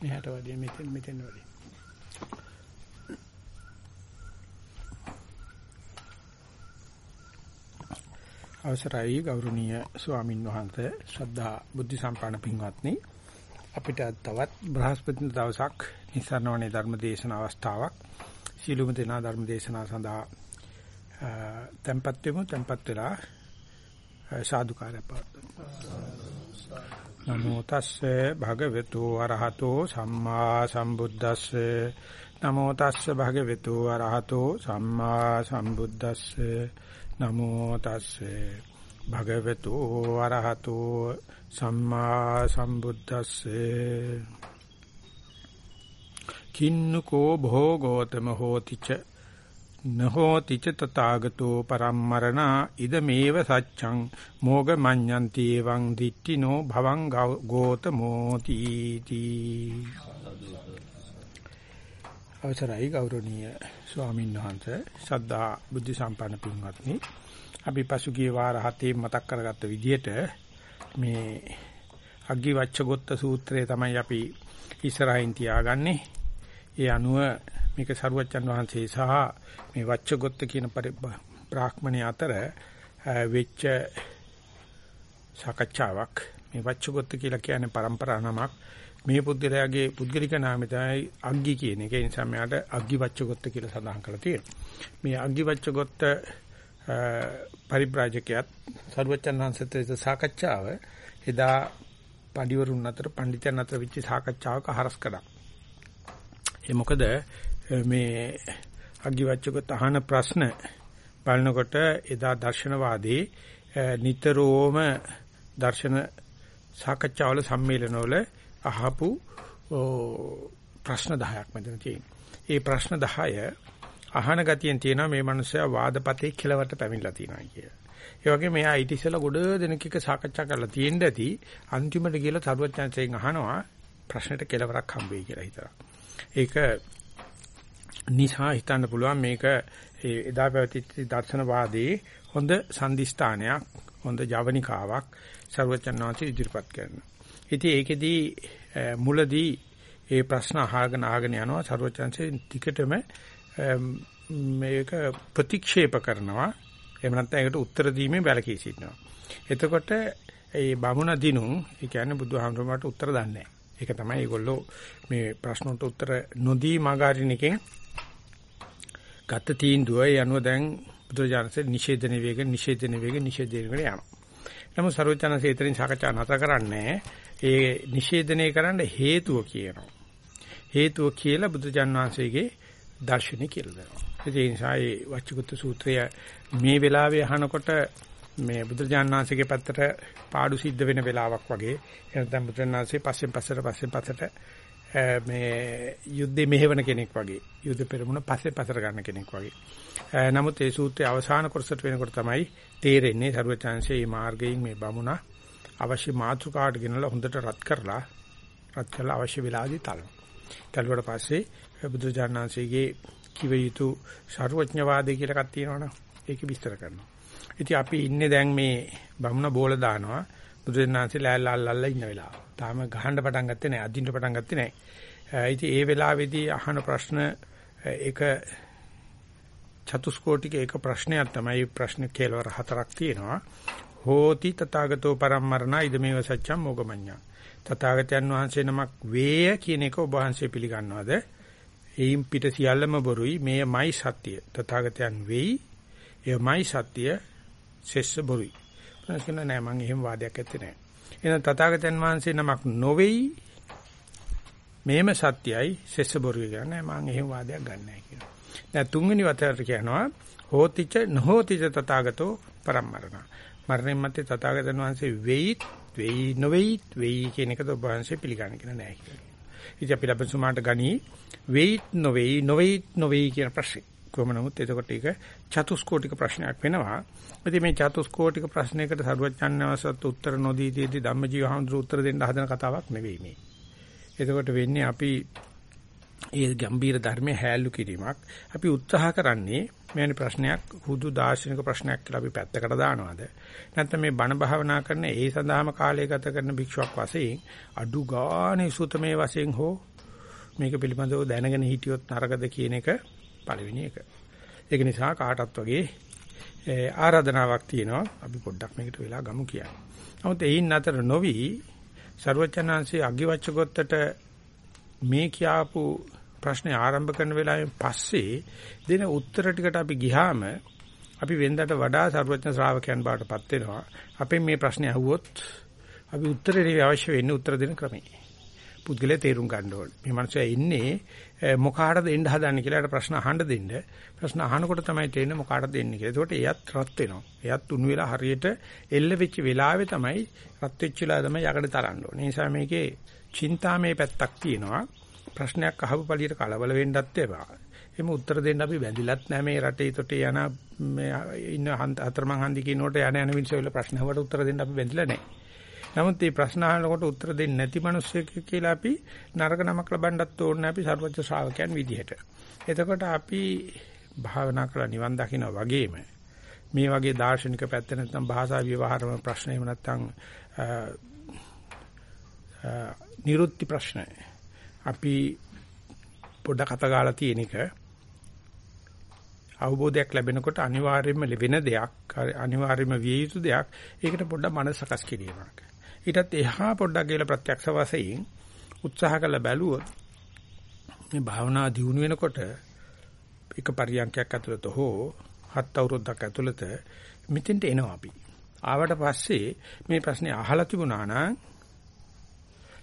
මෙහාට වදින මෙතෙන් මෙතෙන් වදින. අවසරයි ගෞරවනීය ස්වාමින් වහන්සේ ශ්‍රද්ධා බුද්ධ සම්පන්න පින්වත්නි. අපිට තවත් බ්‍රහස්පති දවසක් නිසරණවනේ ධර්ම දේශන අවස්ථාවක්. සීලුම දෙනා ධර්ම දේශනා සඳහා tempත් වෙමු. tempත් වෙලා සාදුකාරය පවත්වමු. නමෝ තස්සේ භගවතු වරහතෝ සම්මා සම්බුද්දස්සේ. නමෝ තස්සේ භගවතු වරහතෝ සම්මා සම්බුද්දස්සේ. නමෝ තස්සේ භගවතු වරහතෝ සම්මා සම්බුද්දස්සේ. කින්නකෝ භෝගෝතම හෝතිච නහෝති ච තථාගතෝ පරම්මරණ ඉදමේව සච්ඡං මෝග මඤ්ඤන්ති එවං දිට්ඨිනෝ භවං ගෝතමෝ තීති අවසරයි ගෞරවනීය ස්වාමීන් වහන්සේ සද්ධා බුද්ධ සම්පන්න පින්වත්නි. අපි පසුගිය වාර හතේ මතක් කරගත්ත විදිහට මේ අග්ගිවච්ඡගොත්ත සූත්‍රය තමයි අපි ඉස්සරහින් තියාගන්නේ. ඒ අනුව මේක සරුවච්චන් වහන්සේ සහ මේ වච්චගොත්ත කියන බ්‍රාහ්මණය අතර වෙච්ච සාකච්ඡාවක් මේ වච්චගොත්ත කියලා කියන්නේ પરම්පරා නමක් මේ පුද්ගලයාගේ පුද්ගලික නාමය තමයි අග්ගි කියන එක. ඒ නිසා මෙයාට අග්ගි වච්චගොත්ත කියලා සඳහන් කරලා තියෙනවා. මේ අග්ගි වච්චගොත්ත පරිබ්‍රාජකයාත් සරුවච්චන් වහන්සේත් සාකච්ඡාව එදා පඬිවරුන් අතර පඬිතුන් අතර වෙච්ච සාකච්ඡාවක හරස් කළා. ඒ මොකද මේ අග්ගිවච්ඡක තහන ප්‍රශ්න බලනකොට එදා දර්ශනවාදී නිතරම දර්ශන සාකච්ඡාවල සම්මේලනවල අහපු ප්‍රශ්න 10ක් මෙතන තියෙනවා. ඒ ප්‍රශ්න 10 අහන ගතියෙන් තියෙනවා මේ මිනිස්සයා වාදපතේ කෙලවට පැමිණලා තියෙනවා කියලා. ඒ වගේ මෙයා ඊට ඉස්සෙල්ලා ගොඩ දෙනෙක් එක්ක සාකච්ඡා කරලා තියෙන්න ඇති අන්තිමට ගිහලා තරුවචාන්සයෙන් අහනවා ප්‍රශ්නෙට කෙලවරක් හම්බෙයි කියලා හිතලා. ඒක නිසා හිතන්න පුළුවන් මේක එදා පැවති දර්ශනවාදී හොඳ සම්දිස්ථානයක් හොඳ ජවනිකාවක් ਸਰවචන්නාංශ ඉදිරිපත් කරනවා. ඉතින් ඒකෙදී මුලදී ඒ ප්‍රශ්න අහගෙන අහගෙන යනවා ਸਰවචන්සේ ටිකටම මේක ප්‍රතික්ෂේප කරනවා. එහෙම නැත්නම් ඒකට උත්තර දීමේ වැලකී සිටිනවා. එතකොට ඒ බමුණ දිනුන් ඒ කියන්නේ බුදුහාමුදුරුවන්ට උත්තර දන්නේ නැහැ. ඒක තමයි ඒගොල්ලෝ මේ ප්‍රශ්නට උත්තර නොදී මගහරින එකෙන් ගත තීන්දුව ඒ අනුව දැන් බුදුරජාණන්සේ නිෂේධන වේග නිෂේධන වේග නිෂේධන වේග යනවා. නමුත් සර්වචනසේ ඊතරින් සාකච්ඡා නැත කරන්නේ ඒ නිෂේධනය කරන්න හේතුව කියනවා. හේතුව කියලා බුදුජාණන්සේගේ දර්ශනය කියලා දෙනවා. ඒ නිසා මේ වච්චිකුත් සූත්‍රය මේ වෙලාවේ අහනකොට මේ බුදුජානනාංශගේ පැත්තට පාඩු සිද්ධ වෙන වෙලාවක් වගේ එනතම් බුදුජානනාංශේ පස්සෙන් පස්සට පස්සෙන් පස්සට මේ යුද්ධෙ මෙහෙවන කෙනෙක් වගේ යුද්ධ පෙරමුණ පස්සේ පස්සට ගන්න කෙනෙක් වගේ නමුත් ඒ සූත්‍රයේ අවසාන කොටසට වෙනකොට තමයි තේරෙන්නේ සරුවචාන්සේ මේ මාර්ගයෙන් මේ බමුණා අවශ්‍ය මාතෘකාවට ගෙනලා හොඳට රත් කරලා රත් කරලා අවශ්‍ය වෙලාවදී තලනවා. තලුවට පස්සේ බුදුජානනාංශයේ කිව යුතු සර්වඥවාදය කියලා එකක් තියෙනවනේ ඒක විස්තර කරනවා. ඉතින් අපි ඉන්නේ දැන් මේ බමුණ බෝල දානවා බුදුරජාණන්සේ ලෑල්ල අල්ලල්ලා ඉන්න වෙලාව. තාම ගහන්න පටන් ගත්තේ නැහැ, අදින්න පටන් ගත්තේ නැහැ. ඉතින් ඒ වෙලාවේදී අහන ප්‍රශ්න ඒක චතුස්කෝටික එක ප්‍රශ්නයක් තමයි ප්‍රශ්න කෙලවර හතරක් තියෙනවා. හෝති තථාගතෝ පරම්මරණ ඉදමේව සත්‍යම් මොගමඤ්ඤා. තථාගතයන් වහන්සේ නමක් වේය කියන එක ඔබ වහන්සේ පිළිගන්නවද? එයින් පිට සියල්ලම බොරුයි මේමයි සත්‍ය. තථාගතයන් වෙයි එයමයි සත්‍ය ශෙස්ස බොරුයි. ප්‍රශ්න නෑ මම එහෙම වාදයක් ඇත්තේ නෑ. එහෙනම් තථාගතයන් වහන්සේ නමක් නොවේයි මේම සත්‍යයි ශෙස්ස බොරුයි කියන්නේ මම එහෙම වාදයක් ගන්නෑ කියනවා. දැන් තුන්වෙනි වතාවට කියනවා හෝතිච නොහෝතිච තථාගතෝ පරම්මරණ. මරණයන් මැත්තේ තථාගතයන් වහන්සේ වෙයි වෙයි නොවේයි වෙයි කියන එකද ඔබ වහන්සේ පිළිගන්නේ කියලා නෑ කියලා. ඉතින් අපි ලබසුමාට ගනි වෙයි නොවේයි නොවේයි නොවේයි කියන ප්‍රශ්නේ. කොහොම නමුත් එතකොට ඒක චතුස්කෝටික ප්‍රශ්නයක් වෙනවා. ඉතින් මේ චතුස්කෝටික ප්‍රශ්නයකට සරුවචන්වසත් උත්තර නොදී තියදී ධම්මජීව හඳුරු උත්තර දෙන්න හදන කතාවක් නෙවෙයි මේ. එතකොට වෙන්නේ අපි ඒ ගැඹීර ධර්මයේ හැලු කිරීමක්. අපි උත්සාහ කරන්නේ මෙවැනි ප්‍රශ්නයක් හුදු දාර්ශනික ප්‍රශ්නයක් කියලා අපි පැත්තකට දානවාද? නැත්නම් මේ බණ භාවනා කරන ඒ සඳහාම කාලය ගත කරන භික්ෂුවක් වශයෙන් අඩු ගානේ සුතමේ වශයෙන් හෝ මේක පිළිබඳව දැනගෙන හිටියොත් නරකද කියන එක පළවෙනි එක. ඒක නිසා කාටත් වගේ ආරාධනාවක් තියෙනවා අපි පොඩ්ඩක් මේකට වෙලා ගමු කියන්නේ. නමුත් එයින් අතර නොවි ਸਰවචනාංශයේ අගිවච්ඡකොත්තට මේ කියාපු ප්‍රශ්නේ ආරම්භ කරන වෙලාවෙන් පස්සේ දෙන උත්තර ටිකට අපි ගිහාම අපි වෙනදාට වඩා ਸਰවඥ ශ්‍රාවකයන් බවට පත් වෙනවා. අපෙන් මේ ප්‍රශ්නේ අහුවොත් අපි උත්තරේ අවශ්‍ය වෙන්නේ උත්තර දෙන ක්‍රමයේ. පුද්ගලයා තේරුම් ගන්න ඕනේ. මේ මනුස්සයා ඉන්නේ මොකාටද එන්න හදන්නේ කියලා ඊට ප්‍රශ්න අහන්න දෙන්න. ප්‍රශ්න අහනකොට තමයි තේරෙන්නේ මොකාටද එන්නේ කියලා. ඒකට එයත් රත් වෙනවා. එයත් උණු වෙලා හරියට එල්ල වෙච්ච වෙලාවේ තමයි රත් වෙච්ච වෙලාව තමයි යකඩ තරන්න ඕනේ. ඒ නිසා මේකේ චින්තාමේ පැත්තක් තියෙනවා. ප්‍රශ්නයක් අහපු පළියට කලබල වෙන්නත් එපා. එimhe උත්තර දෙන්න අපි බැඳිලත් නැහැ මේ රටේ තොටේ යන මේ ඉන්න හතරමං හන්දි කියනකොට යන යන මිනිස්සු වල ප්‍රශ්න වලට උත්තර දෙන්න අපි බැඳිලා නැහැ. නමුත් මේ ප්‍රශ්න අහනකොට උත්තර දෙන්නේ නැති මිනිස්සෙක් කියලා අපි නරක නමක් ලබන්නත් ඕනේ අපි සර්වජ්‍ය ශ්‍රාවකයන් විදිහට. එතකොට අපි භාවනා කරලා නිවන් දකින්න වගේම මේ වගේ දාර්ශනික පැත්ත නැත්නම් භාෂා විවහාරම ප්‍රශ්න එහෙම නැත්නම් නිරුත්ති ප්‍රශ්න. අපි පොඩ්ඩක් අත ගාලා තියෙන එක. අවබෝධයක් ලැබෙනකොට අනිවාර්යයෙන්ම වෙන දෙයක් අනිවාර්යයෙන්ම විය යුතු දෙයක්. ඒකට පොඩ්ඩක් මනස සකස් කිරීමක්. ඊටත් එහා පොඩ්ඩක් ගිහලා ප්‍රත්‍යක්ෂ වශයෙන් උත්සාහ කරලා බැලුවොත් මේ භාවනා දියුණු වෙනකොට එක පරියන්කයක් ඇතුළත හෝ හත් අවුරුද්දක් ඇතුළත මෙතෙන්ට එනවා අපි. ආවට පස්සේ මේ ප්‍රශ්නේ අහලා තිබුණා නම්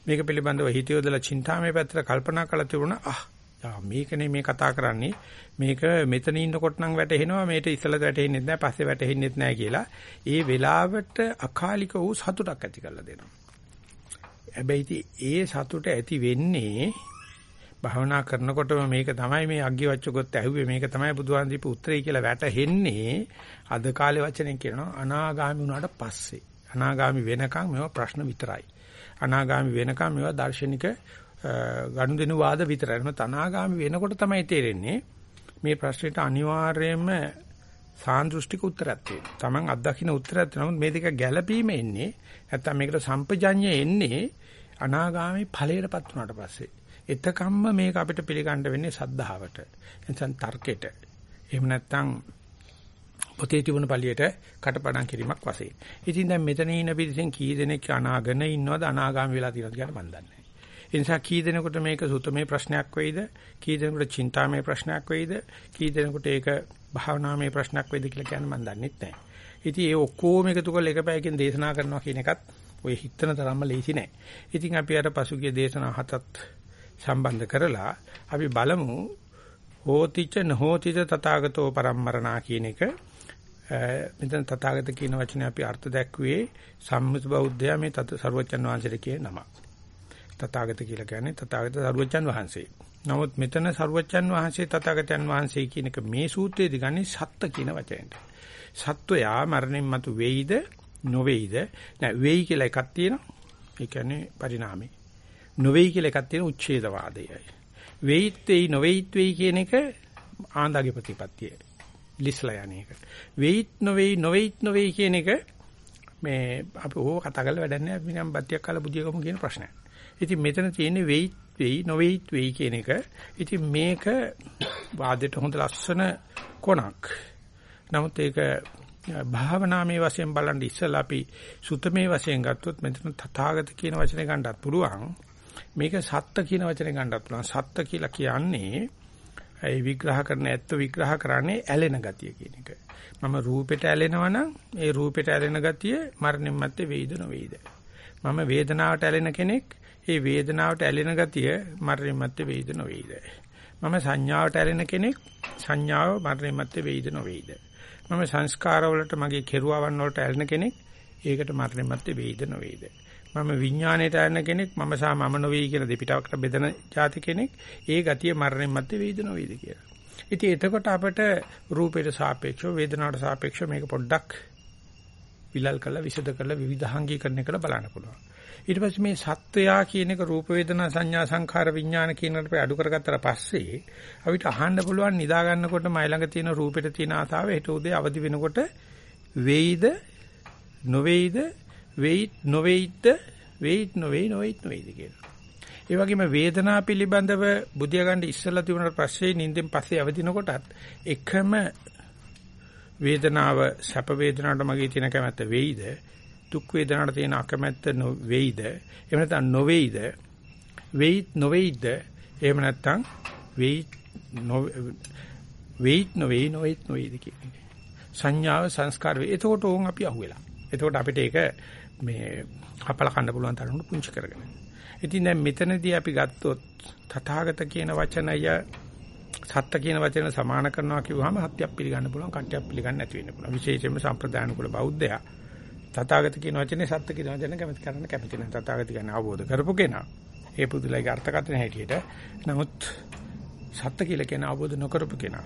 මේක පිළිබඳව හිත යොදලා චින්තාමය පැත්තට කල්පනා කරලා තිබුණා ආ යා මේකනේ මේ කතා කරන්නේ. මේක මෙතන ඉන්නකොට නම් වැටෙනවා මේට ඉස්සලද වැටෙන්නේ නැහැ පස්සේ වැටෙන්නේ නැහැ කියලා. ඒ වෙලාවට අකාලික වූ සතුටක් ඇති කරලා දෙනවා. හැබැයි ඒ සතුට ඇති වෙන්නේ භවනා කරනකොටම මේක තමයි මේ අග්ගිවච්ඡකොත් ඇහුවේ. මේක තමයි බුදුහාන් දීපු උත්තරේ කියලා වැටහෙන්නේ. අද කාලේ වචනෙන් කියනවා අනාගාමි වුණාට පස්සේ. අනාගාමි වෙනකන් මේවා ප්‍රශ්න විතරයි. අනාගාමි වෙනකන් මේවා දාර්ශනික ගනුදෙනු වාද විතරයි. එහෙනම් තනාගාමි වෙනකොට තමයි තේරෙන්නේ මේ ප්‍රශ්නෙට අනිවාර්යයෙන්ම සාන්දෘෂ්ටික උත්තරයක් තියෙනවා. Taman අත්දකින්න උත්තරයක් තියෙනවා. නමුත් මේ දෙක ගැළපීම එන්නේ නැත්තම් මේකට සම්පජඤ්ඤය එන්නේ අනාගාමි ඵලයටපත් වුණාට පස්සේ. එතකම්ම මේක අපිට පිළිගන්න වෙන්නේ සද්ධාවට. එතන තර්කයට. එහෙම නැත්තම් පොතේ තිබුණ පළියට කටපාඩම් කිරීමක් වශයෙන්. ඉතින් දැන් මෙතන ඉන්න පිරිසෙන් කී දෙනෙක් අනාගන ඉන්නවද අනාගාමී වෙලා තියෙනවද කියලා මම දන්නේ ඒ නිසා කී දෙනෙකුට මේක සුතමේ ප්‍රශ්නයක් වෙයිද? කී දෙනෙකුට චින්තාමේ ප්‍රශ්නයක් වෙයිද? කී දෙනෙකුට ඒක භාවනාමේ ප්‍රශ්නයක් වෙයිද කියලා කියන්න මම දන්නේ නැහැ. ඉතින් ඒ ඔක්කොම එකතු කරලා එක පැයකින් දේශනා කරනවා කියන එකත් ඔය හිතන තරම්ම ලේසි නෑ. ඉතින් අපි අර පසුගිය දේශනා හතත් සම්බන්ධ කරලා අපි බලමු හෝතිච නහෝතිච තථාගතෝ පරම්මරණා කියන එක මෙතන තථාගත කියන වචනේ අපි අර්ථ දැක්ුවේ සම්මුත බෞද්ධයා මේ තත් ਸਰවචන් වහන්සේට කියන නමක්. තථාගත කියලා කියන්නේ තථාගත සරුවච්චන් වහන්සේ. නමුත් මෙතන සරුවච්චන් වහන්සේ තථාගතයන් වහන්සේ කියන එක මේ සූත්‍රයේදී ගන්නේ සත්ත්‍ය කියන වචනයට. සත්වයා මරණයන් මතු වෙයිද නොවේයිද? නෑ වෙයි කියලා එකක් තියෙනවා. ඒ කියන්නේ පරිණාමය. නොවේයි කියලා එකක් තියෙන උච්ඡේදවාදයයි. වෙයිත් වෙයි නොවේයිත් වෙයි කියන එක ආන්දාගේ ප්‍රතිපත්තිය. ලිස්ලා යන එක. වෙයිත් නොවේයි නොවේයිත් නොවේයි කියන එක මේ අපි ඕක කතා කරලා වැඩක් නෑ අපි නම් බත්තියක් කාලා බුදියකම කියන ප්‍රශ්නයක්. ඉතින් මෙතන තියෙන්නේ වෙයි වෙයි නොවේයි වෙයි කියන එක. ඉතින් මේක වාදයට හොඳ ලස්සන කොනක්. නමුත් ඒක භාවනාමේ වශයෙන් බලන් ඉස්සලා අපි සුතමේ වශයෙන් ගත්තොත් මෙතන තථාගත කියන වචනේ ගන්නත් පුළුවන්. මේක සත්ත්‍ය කියන වචනේ ගන්නත් පුළුවන්. සත්ත්‍ය කියලා කියන්නේ ඒ විග්‍රහ කරන ඇත්ත විග්‍රහ කරන්නේ ඇලෙන ගතිය කියන එක. මම රූපෙට ඇලෙනවා නම් ඒ රූපෙට ඇලෙන ගතිය මරණයන් මැත්තේ වේද නොවේද? මම වේදනාවට ඇලෙන කෙනෙක් ඒ වේදනාවට ඇලෙන ගතිය මරණයන් මැත්තේ වේද නොවේද? මම සංඥාවට ඇලෙන කෙනෙක් සංඥාව මරණයන් මැත්තේ වේද නොවේද? මම සංස්කාර වලට මගේ කෙරුවවන් වලට ඇලෙන කෙනෙක් ඒකට මරණයන් මැත්තේ වේද නොවේද? මම විඥාණයට ඇලෙන කෙනෙක් මම සහ මම නොවේ කියන දෙපිටකට බෙදෙන જાති කෙනෙක් ඒ ගතිය මරණයන් මැත්තේ වේද නොවේද කියලා. ඉතින් එතකොට අපිට රූපයට සාපේක්ෂව වේදනාවට සාපේක්ෂව මේක පොඩ්ඩක් විලල් කරලා විසද කරලා විවිධාංගීකරණය කරලා බලන්න පුළුවන්. ඊට පස්සේ මේ සත්වයා කියන එක රූප වේදනා සංඥා සංඛාර විඥාන කියන එකට අඩු කරගත්තට පස්සේ අපිට අහන්න පුළුවන් නිදා ගන්නකොට මයි ළඟ තියෙන රූපෙට තියෙන ආතාව හෙට උදේ අවදි වෙනකොට වෙයිද නොවේයිද වෙයිත් නොවේයිද වෙයිත් නොවේ නොවේයිත් නොවේයිද කියලා. ඒ වගේම වේදනාව පිළිබඳව බුදියා ගන්න ඉස්සලා තිබුණ ප්‍රශ්නේ නිින්දෙන් පස්සේ අවදිනකොටත් එකම වේදනාව සැප වේදනාවට මගේ තියෙන කැමැත්ත වෙයිද දුක් වේදනාවට තියෙන අකමැත්ත වෙයිද එහෙම නැත්නම් නොවේයිද වෙයිත් නොවේයිද එහෙම නැත්නම් වෙයිත් වෙයිත් නොවේයි නොවේයිත් නොවේයිද කියන්නේ සංඥාව සංස්කාර වේ. එතකොට ඕන් අපි අහුවෙලා. එතකොට අපිට ඒක මේ අපල කන්න පුළුවන් තරමට පුංචි කරගෙන. ඉතින් දැන් මෙතනදී අපි ගත්තොත් තථාගත කියන වචනය සත්‍ය කියන වචන සමාන කරනවා කිව්වහම හත්යක් පිළිගන්න පුළුවන් කට්ටියක් පිළිගන්න නැති වෙන්න පුළුවන්. විශේෂයෙන්ම සම්ප්‍රදාන කුල බෞද්ධයා තථාගත කියන වචනේ සත්‍ය කියන වචන කැමති කරන්න කැමති නැහැ. තථාගත කියන්නේ අවබෝධ කරපු කෙනා. ඒ පුදුලයිගේ අර්ථකථන හැටියට. නමුත් සත්‍ය කියලා කියන අවබෝධ නොකරපු කෙනා.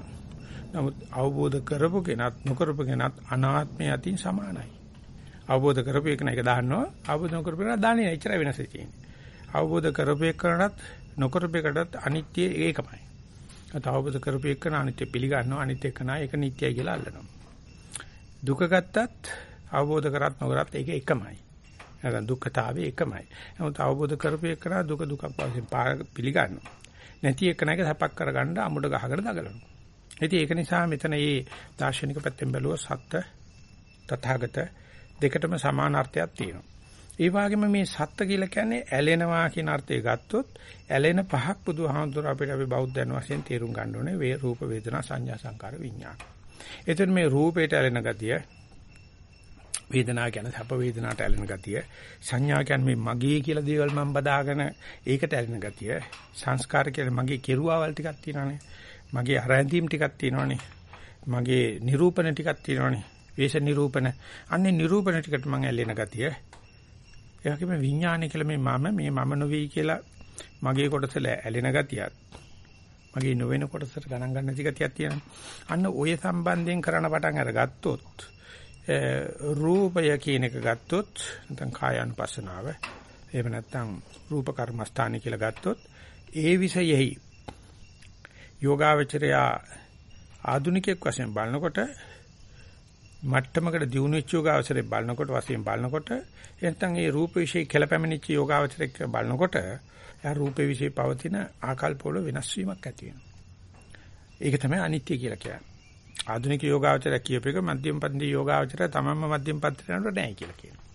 නමුත් අවබෝධ කරපු කෙනත් නොකරපු කෙනත් අනාත්මය අතින් සමානයි. අවබෝධ කරපු එක නේක දාන්නවා. අවබෝධ නොකරපු එක දාන්නේ නැහැ. එච්චරයි වෙනස තියෙන්නේ. අවබෝධ කරපු එකකටත් නොකරපු එකටත් අනිත්‍ය ඒකමයි. අත අවබෝධ කරපු එක අනිත්‍ය පිළිගන්නවා. අනිත් එක නා ඒක නිට්ටයයි කියලා අල්ලනවා. දුක ගත්තත් අවබෝධ කරත් නොකරත් ඒක එකමයි. නැත්නම් දුක්ඛතාවය එකමයි. නමුත් අවබෝධ කරපු එක නා දුක දුකක් වශයෙන් පිළිගන්නවා. නැති එක නැක සපක් කරගන්න අමුඩ ගහකට දගලනවා. ඉතින් ඒක නිසා මෙතන මේ දාර්ශනික පැත්තෙන් බැලුවොත් සත්‍ය තථාගත දෙකටම සමාන අර්ථයක් තියෙනවා. ඒ වගේම මේ සත්‍ය කියලා කියන්නේ ඇලෙනවා කියන අර්ථය ගත්තොත් ඇලෙන පහක් බුදුහාමුදුර අපිට අපි බෞද්ධයන් වශයෙන් තේරුම් ගන්න ඕනේ වේ රූප වේදනා සංඥා සංකාර විඥාන. එතන මේ රූපේට ඇලෙන ගතිය වේදනාව කියන්නේ සැප වේදනාවට ඇලෙන ගතිය සංඥා කියන්නේ මේ මගේ කියලා දේවල් මම බදාගෙන ඒකට ඇලෙන ගතිය සංස්කාර කියන්නේ මගේ කෙරුවාවල් ටිකක් තියෙනවානේ මගේ අරැඳීම් ටිකක් තියෙනවනේ. මගේ නිරූපණ ටිකක් තියෙනවනේ. වේශ නිරූපණ. අන්නේ නිරූපණ ටිකට මම ඇලෙන ගතිය. ඒ වගේම විඥානය කියලා මේ මම මේ මම නොවේ කියලා මගේ කොටසල ඇලෙන ගතියත් මගේ නොවන කොටසට ගණන් ගන්න තිගතියක් තියෙනවා. අන්න ඔය සම්බන්ධයෙන් කරන පටන් අරගත්තොත් රූපය කියන එක ගත්තොත් නැත්නම් කායानुපස්සනාව එහෙම නැත්නම් රූප කර්මස්ථානයි කියලා ගත්තොත් ඒ විෂයෙහි යෝගාවචරයා ආධුනිකයෙක් වශයෙන් බලනකොට මට්ටමකට දියුණු වෙච්ච යෝගාවචරේ බලනකොට වශයෙන් බලනකොට එතන ඒ රූප විශ්ේ කෙලපැමිණිච්ච යෝගාවචරයක් බලනකොට එයා රූපේ විශ්ේ පවතින ආකල්ප වල වෙනස් වීමක් ඇති වෙනවා. ඒක තමයි අනිත්‍ය කියලා කියන්නේ. ආධුනික යෝගාවචරය කියප එක මධ්‍යම පන්ති යෝගාවචරය තමන්ම මධ්‍යම පන්තියට යනකොට නැහැ කියලා කියනවා.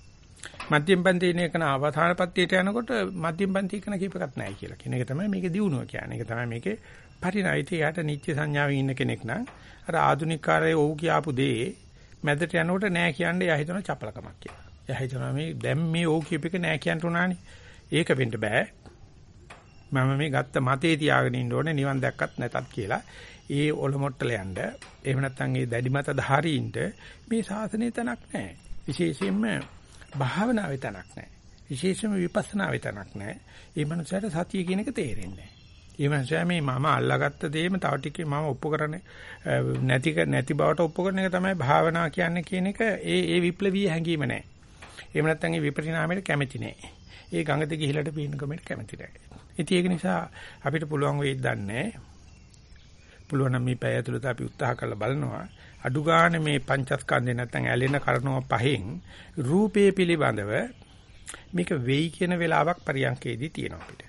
මධ්‍යම පන්තියේ ඉන්න එකන අවධාන පන්තියට යනකොට මධ්‍යම පන්ති එකන කීප එකක් නැහැ කියලා කියන එක තමයි මේකේ දියුණුව කියන්නේ. ඒක තමයි මේකේ පරිණායිතේ යට නිත්‍ය සංඥාවේ ඉන්න කෙනෙක් නම් අර ආදුනිකාරයේ ඔව් කියාපු දේ මැදට යනකොට නෑ කියන්නේ එයා හිතන චපලකමක් කියලා. එයා හිතනවා මේ දැන් මේ ඔව් කියප එක නෑ කියන්න උනානේ. ඒක වෙන්න බෑ. මම මේ ගත්ත මතේ තියාගෙන ඉන්න ඕනේ නිවන් දැක්කත් නැතත් කියලා. ඒ ඔලොමොට්ටල යන්න. එහෙම නැත්නම් ඒ දැඩි මත ධාරීන්ට මේ ශාසනය තනක් නෑ. විශේෂයෙන්ම භාවනාවේ තනක් නෑ. විශේෂයෙන්ම විපස්සනාවේ තනක් නෑ. ඒ මනුස්සයාට සතිය කියන එක තේරෙන්නේ නෑ. ඒ මනුස්සයා මේ මම අල්ලාගත්ත දේම තව ටිකේ මම ඔප්පු කරන්නේ නැති නැති බවට ඔප්පු කරන එක තමයි භාවනා කියන්නේ කියන එක ඒ ඒ විප්ලවීය හැඟීම නැහැ. එහෙම නැත්නම් ඒ විපරිණාමයට කැමති නැහැ. ඒ ගඟ දිගේ ඉහළට පීන කමෙට කැමති නැහැ. ඉතින් ඒක නිසා අපිට පුළුවන් වෙයිද දන්නේ පුළුවන් නම් මේ පැය ඇතුළත අපි උත්සාහ කරලා බලනවා අඩු ගන්න මේ පංචස්කන්ධේ නැත්නම් ඇලෙන කරනව පහෙන් රූපේ පිළිබඳව මේක වෙයි කියන වෙලාවක් පරියන්කේදී තියෙනවා අපිට.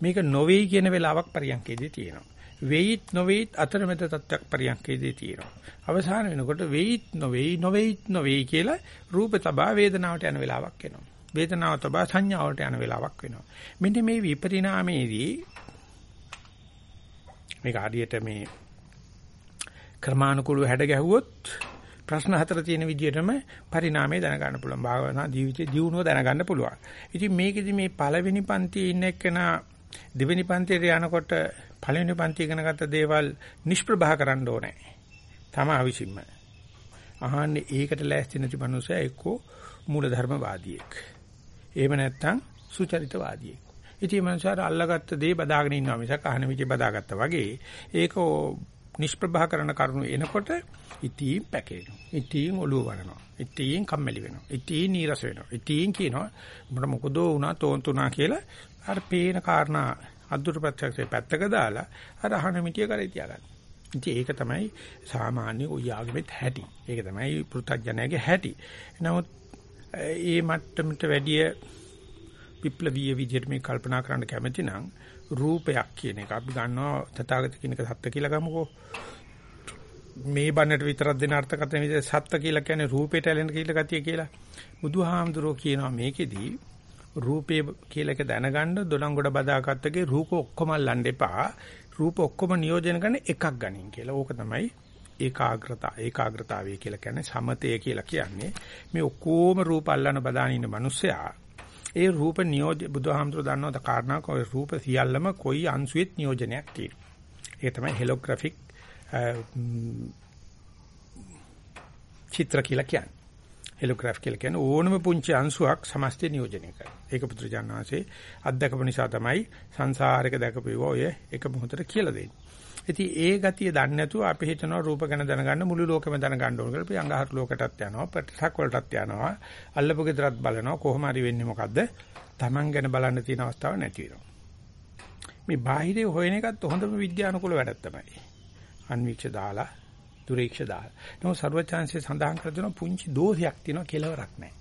මේක නොවේයි කියන වෙලාවක් පරියන්කේදී තියෙනවා. වෙයිත් නොවේයිත් අතරමැද තත්ත්වයක් පරියන්කේදී තියෙනවා. අවසාන වෙනකොට වෙයිත් නොවේයි නොවේයිත් නොවේයි කියලා රූප තබා වේදනාවට යන වෙලාවක් එනවා. වේදනාව තබා සංඥාවට යන වෙලාවක් වෙනවා. මෙන්න මේ විපරිණාමයේදී මේක හරියට මේ ක්‍රමානුකූලව හැඩ ගැහුවොත් ප්‍රශ්න හතර තියෙන විදිහටම පරිණාමය දැනගන්න පුළුවන්. භාවනා ජීවිතේ දියුණුව දැනගන්න පුළුවන්. ඉතින් මේකෙදි මේ පළවෙනි පන්තියේ ඉන්න එක්කෙනා දෙවෙනි පන්තියට යනකොට පළවෙනි පන්ති ඉගෙන ගත්ත දේවල් නිෂ්ප්‍රභා කරන්න ඕනේ. තම අවිසින්ම. අහන්නේ ඒකට ලෑස්ති නැති මනුස්සයා එක්කෝ මූලධර්මවාදියෙක්. එහෙම නැත්නම් සුචරිතවාදියෙක්. ඉතින් මනුස්සයාට අල්ලගත්ත දේ බදාගෙන ඉන්නවා මිසක් අහන විදිහ බදාගත්තා වගේ ඒක නිෂ්ප්‍රභා කරන කරුණු එනකොට ඉතින් පැකේනවා. ඉතින් ඔළුව වරනවා. ඉතින් කම්මැලි වෙනවා. ඉතින් නීරස වෙනවා. ඉතින් කියනවා මට මොකදෝ වුණා තෝන්තුණා කියලා අර පේන කාරණා අද්දුර ප්‍රත්‍යක්ෂේ පැත්තක දාලා අර අහන මිටිය කරේ තියාගන්න. ඉතින් ඒක තමයි සාමාන්‍ය ඔය ආගමෙත් හැටි. ඒක තමයි පෘථග්ජනයාගේ හැටි. නමුත් ඒ මට්ටමට වැඩිය විප්ලවීය විදිහට මේ කල්පනා කරන්න කැමති නම් රූපයක් කියන එක අපි ගන්නවා තථාගත කියන එක සත්‍ය කියලා ගමුකෝ. මේ බන්නට විතරක් දෙන අර්ථකථන විදිහට සත්‍ය කියලා කියන්නේ රූපේට ඇලෙන කියලා ගතිය කියලා. බුදුහාමුදුරුවෝ කියනවා මේකෙදී රූපේ කියලා එක දැනගන්න දොඩංගොඩ බදාගත්තගේ රූප ඔක්කොම අල්ලන්න එපා. රූප ඔක්කොම නියෝජනය කරන එකක් ගනින් කියලා. ඕක තමයි ඒකාග්‍රතාව ඒකාග්‍රතාවය කියලා කියන්නේ සමතය කියලා කියන්නේ. මේ ඔක්කොම රූප අල්ලන බදාන ඉන්න මිනිස්සයා ඒ රූප නියෝජ බුදුහාමුදුර දන්නවද කාරණා කොයි රූප සියල්ලම කොයි අංශුවෙත් නියෝජනයක් තියෙනවා. ඒක තමයි හෙලෝග්‍රැෆික් චිත්‍ර කියලා කියන්නේ. හෙලෝග්‍රැෆ් කියලා කියන්නේ ඕනම පුංචි අංශුවක් සමස්තය නියෝජනය කරනවා. ඒක පුදුරජානනාංශේ අත්දකපු නිසා තමයි සංසාරයක දැකපුව ඔය එක මොහොතට කියලා දෙන්නේ. ඉතින් ඒ ගතිය දන්නේ නැතුව අපි හිතනවා රූප ගැන දැනගන්න මුළු ලෝකෙම දැනගන්න ඕන කියලා. අපි අඟහරු ලෝකයටත් යනවා, ප්‍රතිසක් වලටත් යනවා, අල්ලපු ගෙදරත් බලනවා. කොහොම හරි වෙන්නේ මොකද්ද? Taman ගැන බලන්න තියෙන අවස්ථාවක් නැති වෙනවා. මේ බාහිරේ හොයන එකත් හොඳම විද්‍යානුකූල වැඩක් තමයි. අන්වීක්ෂ දාලා, දුරීක්ෂ දාලා. නමුත් ਸਰවචාන්සේ සඳහන් කර දෙන පුංචි දෝෂයක් තියෙනවා කෙලවරක් නැහැ.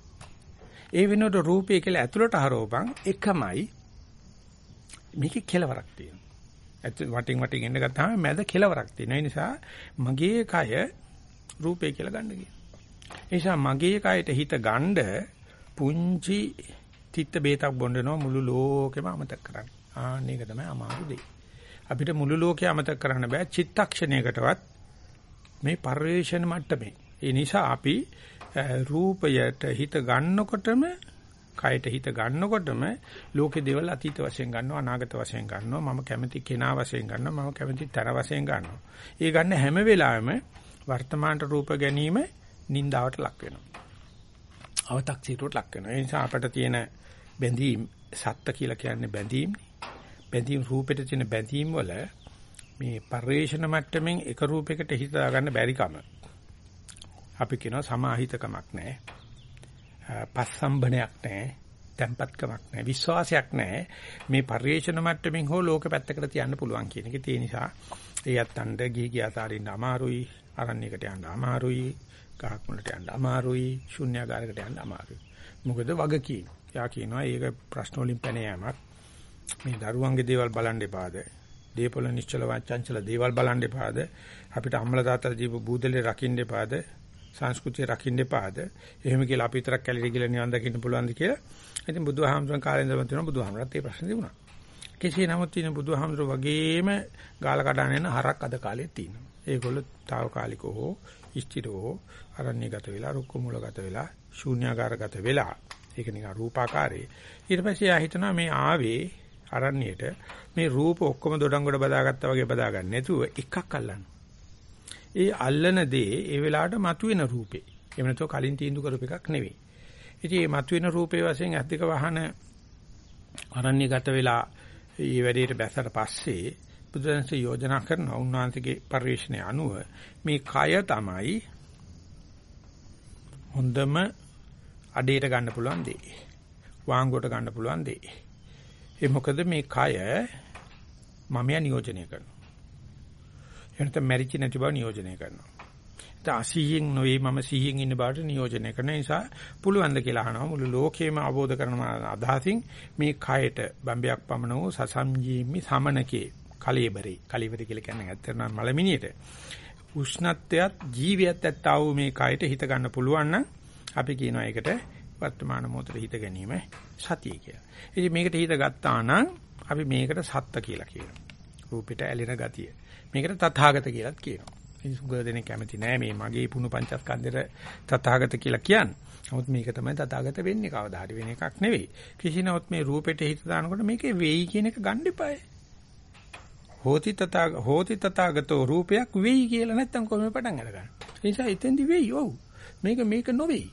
ඒ වෙනුවට රූපය කියලා ඇතුළට හරවපන් එකමයි මේකේ කෙලවරක් තියෙනවා. වටින් වටින් එන්න ගත්තාම මැද කෙලවරක් තියෙන. ඒ නිසා මගේ කය රූපේ කියලා ගන්න කියනවා. ඒ නිසා මගේ කයට හිත ගන්න පුංචි තිත්ත බේතක් බොන්නනවා මුළු ලෝකෙම අමතක කරන්න. ආන්න ඒක තමයි අමාරු දෙය. අපිට මුළු ලෝකෙ අමතක කරන්න බෑ චිත්තක්ෂණයකටවත් මේ පරිවේෂණ මට්ටමේ. ඒ නිසා අපි රූපයට හිත ගන්නකොටම කයට හිත ගන්නකොටම ලෝකේ දේවල් අතීත වශයෙන් ගන්නවා අනාගත වශයෙන් ගන්නවා මම කැමති කෙනා වශයෙන් ගන්නවා මම කැමති තර වශයෙන් ගන්නවා. ඒ ගන්න හැම වෙලාවෙම වර්තමාන රූප ගැනීම නින්දාවට ලක් වෙනවා. අව탁සීරුවට ලක් වෙනවා. ඒ නිසා අපට තියෙන බැඳීම් සත්ත්‍ය කියලා කියන්නේ බැඳීම්. බැඳීම් රූපෙට තියෙන බැඳීම් වල මේ පරිේශන මට්ටමින් එක රූපයකට හිත දාගන්න බැරි කම. අපි කියනවා සමාහිතකමක් නැහැ. පස්සම්බනයක් නැහැ. tempatකමක් නැහැ. විශ්වාසයක් නැහැ. මේ පරිේශන මට්ටමින් හෝ ලෝක පැත්තකට තියන්න පුළුවන් කියන එක. ඒ නිසා ඒ යත්තන්ට ගිහි ගියාත අරින්න අමාරුයි. අරණ්‍යයකට යන්න අමාරුයි. ගහක් මුලට යන්න අමාරුයි. ශුන්‍යාගාරයකට යන්න අමාරුයි. මොකද වගකීම්. යා කියනවා ඒක ප්‍රශ්න වලින් පැන යෑමක්. මේ දරුවන්ගේ දේවල් බලන් එපාද. දීපොළ නිශ්චල වංචංචල දේවල් බලන් එපාද. අපිට අම්මලා තාත්තලා දීපු බූදලේ රකින්න එපාද. සංස්කෘතිය රකින්න එපාද? එහෙම කියලා අපි විතරක් කැලිරි කියලා නිවන් දකින්න පුළුවන්ද කියලා. ඉතින් බුදුහාමුදුරන් කාලේ ඉඳලා තියෙනවා බුදුහාමුදුරත් මේ ප්‍රශ්නේ තිබුණා. කෙසේ නමුත් තියෙන බුදුහාමුදුර වගේම ගාල කඩන යන හරක් අද කාලේ තියෙනවා. ඒගොල්ලෝ తాවකාලිකව හෝ ඉෂ්ටිරෝ අරණ්‍යගත වෙලා රුක්ක මූලගත වෙලා ශූන්‍යාකාරගත වෙලා ඒක නිකන් රූපාකාරේ. ඊට පස්සේ ආ හිතනවා මේ ආවේ අරණ්‍යයට මේ රූප ඔක්කොම දොඩංගොඩ බදාගත්තා වගේ බදාගන්න නැතුව එකක් අල්ලන්න. ඒ අල්ලන දේ ඒ වෙලාවට මතුවෙන රූපේ. එහෙම නැත්නම් කලින් තීන්දුව කරපු එකක් නෙවෙයි. ඉතින් මේ මතුවෙන රූපේ වශයෙන් අධික වහන අරණ්‍යගත වෙලා මේ වැඩේට බැසට පස්සේ බුදුන්සේ යෝජනා කරන උන්වහන්සේගේ පරිශ්‍රණය අනුව මේ කය තමයි හොඳම අඩේට ගන්න පුළුවන් දේ. වාංගුවට ගන්න පුළුවන් දේ. ඒ මොකද මේ කය මමයා නියෝජනය කරනවා. එනත මැරිච්ච නැති බව නියෝජනය කරනවා. ඒත් අසීයෙන් නොවේ මම සීයෙන් ඉන්න බවට නියෝජනය කරන නිසා පුළුවන් ද කියලා අහනවා මුළු ලෝකෙම අවබෝධ කරන අදහසින් මේ කයට බම්බයක් පමණ වූ සසම්ජීමි සමනකේ කලීබරේ කලීබරේ කියලා කියන්නේ ඇත්තටම මලමිනියට උෂ්ණත්වයත් ජීවියත් ඇත්තා වූ මේ කයට හිත ගන්න පුළුවන් නම් අපි කියනවා ඒකට වර්තමාන මොහොතේ හිත ගැනීම සතිය කියලා. ඉතින් මේකට හිත ගත්තා නම් අපි මේකට සත්ත්‍ය කියලා කියනවා. රූපෙට ඇලෙන ගතිය. මේකට තථාගත කියලාත් කියනවා. ඉතින් සුගත දෙනෙක් කැමති නෑ මේ මගේ පුණු පංචස්කන්ධෙට තථාගත කියලා කියන්නේ. නමුත් මේක තමයි තථාගත වෙන්නේ කවදා හරි වෙන එකක් නෙවෙයි. කිසිනොත් මේ රූපෙට හිත දානකොට මේකේ වෙයි කියන එක ගන්න එපායි. හෝති තථාග හෝති තථාගතෝ රූපයක් වෙයි කියලා නැත්තම් කොහොමද පටන් අරගන්නේ. ඒ නිසා එතෙන්දි වෙයි ඔව්. මේක මේක නොවේයි.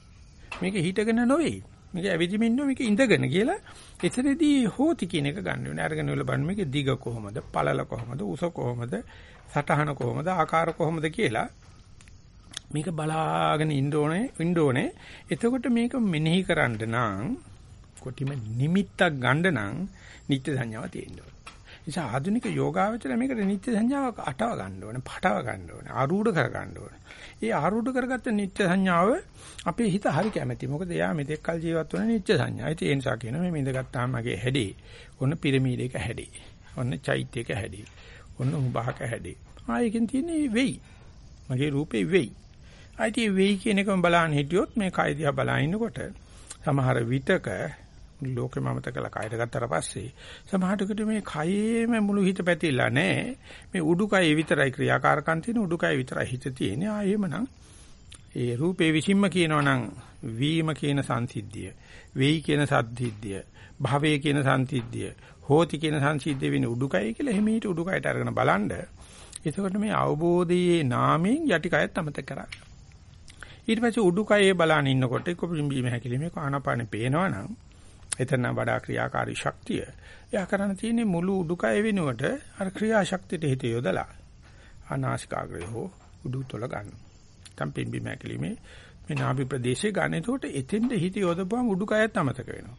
මේක හිටගෙන නොවේයි. මේක ඇවිදිමින් නො මේක ඉඳගෙන කියලා එතනදී හෝති කියන එක ගන්න වෙනවා. අරගෙන වල බලන්න මේක දිග කොහමද, පළල කොහමද, උස කොහමද, සටහන කොහමද ආකාර කොහමද කියලා මේක බලාගෙන ඉන්න ඕනේ ඉන්න ඕනේ එතකොට මේක මෙනෙහි කරන්න නම් කොටිම නිමිත්තක් ගන්න නම් නිත්‍ය සංඥාව තියෙන්න ඕනේ නිසා ආධුනික යෝගාවචර මේකට නිත්‍ය සංඥාවක් අටව ගන්න ඕනේ, පටව ගන්න ඕනේ, ආරූඪ කර ගන්න ඕනේ. ඒ ආරූඪ කරගත්ත නිත්‍ය සංඥාව අපේ හිත හරි කැමැති. මොකද එයා මෙතෙක් කල් ජීවත් වුණ නිත්‍ය සංඥා. ඉතින් ඒ නිසා කියනවා මේ මිඳගත්තාම මගේ හැඩේ. ඔන්න පිරමීඩයක හැඩේ. ඔන්න චෛත්‍යයක හැඩේ. ඔන්න උභාක හැඩේ. ආයෙකින් තියෙන්නේ වෙයි. මගේ රූපේ වෙයි. ආයිති වෙයි කියන එකම බලන්න හිටියොත් මේ කය දිහා බලන ඉන්නකොට සමහර විතක ලෝකෙම මමත කළා කයර ගත්තට පස්සේ සමහරකට මේ කයේම මුළු හිත පැතිලා නැහැ. මේ උඩුකය විතරයි ක්‍රියාකාරකම් තියෙන උඩුකය විතරයි හිත තියෙන්නේ. ආ එහෙමනම් ඒ රූපේ විසින්ම කියනවනම් වීම කියන සංසිද්ධිය වෙයි කියන සද්ධිද්ධිය භවයේ කියන සංසිද්ධිය හෝති කියන සංසිද්ධිය වෙන උඩුකය කියලා එහෙම උඩුකයට අරගෙන බලන්න. එතකොට මේ අවබෝධයේ නාමයෙන් යටි කයත් අමතක කරා. ඊට පස්සේ උඩුකයේ බලන ඉන්නකොට එක්ක පිම්බීම හැකිලිමේ ආනාපානෙ පේනවනම් එතන වඩා ක්‍රියාකාරී ශක්තිය. එයා කරන්න තියෙන්නේ මුළු උඩුකය වෙනුවට අර ක්‍රියාශක්තියට හිත යොදලා අනාසිකාග්‍රය හෝ උඩුතොල ගන්න. තම්පින්බි මැකලිමේ මේ නාභි ප්‍රදේශේ ගන්න. එතකොට එතෙන්ද හිත යොදපුවම උඩුකයත් අමතක වෙනවා.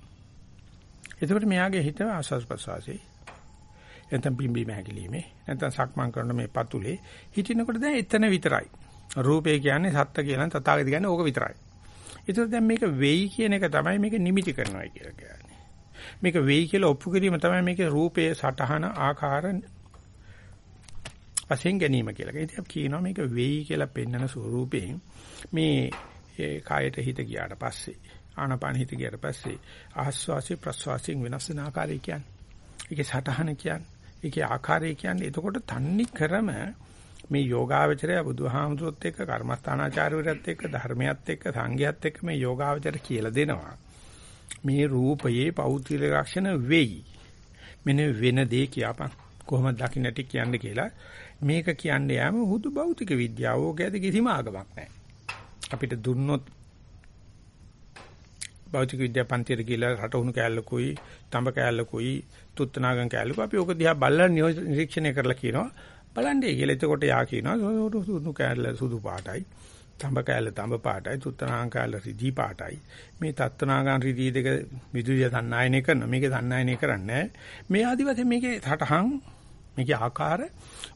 එතකොට මෙයාගේ හිත ආස්වාස් ප්‍රසවාසී නැත්නම් පිම්බි මැකලිමේ නැත්නම් සක්මන් කරන මේ පතුලේ හිටිනකොට දැන් එතන විතරයි. රූපේ කියන්නේ සත්ත්ව කියලා තථාගත කියන්නේ ඕක විතරයි. ඒතර දැන් මේක වෙයි කියන එක තමයි මේක නිමිති කරනවා කියලා කියන්නේ. මේක වෙයි කියලා ඔප්පු කිරීම තමයි මේකේ රූපයේ සටහන ආකාර වශයෙන් ගැනීම කියලා. ඉතින් අපි කියනවා මේක වෙයි කියලා පෙන්වන ස්වරූපයෙන් මේ කායට හිත ගියාට පස්සේ ආනපාන හිත ගියාට පස්සේ ආස්වාසි ප්‍රස්වාසයෙන් වෙනස් වෙන ආකාරය කියන්නේ. ඒකේ සටහන කියන්නේ. ඒකේ ආකාරය කියන්නේ. එතකොට තන්නේ ක්‍රම මේ යෝගාවචරය බුදුහාමුදුරුවොත් එක්ක කර්මස්ථානාචාර්යවරයත් එක්ක ධර්මයත් එක්ක සංඝයත් එක්ක මේ යෝගාවචර කියලා දෙනවා. මේ රූපයේ පෞත්‍තික ලක්ෂණ වෙයි. මෙන්න වෙන දේ කියපන්. කොහොමද දකින්නටි කියන්නේ කියලා මේක කියන්නේ යාම හුදු භෞතික විද්‍යාව. ඕකේද කිසිම ආගමක් නැහැ. අපිට දුන්නොත් භෞතික විද්‍යා පන්තියට ගිහලා රටවුණු කෑල්ලකුයි, තඹ කෑල්ලකුයි, තුත්තනාගම් කෑල්ලකුයි අපි ඕක දිහා බලලා නිරීක්ෂණය කරලා කියනවා බලන්නේ කියලා. එතකොට යා කියනවා සුදු කෑල්ල සුදු පාටයි. තඹ කෑල්ල තඹ පාටයි. තුත්තනාගම් කෑල්ල රිදී පාටයි. මේ තත්තනාගම් රිදී දෙක විදුලිය සන්නායනය කරන මේකේ සන්නායනය කරන්නේ මේ ආදිවාසී මේකේ සටහන් මේකේ ආකාර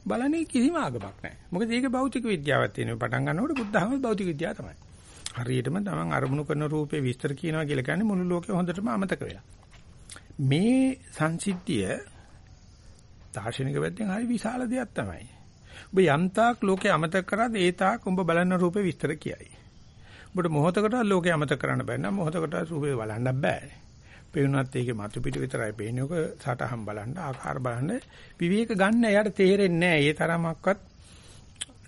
බලන්නේ කිසිම ආගමක් නැහැ. මොකද ඒක භෞතික විද්‍යාවක් තියෙනවා. පටන් ගන්නකොට බුද්ධ ධර්ම භෞතික විද්‍යාව තමයි. හරියටම තමන් අරමුණු කරන රූපේ විස්තර කියනවා කියලා කියන්නේ මුළු ලෝකෙ හොඳටම අමතක වෙලා. මේ සංසිද්ධිය දාර්ශනික පැත්තෙන් හරි විශාල දෙයක් තමයි. ඔබ යන්තාක් ලෝකේ අමතක කරාද ඒ තාක් උඹ බලන රූපේ විස්තර කියයි. ඔබට මොහොතකට ලෝකේ අමතක කරන්න බෑ නම් මොහොතකට රූපේ බලන්න බෑ. පේුණත් ඒකේ මතු පිට විතරයි පේන්නේ. ඔක සටහන් බලන්න, ආකාර බලන්න විවේක ගන්න එයාට තේරෙන්නේ නැහැ. ඒ තරමක්වත්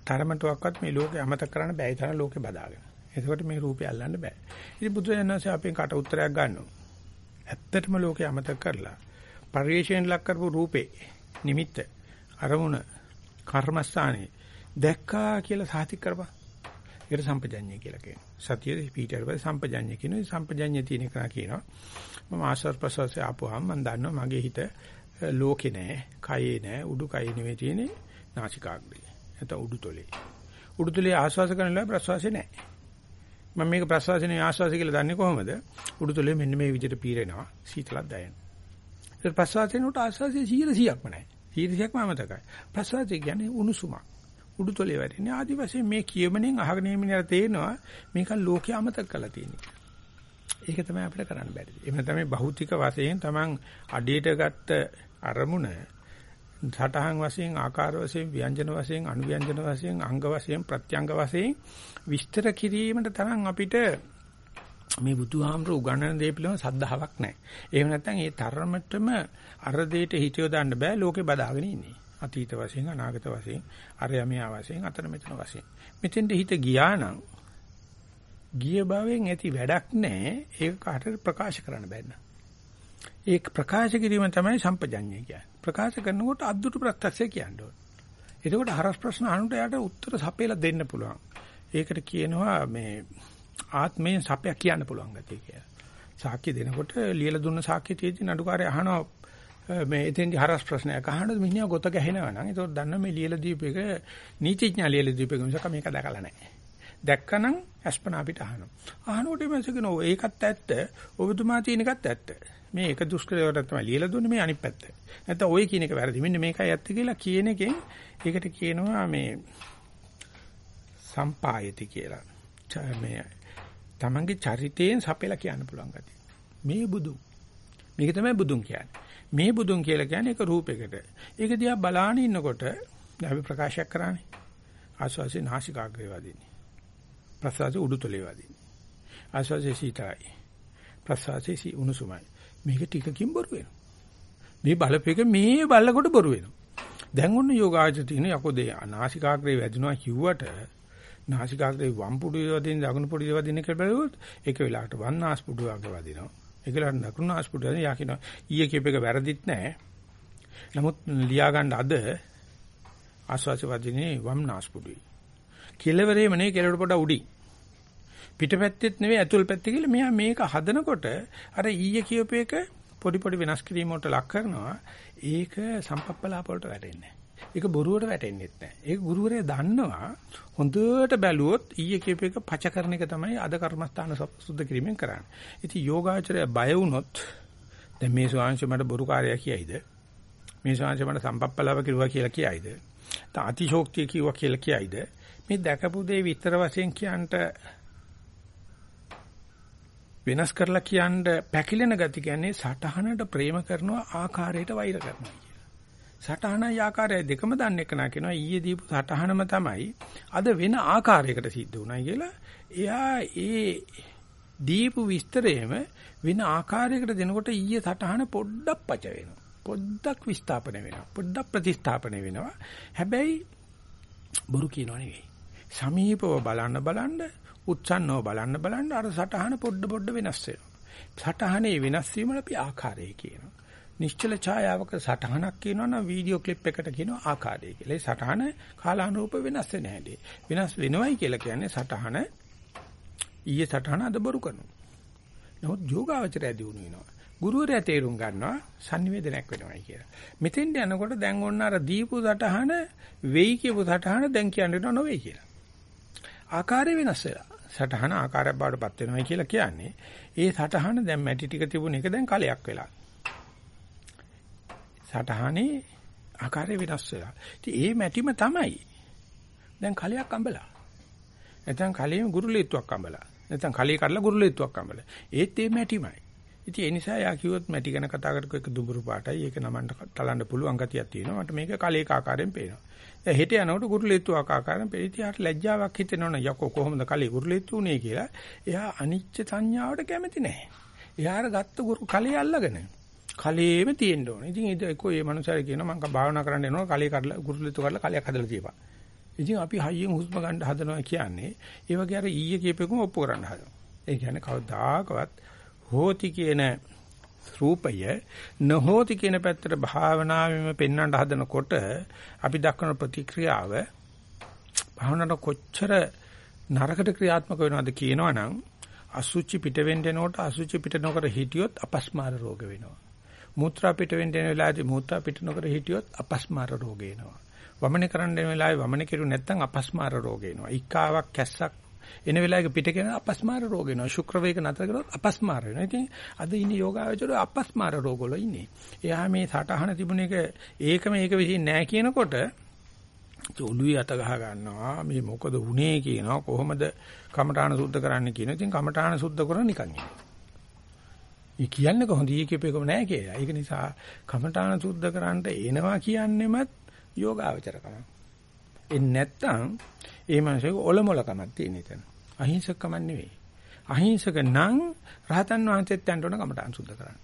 තරමටවත් මේ ලෝකේ අමතක කරන්න බෑ. ඒ තරම් ලෝකේ බදාගෙන. එතකොට මේ රූපය අල්ලන්න බෑ. ඉතින් බුදුරජාණන්සේ අපෙන් කට උත්තරයක් ගන්නවා. ඇත්තටම ලෝකේ අමතක කරලා පරිවේශයෙන් ලක් කරපු රූපේ නිමිත්ත අරමුණ කර්මස්ථානේ දැක්කා කියලා සාතික් කරපන්. ඒකට සම්පජඤ්ඤය කියලා කියනවා. සතිය පීඨය වල සම්පජඤ්ඤය කියනවා. සම්පජඤ්ඤය තියෙන එක කියනවා. මම ආශ්වාස ප්‍රශ්වාසය ආපුවාම මම දන්නවා මගේ හිත ලෝකේ නෑ, කයේ නෑ, උඩුකයේ නෙවෙයි තියෙන්නේ නාසිකාග්‍රේ. නැත්නම් උඩුතොලේ. උඩුතොලේ ආශ්වාස කරනවා ප්‍රශ්වාසය නෑ. මම මේක ප්‍රශ්වාසනේ ආශ්වාසය කියලා දන්නේ කොහොමද? උඩුතොලේ මෙන්න මේ විදිහට පීරෙනවා. සීතලක් දැනෙනවා. ඒක ප්‍රසවාසයෙන් උට ආස්වාසිය 100%ක්ම නැහැ. 100%ක්ම අමතකයි. ප්‍රසවාසය කියන්නේ උණුසුමක්. උඩුතොලේ වැටෙන ආදි වශයෙන් මේ කියමනෙන් අහගෙන ඉමිනර තේනවා මේක ලෝකේ අමතක කරලා තියෙනවා. ඒක තමයි අපිට කරන්න බැරි. එහෙම තමයි භෞතික වශයෙන් Taman අඩේට ගත්ත අරමුණ සටහන් වශයෙන් ආකාර වශයෙන් ව්‍යංජන වශයෙන් අනුව්‍යංජන වශයෙන් අංග වශයෙන් ප්‍රත්‍යංග වශයෙන් විස්තර කිරීමට තරම් අපිට මේ බුදුහාමර උගන්වන දේ පිළිබඳ සද්ධාාවක් නැහැ. එහෙම නැත්නම් ඒ තරමටම අර දෙයට හිතියෝ දාන්න බෑ ලෝකේ බදාගෙන ඉන්නේ. අතීත වශයෙන් අනාගත වශයෙන් අරයමියා වශයෙන් අතන මෙතන වශයෙන්. මෙතෙන්ට හිත ගියා නම් ගිය භවෙන් ඇති වැඩක් නැහැ. ඒක කාටද ප්‍රකාශ කරන්න බැන්න. ඒක ප්‍රකාශ කිරීම තමයි සම්පජඤ්ඤය කියන්නේ. ප්‍රකාශ කරනකොට අද්දුට ප්‍රත්‍යක්ෂය කියන්න ඕන. එතකොට හරස් ප්‍රශ්න අනුන්ට යට උත්තර සපේලා දෙන්න පුළුවන්. ඒකට කියනවා මේ ආත්මයෙන් සපයක් කියන්න පුළුවන් ගතිය කියලා. සාක්ෂි දෙනකොට ලියලා දුන්න සාක්ෂි තියෙදි නඩුකාරය අහනවා මේ එතෙන්දි හරස් ප්‍රශ්නයක් අහනකොට මිනිහා ගොත ගැහෙනවා නම් ඒතකොට දන්න මේ ලියලා දීප එක නීතිඥයා ලියලා දීප එක මිසක මේක දැකලා නැහැ. දැක්කනම් අස්පනා අපිට අහනවා. අහනකොට මේ කියන ඒකත් ඇත්ත. ඔබතුමා තියෙන එකත් ඇත්ත. මේ එක දුෂ්කරවට තමයි ලියලා දුන්නේ මේ අනිත් පැත්ත. නැත්නම් ওই කියන එක වැරදි. මෙන්න මේකයි ඇත්ත කියලා කියන එකෙන් ඒකට කියනවා මේ සම්පායති කියලා. මේ තමන්ගේ චරිතයෙන් සපෙලා කියන්න පුළුවන් ගැතිය. මේ බුදු. මේක තමයි බුදුන් කියන්නේ. මේ බුදුන් කියලා කියන්නේ ඒක රූපයකට. ඒක දිහා බලාන ඉන්නකොට අපි ප්‍රකාශයක් කරානේ. ආස්වාසේ නාසිකාග්‍රේ වදින්නේ. ප්‍රසවාසයේ උඩුතලේ වදින්නේ. ආස්වාසේ සීතලයි. ප්‍රසවාසයේ සී උණුසුමයි. මේක ටිකකින් බොරු වෙනවා. මේ බලපෙක මේ බල්ලකොට බොරු වෙනවා. දැන් ඔන්න යෝගාචර තියෙන යකෝ දෙය නාසිකාග්‍රේ වැදිනවා කිව්වට නාසිකාග්‍රේ වම් පුඩුවේ වදින දකුණු පුඩුවේ වදින කියලා බැලුවොත් ඒක වෙලාවට වම් නාස් පුඩුවක වදිනවා. ඒක වෙලාවට දකුණු නාස් පුඩුවේ යා කියනවා ඊයේ කියප එක වැරදිත් නැහැ. නමුත් ලියා ගන්න අද ආස්වාස වදිනේ වම් නාස් පුඩුවේ. කෙලවරේම නේ කෙලවර පොඩ උඩින්. පිටපැත්තෙත් නෙවෙයි ඇතුල් පැත්තේ කියලා මෙයා මේක හදනකොට අර ඊයේ කියප එක පොඩි පොඩි වෙනස් කිරීම වලට ලක් කරනවා. ඒක සම්පප්පලාප වලට වැටෙන්නේ ඒක බොරුවට වැටෙන්නේ නැහැ. ඒක ගුරුවරයා දන්නවා හොඳට බැලුවොත් ඊයේ කියප එක පච කරන එක තමයි අද කර්මස්ථාන සුද්ධ කිරීමෙන් කරන්නේ. ඉතින් යෝගාචරය බය වුණොත් දැන් මේ ස්වාංශ මට බොරුකාරයා කියයිද? මේ ස්වාංශ මට සම්පප්පලාව කිව්වා කියලා කියයිද? තා අතිශෝක්තිය කිව්වා කියලා කියයිද? මේ දැකපු දේ විතර වශයෙන් කියන්ට වෙනස් කරලා කියන්න පැකිලෙන ගති කියන්නේ සටහනට ප්‍රේම කරනවා ආකාරයට වෛර කරනවා. සටහනයි ආකාරය දෙකම දන්න එක නා කියනවා ඊයේ දීපු සටහනම තමයි අද වෙන ආකාරයකට සිද්ධ වුණා කියලා. එයා ඒ දීපු විස්තරයේම වෙන ආකාරයකට දෙනකොට ඊයේ සටහන පොඩ්ඩක් පච වෙනවා. පොඩ්ඩක් විස්ථාපන වෙනවා. පොඩ්ඩක් ප්‍රතිස්ථාපන වෙනවා. හැබැයි බොරු කියනව නෙවෙයි. සමීපව බලන්න බලන්න උත්සන්නව බලන්න බලන්න අර සටහන පොඩ පොඩ වෙනස් වෙනවා. සටහනේ වෙනස් වීම අපි ආකාරය කියනවා. නිශ්චල ඡායාවක සටහනක් කියනවනම් වීඩියෝ ක්ලිප් එකට කියනවා ආකාරය කියලා. ඒ සටහන කාලානුරූප වෙනස් වෙන හැටි. වෙනස් වෙනවයි කියලා කියන්නේ සටහන ඊයේ සටහන අද බොරු කරනවා. නමුත් යෝගාවචරය දිනු වෙනවා. ගුරුවරයා තේරුම් ගන්නවා sannivedanayak වෙනවයි කියලා. මෙතෙන්ට යනකොට දැන් ඔන්න අර දීපු සටහන වෙයි කියපු සටහන දැන් කියන්නේ නොවේ කියලා. ආකාරය වෙනස් වෙලා. සටහන ආකාරයක් බාටපත් වෙනවයි කියලා කියන්නේ ඒ සටහන දැන් මැටි ටික තිබුණ එක දැන් කලයක් වෙලා. සටහනේ ආකාරය වෙනස් වෙලා. ඉතින් ඒ මැටිම තමයි. දැන් කලයක් අඹලා. නැත්නම් කලෙම ගුරුලීත්වයක් අඹලා. නැත්නම් කලේ කඩලා ගුරුලීත්වයක් අඹලා. ඒත් ඒ මැටිමයි. ඉතින් ඒ නිසා යා කිව්වොත් මැටි ගැන කතා කරක එක දුඹුරු පාටයි. ඒක නමන්න තලන්න පුළුවන් ගතියක් තියෙනවා. මට මේක කලේක ආකාරයෙන් පේනවා. දැන් හෙට යනකොට ගුරුලීත්වයක් ආකාරයෙන් පේති. යාට ලැජ්ජාවක් හිතෙනවනේ යකෝ කොහොමද කලේ ගුරුලීත්ව උනේ කියලා. එයා අනිච්ච සංඥාවට කැමති නැහැ. එයාට ගත්ත ගුරු කලේ අල්ලගෙන. කලයේම තියෙන්න ඕනේ. ඉතින් ඒක ඒ මනුස්සයර කියනවා මම භාවනා කරන්න එනවා කලයේ කඩලා ගුරුලිතු කරලා කලයක් හදලා තියපන්. ඉතින් අපි හයියෙන් හුස්ම ගන්න හදනවා කියන්නේ ඒ වගේ අර ඊයේ කියපෙකම ඔප්පු කරන්න හදනවා. ඒ කියන්නේ කවදාකවත් හෝති කියන රූපය නොහෝති කියන පැත්තට භාවනාවෙම පෙන්වන්න හදනකොට අපි දක්වන ප්‍රතික්‍රියාව භාවනාවට කොච්චර නරකට ක්‍රියාත්මක වෙනවද කියනවනම් අසුචි පිට වෙන්න එනකොට අසුචි පිට නොකර හිටියොත් අපස්මාර රෝග වෙනවා. මූත්‍රා පිට වෙන්න යන වෙලාවේදී මූත්‍රා පිට නොකර හිටියොත් අපස්මාර රෝග එනවා. වමන කරන්න යන වෙලාවේ වමන කෙරු නැත්නම් අපස්මාර රෝග එනවා. ඉක්කාවක් කැස්සක් එන වෙලාවක පිට කරන අපස්මාර රෝග එනවා. ශුක්‍ර වේග නතර කරොත් අපස්මාර වෙනවා. ඉතින් අද ඉන්නේ යෝගාවචර අපස්මාර රෝග වල ඉන්නේ. එයා මේ සටහන තිබුණ එක ඒකම ඒක විසින් නෑ කියනකොට ඔළුවේ අත ගහ ගන්නවා. මේ මොකද වුනේ කියනවා. කොහොමද කමඨාන සුද්ධ කරන්න කියන. ඉතින් කමඨාන සුද්ධ කරන නිකන් ඉන්නේ. ඒ කියන්නේ කොහොමද ඊ කියපේකම නැහැ කියලා. ඒක නිසා කමඨාන සුද්ධ කරන්නට එනවා කියන්නෙමත් යෝගාවචරකම. එන්නේ නැත්තම් ඒ මනසේ ඔලොමලකමක් තියෙන එතන. අහිංසකකම නෙවෙයි. අහිංසක නම් රහතන් වහන්සේත් යන්න ඕන කමඨාන සුද්ධ කරන්න.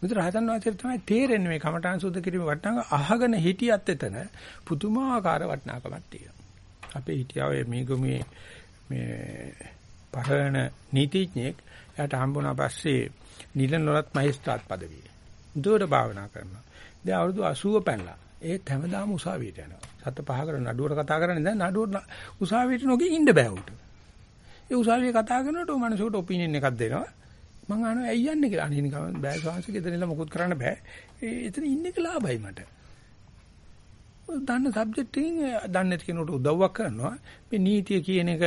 මුද රහතන් වහන්සේට තමයි තේරෙන්නේ මේ කමඨාන සුද්ධ කිරීම වටිනාක අහගෙන හිටියත් එතන පුදුමාකාර වටිනාකමක් තියෙනවා. අපේ හිටියා මේ ගොමේ මේ පරණ නීතිඥෙක් එයාට හම්බුණා පස්සේ නිල නොරත් මහේස්ත්‍රාත් පදවිය. දුවට භාවනා කරනවා. දැන් අවුරුදු 80 පැනලා. ඒත් හැමදාම උසාවියට යනවා. සත පහකට නඩුවට කතා කරන්නේ දැන් නඩුවට උසාවියට නොගිය ඉන්න බෑ උට. ඒ උසාවියේ කතා කරනකොට ਉਹ මනසට ඔපිනියන් එකක් දෙනවා. මං අහනවා ඇයි යන්නේ කියලා. අනේ නිකන් බෑ ස්වාමීන් වහන්සේ ගෙදර ඉඳලා මොකුත් කරන්න බෑ. ඒ එතන ඉන්න එක ලාභයි මට. ඉතින් අපි හයියෙන් හුස්ම ගන්න හදනවා. මේ මොකද වුනේ කියනවා කොහොමද කලේ කරලා ගුරුලෙත්තුවක් අම්බලා. එතන ඉන්න එක ලාභයි. මොකද මේ සටහන දන්න සබ්ජෙක්ට් එකකින් දන්නේ නැති කෙනෙකුට උදව්වක් කරනවා. මේ නීතිය කියන එක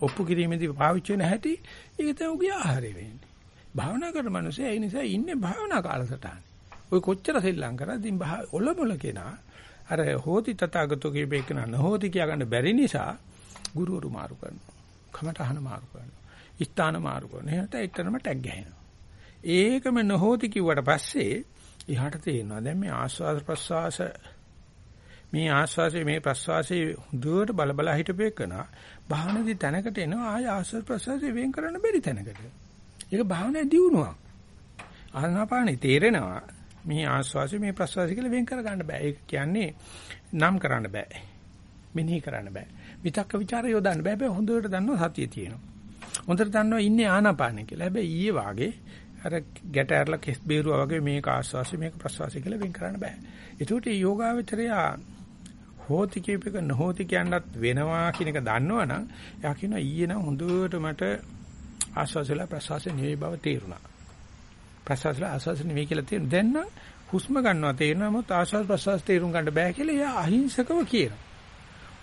ඔප්පු කිරීමේදී පාවිච්චි වෙන හැටි ඒක තමයි උගේ ආහාරය වෙන්නේ. භාවනා කරන මිනිස්සු ඒ නිසා ඉන්නේ භාවනා කාලසටහනේ. ඔය කොච්චර සෙල්ලම් කරා ඉතින් ඔලොමොල කෙනා අර හෝති තථාගතෝ කියපේ කෙනා නොහෝති කියා ගන්න බැරි නිසා ගුරුවරු මාරු කරනවා. කමටහන මාරු කරනවා. ස්ථාන මාරු කරනවා. එහෙනම් එක්තරම ටැග් ගහනවා. ඒකම නොහෝති කිව්වට පස්සේ එහාට තේරෙනවා දැන් මේ ආස්වාද ප්‍රස්වාස මේ ආස්වාසේ මේ ප්‍රස්වාසේ හුදුවට බල බල හිටපේකන භාවනදී තැනකට එනවා ආය ආස්වාද ප්‍රස්වාසේ වෙන් කරන්න බැරි තැනකට. ඒක භාවනාවේ දියුණුවක්. ආනාපානෙ තේරෙනවා මේ ආස්වාසි මේ ප්‍රස්වාසි කියලා වෙන් කර ගන්න බෑ. ඒක කියන්නේ නම් කරන්න බෑ. මෙනෙහි කරන්න බෑ. විතක්ක ਵਿਚාර යොදන්න බෑ. හැබැයි හොඳට දන්නවා සතිය තියෙනවා. හොඳට දන්නවා ඉන්නේ ආනාපානෙ කියලා. හැබැයි ඊයේ වාගේ අර ගැට ඇරලා කෙස් බේරුවා වගේ මේක ආස්වාසි මේක ප්‍රස්වාසි කියලා වෙන් කරන්න බෑ. ඒකට යෝගාවචරය හෝති කියපේක නොහෝති කියන්නත් වෙනවා කියන එක දන්නවනම් එයා කියනවා ඊයේ නම් හොඳට මට ආස්වාසලා ප්‍රස්වාසය නෙවෙයි බව තේරුණා. ප්‍රසවාසල ආස්වාස නෙවෙයි කියලා තියෙන. දැන් නම් හුස්ම ගන්නවා තේරෙනවා මොකද ආස්වාස් ප්‍රසවාස තේරුම් ගන්න බෑ කියලා එයා අහිංසකව කියනවා.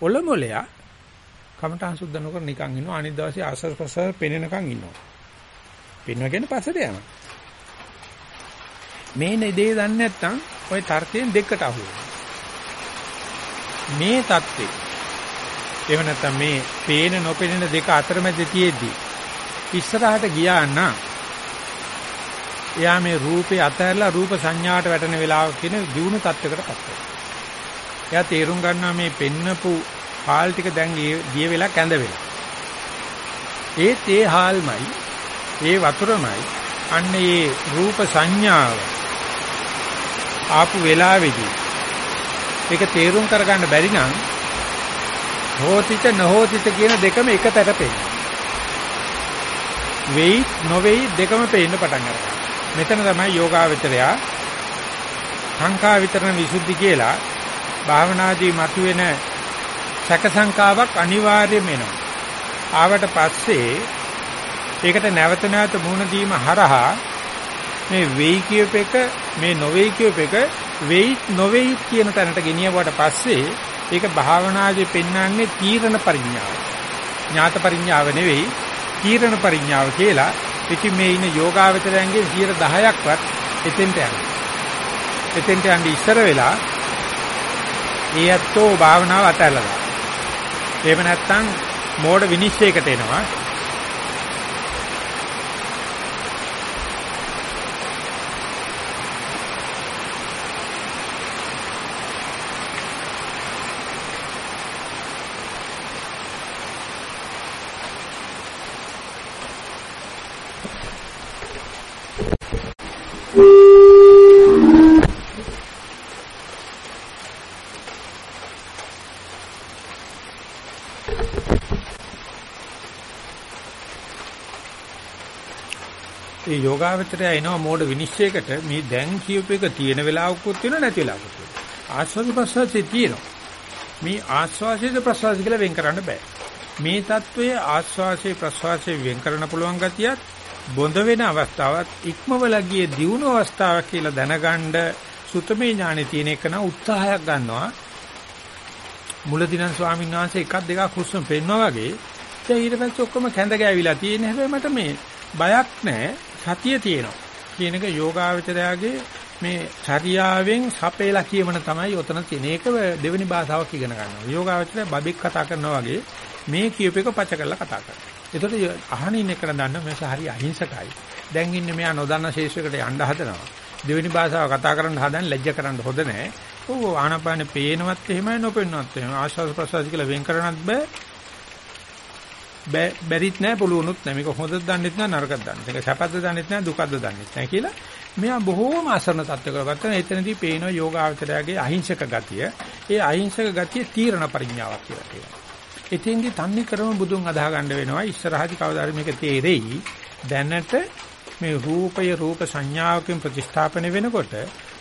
ඔලොමොලයා කමටහන් සුද්ධ නොකර නිකන් ඉන්නවා. අනිත් දවසේ ආස්වාස් ප්‍රසවාස පෙනෙනකන් ඉන්නවා. පෙන්නවා කියන්නේ පස්සට යනවා. මේ නෙදේ දන්නේ නැත්නම් ওই තර්කයෙන් දෙකට අහු මේ தත්ත්වේ එහෙම නැත්නම් මේ පේන නොපෙනෙන දෙක අතරමැද තියෙද්දි ඉස්සරහට ගියා නම් එයා මේ රූපේ අතහැරලා රූප සංඥාවට වැටෙන වෙලාව කියන දියුණු තත්වයකටපත් වෙනවා. එයා තේරුම් ගන්නවා මේ පෙන්නපු හාල් ටික දැන් ගිය වෙලා කැඳ වෙලා. ඒත් ඒ හාල්මයි ඒ වතුරමයි අන්න ඒ රූප සංඥාව ආපු වෙලාවේදී ඒක තේරුම් කරගන්න බැරි නම් හෝතිත නොහෝතිත කියන දෙකම එක තැනට පේනවා. වෙයි නොවේයි දෙකම පේන්න පටන් ගන්නවා. මෙතන තමයි යෝගාවචරයා සංඛා විතරණ විසුද්ධි කියලා භාවනාදී මතුවෙන සැක සංකාවක් අනිවාර්යයෙන්ම එනවා. ආවට පස්සේ ඒකට නැවත නැවත මුහුණ දීම හරහා මේ වෙයි කියප එක මේ නොවේයි කියප එක වෙයි නොවේයි කියන තැනට ගෙනියවට පස්සේ ඒක භාවනාදී පෙන්වන්නේ තීරණ පරිඥාව. ඥාත පරිඥාව නෙවෙයි තීරණ පරිඥාව කියලා ඉතින් මේ ඉන්න යෝගාවචරයන්ගේ 10%ක්වත් එතෙන්ට යනවා. එතෙන්ට යන්නේ ඉස්සර වෙලා ඒ ඇත්තෝ භාවනාව අතහැරලා දානවා. එහෙම නැත්නම් මෝඩ විනිශ්චයකට එනවා. මේ යෝගාවචරය එනවා මෝඩ විනිශ්චයකට. මේ දැන් කියූප එක තියෙන වෙලාවකුත් වෙන නැති වෙලාවකුත් ආස්වාද ප්‍රසවාසයේ තියෙනවා. මේ ආස්වාසයේද ප්‍රසවාසය කියලා වෙන් කරන්න බෑ. මේ தત્ත්වයේ ආස්වාසයේ ප්‍රසවාසයේ වෙන් කරන්න පුළුවන් ගතියත් බොඳ වෙන අවස්ථාවත් ඉක්මවල ගියේ දියුණු අවස්ථාවක් කියලා දැනගන්න සුතමේ ඥානෙ තියෙන එක නා උත්සාහයක් ගන්නවා. මුලදී නම් ස්වාමීන් වහන්සේ එකක් දෙකක් හුස්ම පෙන්නවා වගේ. දැන් ඊට පස්සේ ඔක්කොම කැඳ ගෑවිලා තියෙන හැබැයි මට මේ බයක් නැහැ සතිය තියෙනවා කියන එක යෝගාවචරයාගේ මේ චර්යාවෙන් සපේලා කියවන තමයි උතන තියෙන. ඒක දෙවෙනි භාෂාවක් ඉගෙන ගන්නවා. යෝගාවචරය බබෙක් කතා කරනවා වගේ මේ කියූප එක පච කරලා කතා කරනවා. එතකොට අහන ඉන්න එක දන්න මේක හරි අහිංසකයි. දැන් ඉන්නේ මෙයා නොදන්න ශේෂයකට යන්න හදනවා. දෙවෙනි භාෂාව කතා කරන්න හදන ලැජ්ජ කරන්න හොඳ නැහැ. ඕ ආනපාන පේනවත් එහෙමයි නොපෙන්නවත් එහෙමයි. ආශ්වාස ප්‍රශ්වාස කියලා වෙන් කරන්නත් බෑ. බැරිත් නැහැ පුළුවනුත් නැහැ. මේක හොඳද දන්නෙත් නැහැ නරකද දන්නෙත්. මේක සැපද දන්නෙත් නැහැ දුකද දන්නෙත් නැහැ කියලා මෙයා බොහෝම අසරණ තත්ත්වයකට ගත්තා. එතනදී පේන යෝගාවචරයාගේ අහිංසක ගතිය. ඒ අහිංසක ගතිය තීරණ පරිඥාවක් කියලා කියනවා. එතෙන්දී තන්නේ කරම බුදුන් අදා ගන්න වෙනවා. ඉස්සරහදි කවදාද මේක තේරෙයි. දැනට මේ රූපය රූප සංඥාවකින් ප්‍රතිස්ථාපන වෙනකොට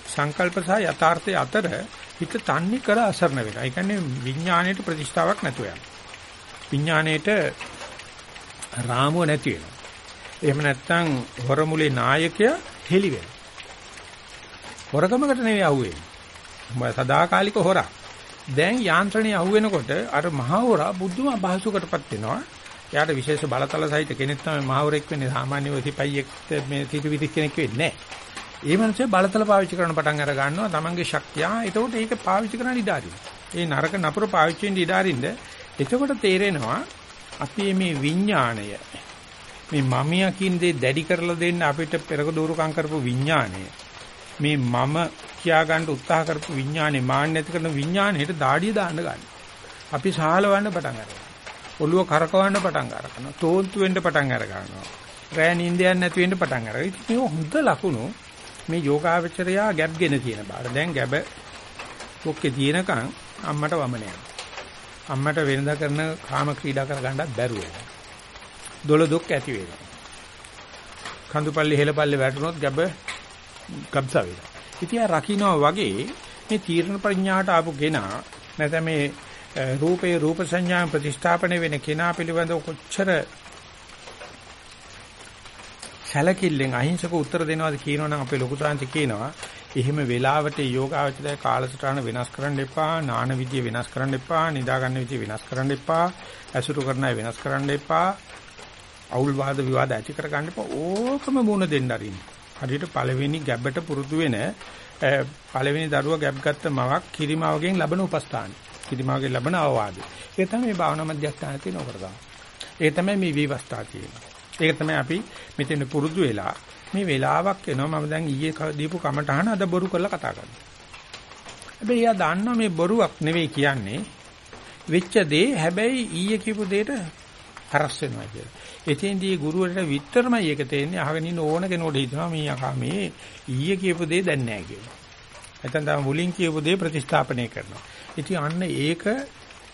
සංකල්ප සහ යථාර්ථය අතර හිත තන්නේ කර අසරණ වෙනවා. ඒ කියන්නේ විඥාණයට ප්‍රතිස්ථාවක් නැතුව යනවා. විඥාණයට රාමුව නැති වෙනවා. එහෙම නැත්නම් හොරමුලේ නායකයා හෙලි වෙනවා. හොරකමකට නෙවෙයි අහුවෙන්නේ. උඹ සදාකාලික හොරා. දැන් යාන්ත්‍රණය අහුවෙනකොට අර මහවරා බුදුම අපහසුකටපත් වෙනවා. එයාට විශේෂ බලතල සහිත කෙනෙක් තමයි මහවරෙක් වෙන්නේ සාමාන්‍ය සිපයියෙක් මේ සිටවිදි කෙනෙක් වෙන්නේ නැහැ. ඒ මනුස්සය බලතල පාවිච්චි කරන පටන් අර ගන්නවා තමන්ගේ ශක්තිය. එතකොට ඒක පාවිච්චි කරන්න ඉඩ ඒ නරක නපුර පාවිච්චි වෙන්න ඉඩ අරින්න එතකොට තේරෙනවා අපි මේ විඥාණය මේ මමියා කියන දේ දැඩි කරලා දෙන්න අපිට පෙරක දూరుකම් කරපු විඥාණය මේ මම කියා ගන්න උත්සාහ කරපු විඥානේ මාන්න ඇති කරන විඥාණයට දාඩිය දාන්න ගන්න. අපි සාහලවන්න පටන් ගන්නවා. ඔළුව කරකවන්න පටන් ගන්නවා. තෝන්තු වෙන්න පටන් අර ගන්නවා. රෑ නිින්දයක් නැති වෙන්න පටන් අරගන්නවා. ඉතින් මේ හොඳ ලකුණු මේ යෝගාවචරයා ගැප්ගෙන තියෙන බාර. දැන් ගැබ ඔක්කේ තියෙනකන් අම්මට වමනයක්. අම්මට වෙනදා කරන කාම ක්‍රීඩා කර ගන්නත් බැරුව වෙනවා. දොළ දුක් ඇති වෙනවා. කඳුපල්ලි හෙලපල්ලි වැටුනොත් ගැබ ගබ්සා වෙනවා. ඉතින් රකින්නවා වගේ මේ තීර්ණ ප්‍රඥාට ආපු කෙනා නැත්නම් මේ රූපේ රූප සංඥා ප්‍රතිස්ථාපන වෙන කෙනා පිළිබඳව කොච්චර සැලකිල්ලෙන් අහිංසක උත්තර දෙනවද කියනවනම් අපේ ලොකු තාන්ති කියනවා එහෙම වෙලාවට යෝගාවචරය කාලසටහන වෙනස් කරන්න එපා නාන විදිය වෙනස් කරන්න එපා නිදා ගන්න විදිය වෙනස් කරන්න එපා ඇසුරු කරන අය වෙනස් කරන්න එපා අවුල් වාද විවාද ඇති කර ගන්න එපා ඕකම මුණ දෙන්න අරින්න හරියට පළවෙනි ගැබ්බට පුරුදු වෙන පළවෙනි දරුවා ගැබ් ගත්ත මවක් කිරිමාවගෙන් ලබන උපස්ථාන. කිරිමාවගෙන් ලබන අවවාදය. ඒ තමයි මේ භාවනා මධ්‍යස්ථානයේ තියෙන කරදා. ඒ තමයි මේ විවස්ථා කියන්නේ. ඒක තමයි අපි මෙතන පුරුදු වෙලා මේ වෙලාවක් එනවා මම දැන් ඊයේ දීපු කමටහන අද බොරු කරලා කතා කරනවා. හැබැයි එයා දන්නවා මේ බොරුවක් නෙවෙයි කියන්නේ වෙච්ච දේ හැබැයි ඊයේ කියපු දෙයට හරස් වෙනවා කියලා. එතෙන්දී ගුරුවරට විතරමයි ඒක තේන්නේ අහගෙන ඉන්න ඕන කෙනෙකුට හිතනවා මේ යකා මේ ඊයේ කියපු දේ දැන් නැහැ කියලා. නැත්නම් තම මුලින් කියපු දේ ප්‍රතිස්ථාපනය කරනවා. ඉතින් අන්න ඒක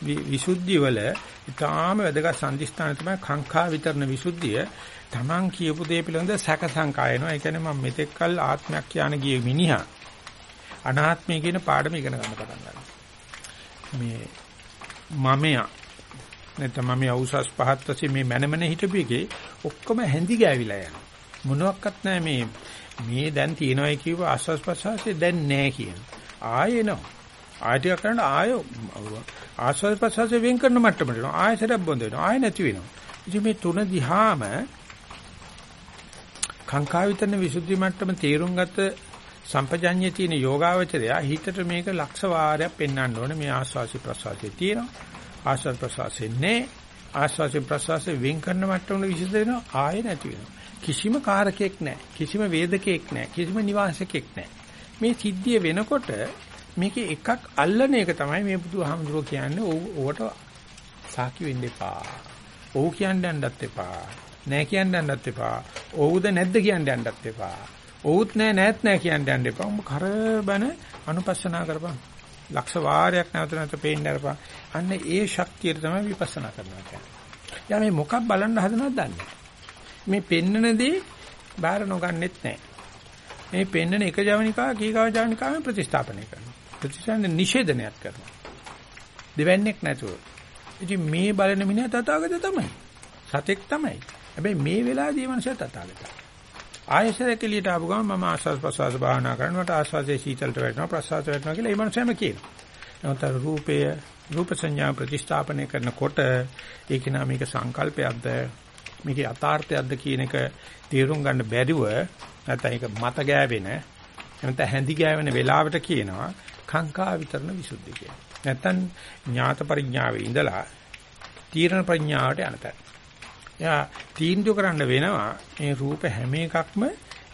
විසුද්ධිය වල ඊටාම වැදගත් සම්දිස්ථාන තමයි කාංකා විතරන විසුද්ධිය. Taman කියපු දේ පිළිබඳ සැක සංකා එනවා. ඒ කියන්නේ මම මෙතෙක්කල් ආත්මයක් කියන ගිය මිනිහා අනාත්මය කියන පාඩම ඉගෙන ගන්න පටන් ගන්නවා. මේ මමයා නැත්නම් මම අවුසස් පහත් වශයෙන් මේ මනමන හිටපු එකේ ඔක්කොම හැඳි ගෑවිලා යනවා. මොනවත් නැහැ මේ මේ දැන් තියනවායි කියව ආස්වාස් ප්‍රසවාසයේ දැන් නැහැ කියන. ආයෙ එනවා. ආයෙ කරන්න ආයෙ ආස්වාස් ප්‍රසවාසයේ වෙන් කරන මට්ටමට එනවා. ආයෙ සරක් බොඳ වෙනවා. ආයෙ නැති වෙනවා. ඉතින් මේ තුන දිහාම කාංකා විතරන විසුද්ධි මට්ටම තේරුම් ගත සම්පජඤ්ඤයේ තියෙන යෝගාවචරය හිතට මේක ලක්ෂ වාරයක් පෙන්වන්න ඕනේ. මේ ආස්වාසි ප්‍රසවාසයේ තියෙනවා. ආශ්වාස ප්‍රශ්වාසයෙන් නේ. ආශ්වාස ප්‍රශ්වාසයෙන් වෙන් කරන මට්ටමන විශේෂ වෙනවා ආයෙ නැති වෙනවා. කිසිම කාරකයක් නැහැ කිසිම වේදකයක් නැහැ කිසිම නිවාසකයක් නැහැ මේ සිද්ධිය වෙනකොට මේකේ එකක් අල්ලන එක තමයි මේ බුදුහාමුදුරුවෝ කියන්නේ. ඕවට සාකි වෙන්න එපා. ඔව් කියන්න යන්නත් එපා. නෑ කියන්න යන්නත් එපා ඔව්ද නැද්ද කියන්න යන්නත් එපා ඔව්ත් නෑ නැත් නෑ කියන්න යන්න එපා උඹ කරබන අනුපස්සනා කරපන් ලක්ෂ වාරයක් නැවත නැවත පේන්න අරපන්. අන්න ඒ ශක්තියට තමයි විපස්සනා කරනවා කියන්නේ. යා මේ මොකක් බලන්න හදනවද දන්නේ මේ පෙන්නන දේ බාර නොගන්නෙත් නැහැ. මේ පෙන්නන එක ජවනිකා කීකව ජවනිකාවෙන් ප්‍රතිස්ථාපනය කරනවා. ප්‍රතිස්ථාපන නිෂේධනයක් කරනවා. දෙවන්නේක් නැතුව. ඉතින් මේ බලන මිනිහා තථාගත තමයි. සතෙක් තමයි. හැබැයි මේ වෙලාවේදී මනුෂ්‍ය තථාගතයි. ආයසරක එළියට ආපු ගමන් මම ආස්වාද ප්‍රසවාස භාවනා කරනකොට ආස්වාදයේ සීතලට වැටෙනවා ප්‍රසවාස වැටෙනවා කියලා ඒ මනුස්සයම කියනවා. නමුත් රූපය රූප සංඥා ප්‍රතිස්ථාපනය කරනකොට ඒක නා මේක සංකල්පයක්ද මේකේ යථාර්ථයක්ද කියන එක තේරුම් ගන්න බැරිව නැත්නම් ඒක මත ගෑවෙන නැත්නම් හැඳි ගෑවෙන වෙලාවට කියනවා කාංකා විතරන විසුද්ධිය කියලා. නැත්නම් ඥාත පරිඥාවේ ඉඳලා තීරණ ප්‍රඥාවට යනතර. එයා තීන්දුව කරන්න වෙනවා මේ රූප හැම එකක්ම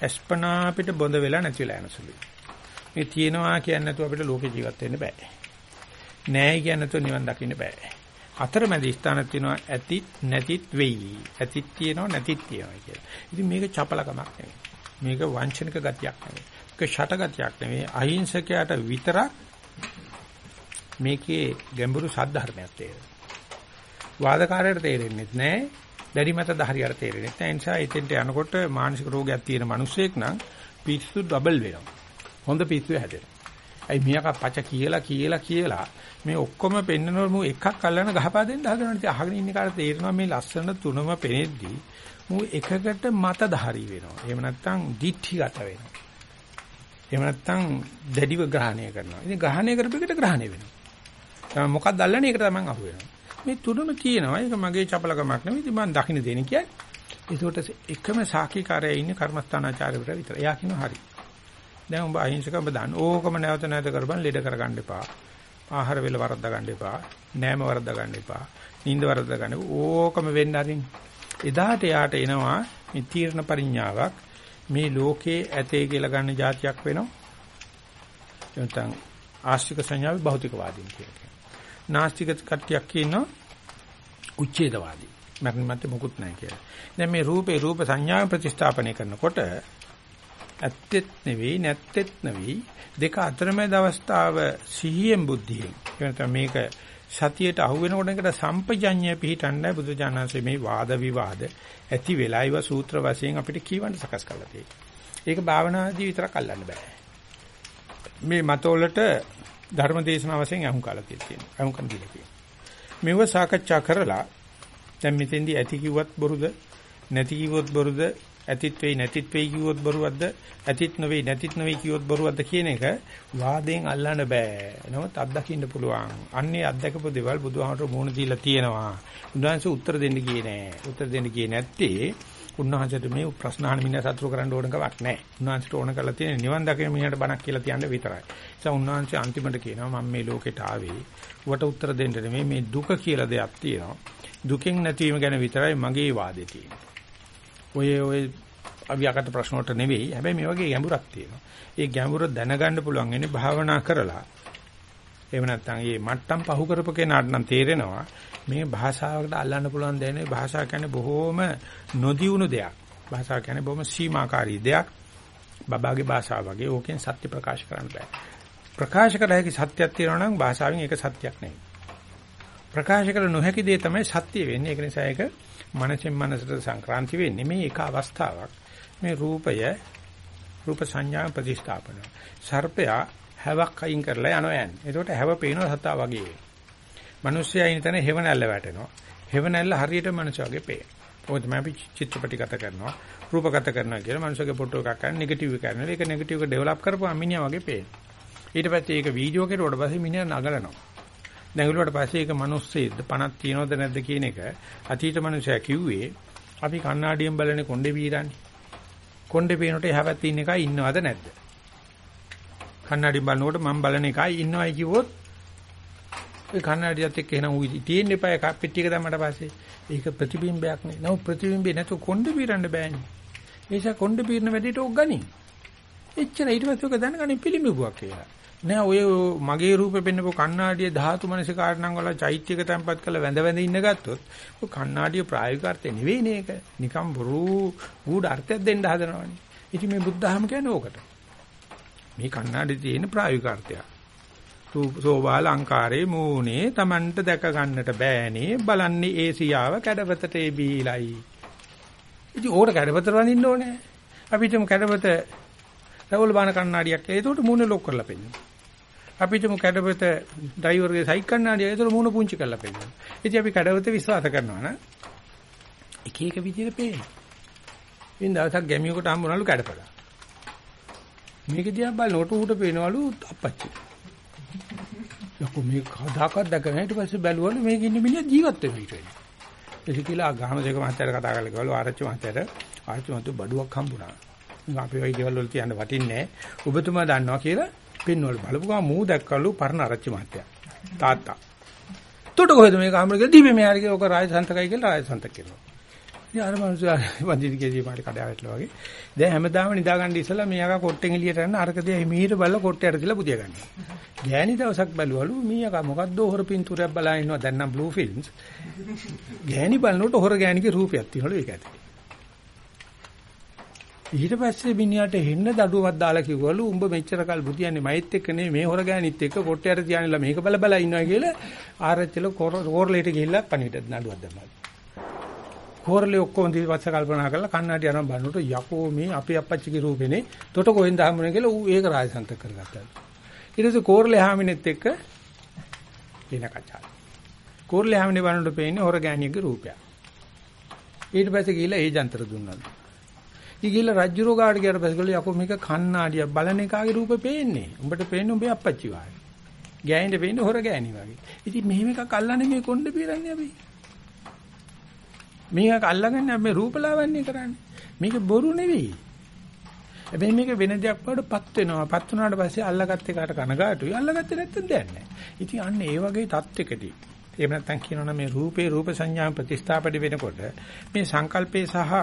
අස්පනා අපිට බොඳ වෙලා නැතිලා යන සුළුයි. මේ තියෙනවා කියන්නේ නැතුව අපිට ලෝකේ ජීවත් වෙන්න බෑ. නැහැ කියන්නේ නැතුව නිවන් දකින්න බෑ. අතරමැද ස්ථානක් තියෙනවා ඇතිත් නැතිත් වෙයි. ඇතිත් තියෙනවා නැතිත් තියෙනවා කියලා. ඉතින් මේක චපලකමක් නෙවෙයි. මේක වංචනික ගතියක් නෙවෙයි. මේක ෂට ගතියක් නෙවෙයි. අහිංසකයාට විතරක් මේකේ ගැඹුරු සද්ධර්මයක් තේරෙනවා. වාදකාරයට තේරෙන්නේ නැහැ. දැඩි මත දහරියට තේරෙන්නේ නැහැ. ඒ නිසා එතෙන්ට යනකොට මානසික රෝගයක් තියෙන මිනිස්සෙක් නම් පිස්සු ඩබල් වෙනවා. හොඳ පිස්සු හැදෙනවා. අයි මියක පච කියලා කියලා කියලා මේ ඔක්කොම පෙන්නනො මු එකක් අල්ලන ගහපා දෙන්න හදනවා. ඉතින් අහගෙන ඉන්න කාට තේරෙනවා මේ ලස්සන තුනම පෙනෙද්දී මු එකකට මත දහරි වෙනවා. එහෙම නැත්නම් දිඨිගත වෙනවා. එහෙම නැත්නම් දැඩිව ග්‍රහණය කරනවා. ඉතින් ග්‍රහණය කරපෙකට ග්‍රහණය වෙනවා. තමයි මොකක්ද අල්ලන්නේ ඒක තමයි අහු වෙනවා. මේ තුනම තියෙනවා. ඒක මගේ චපලකමක් නෙවෙයි. ඉතින් මම දකින්න දෙන්නේ කියන්නේ. ඒකට එකම සාකීකාරයේ ඉන්නේ කර්මස්ථානාචාර්යවරු විතර. එයා කියනවා හරි. දැන් උඹ අහිංසක ඔබ දාන්න. ඕකම නැවත නැවත කරපන් ලෙඩ කරගන්න එපා. ආහාර වේල වරද්දා ගන්න එපා. නෑම වරද්දා ගන්න එපා. නිින්ද වරද්දා ගන්න. ඕකම වෙන්න අරින්න. එදාට යාට එනවා මේ තීර්ණ පරිඥාවක් මේ ලෝකේ ඇතේ කියලා ගන්න જાතියක් වෙනවා. එතන ආස්තික සංඥාවේ භෞතිකවාදීන් කියලා. නාස්තික කට්ටියක් කියනවා උච්ඡේදවාදී. මරණ මත මොකුත් නැහැ කියලා. දැන් මේ රූපේ රූප සංඥාව ප්‍රතිස්ථාපනය කරනකොට ඇත්තෙත් නෙවෙයි නැත්තෙත් නෙවෙයි දෙක අතරමැද අවස්ථාව සිහියෙන් බුද්ධියෙන් එනත මේක සතියට අහු වෙනකොට එකට සම්පජඤ්ඤය පිහිටන්නයි බුදුජානන්සේ මේ වාද විවාද ඇති වෙලායිව සූත්‍ර වශයෙන් අපිට කියවන්න සකස් කරලා තියෙන්නේ. ඒක භාවනාදී විතරක් අල්ලන්න බෑ. මේ මතවලට ධර්ම දේශනා වශයෙන් අහුම් කාලා තියෙනවා. අහුම් කන් දීලා තියෙනවා. මෙව සාකච්ඡා කරලා දැන් මෙතෙන්දී ඇති කිව්වත් බොරුද නැති කිව්වොත් බොරුද ඇතිත් වෙයි නැතිත් වෙයි කිව්වොත් බොරුවක්ද ඇතිත් නොවේයි නැතිත් නොවේයි කිව්වොත් බොරුවක්ද කියන එක වාදයෙන් අල්ලන්න බෑ. නමුත් අත්දකින්න පුළුවන්. අන්නේ අත්දකපු දේවල් බුදුහාමර මූණ දීලා තියෙනවා. උන්වහන්සේ උත්තර දෙන්න ගියේ නෑ. උත්තර දෙන්න ගියේ නැත්තේ උන්වහන්සේට මේ ප්‍රශ්න අහන මිනිහ සතුරු කරන්න ඕන කමක් නැහැ. උන්වහන්සේට ඕන කරලා තියෙන නිවන් දකින මිනිහට බණක් කියලා කියන්න විතරයි. ඒ නිසා උන්වහන්සේ අන්තිමට කියනවා මම මේ ලෝකෙට ආවේ. වට උත්තර දෙන්න නෙමෙයි මේ දුක කියලා දෙයක් තියෙනවා. දුකෙන් නැතිවීම ගැන විතරයි මගේ වාදේ තියෙන්නේ. ඔය ඔය අවියකට ප්‍රශ්න වලට නෙවෙයි. හැබැයි මේ වගේ ගැඹුරක් තියෙනවා. ඒ ගැඹුර දැනගන්න පුළුවන් වෙන්නේ භාවනා කරලා. එහෙම නැත්නම් මේ මට්ටම් පහු කරපු කෙනාට නම් තේරෙනවා මේ භාෂාවකට අල්ලන්න පුළුවන් දෙන්නේ භාෂාව කියන්නේ බොහෝම නොදියුණු දෙයක්. භාෂාව කියන්නේ බොහොම සීමාකාරී දෙයක්. බබාගේ භාෂාව වගේ ඕකෙන් සත්‍ය ප්‍රකාශ කරන්න බෑ. ප්‍රකාශ කළ හැකි සත්‍යයක් තියෙනවා නම් භාෂාවෙන් ඒක සත්‍යයක් නෙවෙයි. ප්‍රකාශ කළ නොහැකි දේ තමයි සත්‍ය වෙන්නේ. ඒක නිසා ඒක මනසෙන් මනසට සංක්‍රාන්ති වෙන්නේ මේ එක අවස්ථාවක්. මේ රූපය රූප සංඥා ප්‍රතිස්ථාපන. සර්පයා හැවක් අයින් කරලා යනවා යන්නේ. ඒකට හැව පේනවා සතා වගේ. මිනිස්සයා ඉන්න තැන හෙවණැල්ල වැටෙනවා. හෙවණැල්ල හරියට මනුෂ්‍ය වගේ පේනවා. ඔය තමයි අපි චිත්‍රපටිගත කරනවා, රූපගත කරනවා කියලා මනුෂ්‍යගේ ෆොටෝ එකක් ගන්න නෙගටිව් එක කරනවා. ඒක නෙගටිව් එක ඩෙවලොප් කරපුවා මිනිහා වගේ පේනවා. ඊට පස්සේ ඒක වීඩියෝ කෙරුවට පස්සේ මිනිහා නගලනවා. නැගලුවට පස්සේ ඒක මිනිස්සෙද්ද පණක් තියනවද නැද්ද කියන එක අතීත මනුෂයා කිව්වේ අපි කණ්ණාඩියෙන් බලන්නේ කොණ්ඩේ බීරන්නේ. කොණ්ඩේ පේනකොට එහා පැත්තේ ඉන්න එකයි ඉන්නවද නැද්ද? කණ්ණාඩියෙන් බලනකොට මම බලන එකයි ඉන්නවයි කිව්වොත් ඒ කණ්ණාඩියත් එක්ක එන උයි තියෙන්න එපා එක පෙට්ටියක දැම්මට පස්සේ ඒක ප්‍රතිබිම්බයක් නේ. නමුත් ප්‍රතිබිම්බේ නැතුව කොණ්ඩේ බීරන්න බෑනේ. ඒ නිසා කොණ්ඩේ බීරන වැඩේට ඔක් ගනි. එච්චර ඊට පස්සේ ඔක දැනගන්නේ පිළිඹුවක් කියලා. නෑ ඔය මගේ රූපෙ පෙන්නපු කණ්ණාඩිය ධාතු මනසේ කාරණම් වල චෛත්‍යක තැම්පත් කරලා වැඳ වැඳ ඉන්න ගත්තොත් ඔය කණ්ණාඩිය ප්‍රායෝගික අර්ථය නෙවෙයිනේ ඒක. නිකම් බොරු ගුඩ අර්ථයක් දෙන්න හදනවනේ. ඉතින් මේ බුද්ධහම කියන්නේ ඕකට. මේ කණ්ණාඩි තියෙන ප්‍රායෝගික අර්ථය. සෝබාල අංකාරේ මූනේ Tamanට දැක ගන්නට බෑනේ බලන්නේ ඒ සියාව කැඩපතට ඒ බීලයි. ඉතින් ඕකට කැඩපතට වඳින්න ඕනේ. අපිටම කැඩපත රවුල් බාන කණ්ණාඩියක්. ඒකට මූණේ ලොක් කරලා පෙන්නනවා. අපිටම කැඩපත ඩ්‍රයිවර්ගේ සයික් කන්නාඩිය ඒතර මූණ පුංචි කරලා පෙන්නනවා. ඉතින් අපි කැඩපත විශ්වාස කරනවා න ะ එක එක විදිහට පේනවා. ඉතින් දවසක් ගැමියෙකුට හම්බුනලු කැඩපත. මේක දිහා බලනකොට ඌට පේනවලු අපච්චි. යකෝ මේ කදාකත් දැක නැහැ ඊට පස්සේ බැලුවලු මේක ඉන්න මිනිහ ජීවත් වෙන්න ඊට වෙන්නේ. ඒක කියලා ගාම දෙක මහත්තයාට කතා කරලා කිව්වලු ආරච්චි මහත්තයාට ආරච්චි මහත්තයා බඩුවක් හම්බුණා. අපි ওই ගෙවල් වල තියන්න වටින්නේ නැහැ. ඔබතුමා දන්නවා කියලා පින්වල බලපු ගමන් මූ දැක්කලු පරණ ආරච්චි මහත්තයා. තාත්තා. උඩට කොහෙද මේක ආමර කියලා දීපේ මෙහාට ගිහ ඔක රාජසන්තකයි කියලා රාජසන්තක කියනවා. ඉතින් අර මනුස්සයා වන්දිතිකේදී මාළි කඩාවැටලා වගේ. දැන් හැමදාම නිදාගන්න ඉස්සලා මීයාක කොට්ටෙන් එළියට යන අරක දිහා මීහිර බලලා කොට්ටයට දාලා පුදිය ගන්නවා. ගෑණි දවසක් බැලුවලු මීයාක මොකද්ද හොර පින්තූරයක් බලා ඉන්නවා දැන් නම් බ්ලූ ෆිල්ම්ස්. ගෑණි බලනකොට හොර ගෑණිගේ රූපයක් තියෙනවලු ඒක ඇතුලේ. ඊට පස්සේ මිනිහට හෙන්න දඩුවමක් දාලා කිව්වලු උඹ මෙච්චර කල් බුදියන්නේ මයිත් එක්ක නෙමෙයි මේ හොර ගෑනිත් එක්ක කොට්ටයට තියානිලා මේක බල බල ඉන්නවා කියලා ආරච්චිල කෝරලේට ගිහිල්ලා පණිවිඩ නඩුවක් දැම්මා. කෝරලේ ඔක්කොම දිවස්ස කල්පනා කරලා කන්නාඩි අරන් බලනකොට යකෝ මේ අපේ අපච්චිගේ රූපෙනේ තොට කොහෙන්ද හම්බුනේ කියලා ඌ ඒක රාජසන්ත කරගත්තා. ඊට පස්සේ කෝරලේ හාමිනෙත් එක්ක වෙන කචා. කෝරලේ හාමිනේ බලනකොට පේන්නේ හොර ගෑණියගේ රූපයක්. ඊට පස්සේ ගිහිල්ලා ඒ ජන්තර දුන්නා. ඉගිල්ල රජ්ජුරෝ ගාඩ ගියාට පස්සේ ගලෝ යකෝ මේක කන්නාඩිය බලන එකාගේ රූපේ පේන්නේ. උඹට පේන්නේ උඹේ අප්පච්චි වාගේ. ගෑනිට වෙන්නේ හොර ගෑණි වගේ. ඉතින් මෙහෙම එකක් අල්ලන්නේ මේ කොණ්ඩ පිරන්නේ අපි. මේක අල්ලගන්නේ අපි රූපලාවන්‍ය කරන්නේ. මේක බොරු නෙවෙයි. හැබැයි මේක වෙන දෙයක් වඩපත් වෙනවා. පත් වුණාට පස්සේ අල්ලගත්ත එකට කනගාටුයි. අල්ලගත්තේ නැත්නම් දෙයක් නැහැ. ඉතින් අන්න ඒ වගේ தත්ත්වකදී එහෙම නැත්නම් කියනවනම් මේ රූපේ රූප සංඥා ප්‍රතිස්ථාපඩ වෙනකොට මේ සංකල්පේ සහ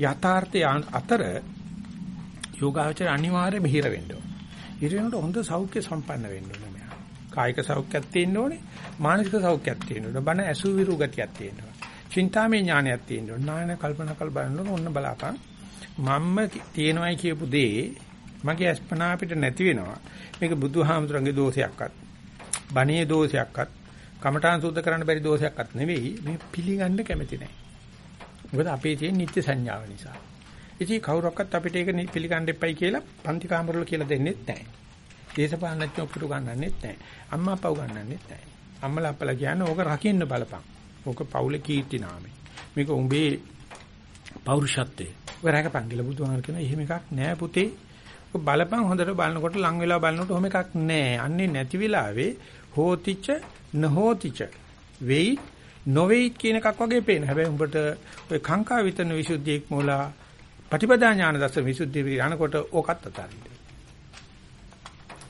යථාර්ථය අතර යෝගාචර අනිවාර්යයෙන්ම හිර වෙන්න ඕන. හිර වෙනකොට හොඳ සෞඛ්‍ය සම්පන්න වෙන්න ඕන මෙයා. කායික සෞඛ්‍යයක් තියෙන්න ඕනේ, මානසික සෞඛ්‍යයක් තියෙන්න ඕනේ. බණ ඇසු විරු ගතියක් තියෙන්න ඕනේ. චින්තාමය ඥානයක් තියෙන්න ඕනේ. නායන කල්පනා කල් බලන්න ඕන බලාපන්. මම්ම තියෙනවයි කියපු දේ මගේ අස්පනා අපිට නැති වෙනවා. මේක බුදුහාමුදුරන්ගේ දෝෂයක්වත්, බණේ දෝෂයක්වත්, කමඨාන් සුද්ධ කරන්න බැරි දෝෂයක්වත් නෙවෙයි. මේ පිළිගන්න කැමති නැහැ. මොකද අපේ තියෙන නිත්‍ය සංඥාව නිසා. ඉතින් කවුරක්වත් අපිට ඒක පිළිගන්න එපයි කියලා පන්ති කාමරවල කියලා දෙන්නෙත් නැහැ. දේශපාලනඥයෝ ඔක්කොට ගන්නන්නෙත් නැහැ. අම්මා අප්පා උගන්වන්නෙත් නැහැ. අම්මලා අප්පලා කියන්නේ ඕක රකින්න බලපන්. ඕක පවුලේ කීර්ති නාමය. මේක උඹේ පෞරුෂත්වය. ඔය රැකපන් කියලා බුදුහාමර කියන එහෙම එකක් නෑ පුතේ. ඔක බලපන් හොඳට බලනකොට ලං වෙලා බලනකොට ඔහොම එකක් නෑ. අන්නේ නැති වෙලාවේ හෝතිච නහෝතිච වෙයි නොවේයි කියන එකක් වගේ පේන. හැබැයි උඹට ඔය කාංකා විතන විසුද්ධියක් මොලා පටිපදා ඥාන දර්ශන විසුද්ධිය යනකොට ඕකත් අතාරින්න.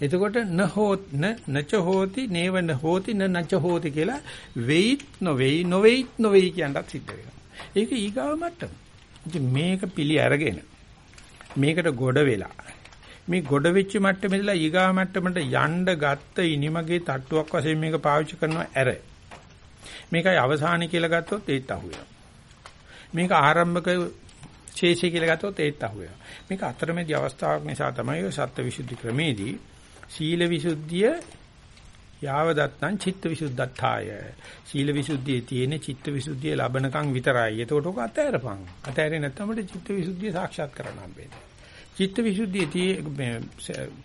එතකොට නහෝත් න නච හෝති නේව නහෝති න නච හෝති කියලා වෙයිත් නොවේයි නොවේයිත් නොවේයි කියනවත් සිද්ධ වෙනවා. ඒක ඊගාව මට්ටම. ඉතින් මේක පිළි අරගෙන මේකට ගොඩ වෙලා මේ ගොඩ වෙච්ච මට්ටමේදලා ඊගාව මට්ටමට යන්න ගත්ත ඉනිමගේ තට්ටුවක් වශයෙන් මේක පාවිච්චි කරනවා ඇර. මේකයි අවසානයි කියලා ගත්තොත් ඒත් අහුවෙනවා. මේක ආරම්භක ශේෂය කියලා ගත්තොත් ඒත් අහුවෙනවා. මේක අතරමැදි අවස්ථාවක් නිසා තමයි ඔය සත්ත්ව විසුද්ධි ක්‍රමේදී සීල විසුද්ධිය යාව දත්තං චිත්ත විසුද්ධත්තාය. සීල විසුද්ධියේ තියෙන චිත්ත විසුද්ධිය ලබනකම් විතරයි. එතකොට ඔක අතෑරපන්. අතෑරේ නැත්නම් අපිට චිත්ත විසුද්ධිය සාක්ෂාත් කරගන්න හම්බෙන්නේ. චිත්ත විසුද්ධියේ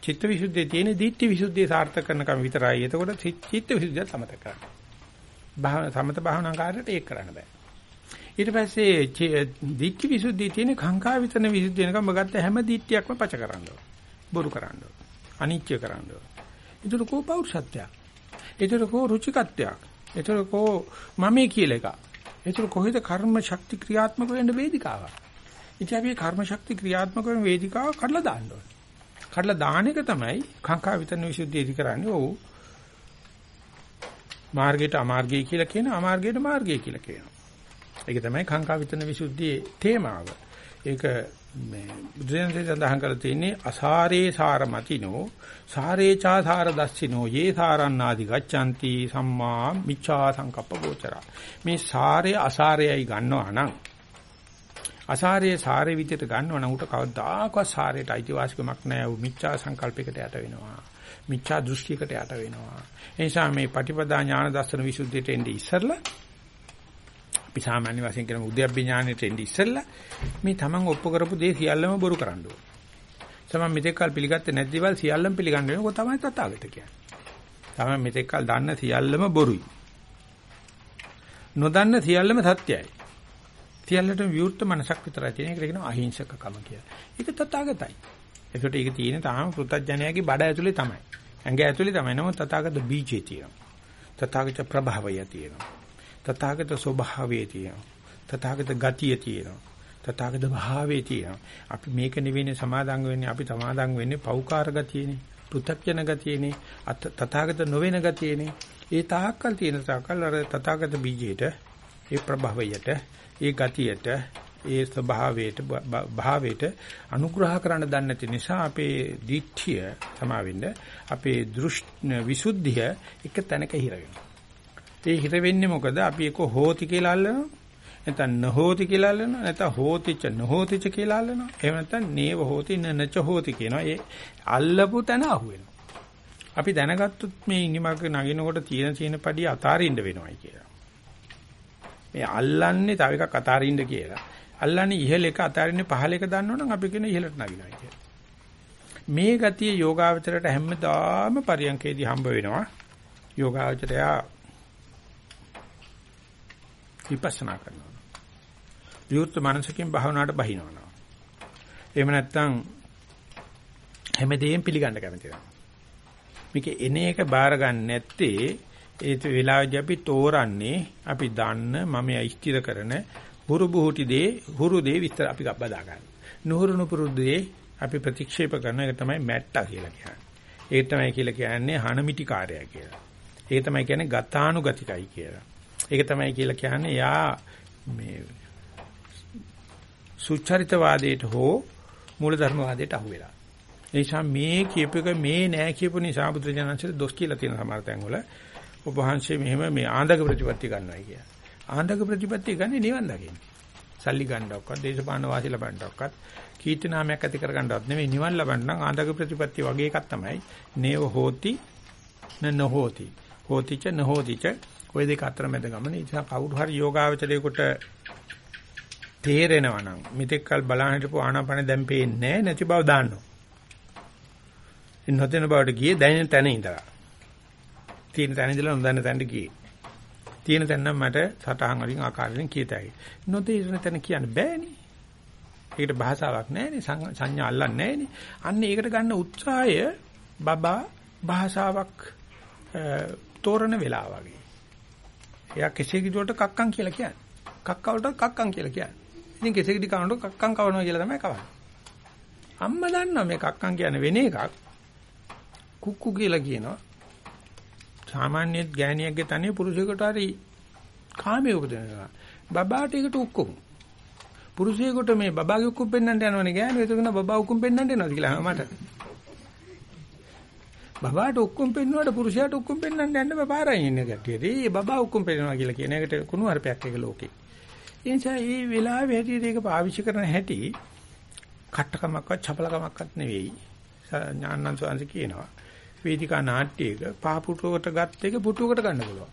චිත්ත විසුද්ධියේ තියෙන දිට්ඨි විසුද්ධිය සාර්ථක කරනකම් විතරයි. එතකොට චිත්ත විසුද්ධිය සමත කරන්න. භාවන සමත භාවනා කාර්යයට ඒක කරන්න බෑ. ඊට පස්සේ දිට්ඨි විසුද්ධිය තියෙන කාංකා විතන විසුද්ධිය වෙනකම් බගත්ත හැම දිට්ඨියක්ම පච කරන්න ඕන. බොරු කරන්න ඕන. අනිත්‍ය කරන්න ඕන. ඒතර කෝ පෞරුෂත්වයක්. ඒතර කෝ රුචිකත්වයක්. ඒතර කෝ මමේ කියලා එක. ඒතර කොහෙද කර්ම ශක්ති ක්‍රියාත්මක වෙන්න වේදිකාවක්. ඉතින් අපි කර්ම ශක්ති ක්‍රියාත්මක වෙන වේදිකාව කඩලා දාන්න ඕනේ. කඩලා දාන එක තමයි කාංකා විතන විසුද්ධියදි කරන්නේ. ඔව්. මාර්ගයට අමාර්ගය කියලා කියන අමාර්ගයට මාර්ගය කියලා කියනවා. ඒක තමයි කාංකා විතන විසුද්ධියේ තේමාව. ඒක මේ බුදුරජාණන් සඳහන් කරලා තියෙන්නේ අසාරේ සාරමතිනෝ සාරේචා සාර දස්සිනෝ යේ සාරණාදි ගච්ඡanti සම්මා මිච්ඡා සංකප්ප ගෝචරා මේ සාරය අසාරයයි ගන්නවා නම් අසාරයේ සාරේ විදිහට ගන්නවා නම් උට කවදාකවත් සාරයට අයිතිවාසිකමක් නැහැ. උ මිච්ඡා සංකල්පයකට යට වෙනවා. මිච්ඡා දෘෂ්ටියකට යට වෙනවා. ඒ නිසා මේ පටිපදා ඥාන දර්ශන විසුද්ධියට එන්නේ ඉස්සරලා අපි සාමාන්‍ය වශයෙන් කියන උද්‍යප්ප ඥානෙට එන්නේ ඉස්සෙල්ලා මේ තමන් ඔප්පු කරපු දේ සියල්ලම බොරු කරන්න ඕන. තමන් මෙතෙක් කල් පිළිගත්තේ නැති දේවල් සියල්ලම පිළිගන්න වෙනකොට තමයි තථාගත කියන්නේ. තමන් මෙතෙක් කල් දන්න සියල්ලම බොරුයි. නොදන්න සියල්ලම සත්‍යයි. සියල්ලටම විවෘත මනසක් විතරයි තියෙන එකට කියනවා අහිංසකකම කියලා. ඒක තථාගතයි. ඒකට ඒක තියෙන තාම පෘථජ්ජනයාගේ බඩ ඇතුලේ තමයි. ඇඟ ඇතුලේ තමයි. නමුත් තථාගත බීජේ තියෙනවා. තථාගත ප්‍රභාවය තියෙනවා. තථාගත ස්වභාවයේ තියෙනවා. තථාගත ගතිය තියෙනවා. තථාගත භාවයේ තියෙනවා. අපි මේක නෙවෙයි සමාදන් වෙන්නේ අපි සමාදන් වෙන්නේ පෞකාර ගතියනේ. පෘථග්ජන ගතියනේ. තථාගත නොවන ගතියනේ. ඒ තාක්කල් තියෙන තාක්කල් අර තථාගත බීජයට ඒ ප්‍රභවයට ඒ ගතියට ඒ ස්වභාවයට භාවයට අනුග්‍රහ කරන්න දන්නේ නැති නිසා අපේ දිට්ඨිය සමාවෙන්න අපේ දෘෂ්ටි විසුද්ධිය එක තැනක හිර වෙනවා. ඒ හිත වෙන්නේ මොකද? අපි එක හෝති කියලා අල්ලනවා. නැත්නම් නහෝති කියලා අල්ලනවා. නැත්නම් හෝතිච නහෝතිච කියලා අල්ලනවා. එහෙම නැත්නම් නේව හෝති නච හෝති කියනවා. ඒ අල්ලපු තැන අහුවෙනවා. අපි දැනගත්තොත් මේ ඉනිමක නගිනකොට තියෙන තියෙන පඩිය අතාරින්න වෙනවයි කියලා. මේ අල්ලන්නේ තව එකක් අතාරින්න කියලා. අල්ලන්නේ ඉහළ එක අතාරින්නේ පහළ එක දන්නවනම් අපි කියන ඉහළට නගිනවා කියලා. මේ ගතිය යෝගාවචරයට හැමදාම පරියන්කේදී හම්බ වෙනවා. යෝගාවචරයා විපස්සනා කරනවා. විවෘත මනසකින් භාවනාවට බහිනවා. එහෙම නැත්නම් හැමදේම පිළිගන්න කැමති වෙනවා. මේක එන එක බාර ගන්න නැත්තේ ඒ වෙලාවදී අපි තෝරන්නේ අපි දන්න මම ස්ථිර කරන හුරු බුහුටි දේ හුරු දේ විතර අපි බදා ගන්න. නුහුරු නුපුරුදු දේ අපි ප්‍රතික්ෂේප කරන එක තමයි මැට්ටා කියලා කියන්නේ. ඒක තමයි කියලා කියන්නේ හනමිටි කාර්යය කියලා. ඒක තමයි කියන්නේ ගතානුගතිකයි කියලා. ඒක තමයි කියලා කියන්නේ යා මේ සුචරිතවාදයට හෝ මූලධර්මවාදයට අහු වෙලා. ඒ නිසා මේ කියපු එක මේ නෑ කියපු නිසා බුදුජානන්සේ දොස් කියලා තියෙන සමහර තැන්වල ඔබ වහන්සේ මෙහෙම මේ ආන්දක ප්‍රතිපත්ති ගන්නවා කිය. ආන්දක ප්‍රතිපත්ති ගන්නේ නිවන් දකින්න. සල්ලි ගන්නවක්වත් දේශපාලන වාසි ලබන්නවක්වත් කීර්ති නාමයක් ඇති කරගන්නවත් නෙමෙයි නිවන් ලබන්න නම් ආන්දක ප්‍රතිපත්ති වගේ එකක් තමයි නේව හෝති න නොහෝති. හෝතිච නොහෝතිච ওই දෙක අතර මැද ගමන. ඒ නිසා කවුරු හරි යෝගාවචරයේකට තේරෙනවා නම් මෙතෙක් කල් බලන්න හිටපු ආනාපාන දැන් පේන්නේ නැති බව දාන්නවා. ඉන්න නොතෙන බවට ගියේ දැනෙන තැන ඉඳලා. තියෙන තැන ඉඳලා නොදන්න තැනට ගියේ. තියෙන තැන නම් මට සටහන් වලින් ආකාරයෙන් කියතයි. නොතේරෙන තැන කියන්න බෑනේ. ඒකට භාෂාවක් නැහැනේ සංඥා අල්ලන්නේ නැහැනේ. අන්න ඒකට ගන්න උත්සාහය බබා භාෂාවක් තෝරන වෙලාව වගේ. එයා කෙසේ කිව්වට කක්කම් කියලා කියන්නේ. කක්ක වලට කක්කම් කියලා කියන්නේ. ඉතින් කෙසේ කිඩි කනකොට කක්කම් කවනවා කියලා තමයි කවන්නේ. අම්මා දන්නවා මේ කක්කම් කියන්නේ වෙන එකක්. කුක්කු කියලා කියනවා. සාමාන්‍යයෙන් ගෑණියෙක්ගේ තනිය පුරුෂයෙකුට හරි කාමයේ උපදිනවා. බබාට ඒකට උක්කුම්. පුරුෂයෙකුට මේ බබාගේ උක්කුම් පෙන්වන්න යනවනේ ගෑණි. ඒක න බබා උක්කුම් පෙන්වන්න යනවාද කියලා මට. බබාට උක්කුම් පෙන්වුවාට පුරුෂයාට උක්කුම් පෙන්වන්න යන්න බෑ පාරයි ඉන්නේ ගැටියට. ඒ බබා උක්කුම් පෙන්වනවා කියලා කියන එකට කුණු හරපයක් එක ලෝකේ. ඒ නිසා මේ වෙලාවේ හැටියට ඒක පාවිච්චි කරන හැටි කට්ටකමක්වත් චපලකමක්වත් නෙවෙයි. ඥානන්ත සෝන්ස කියනවා. වේදිකා නාට්‍යයක පාපුටුවකට ගත්ත එක පුටුවකට ගන්න පුළුවන්.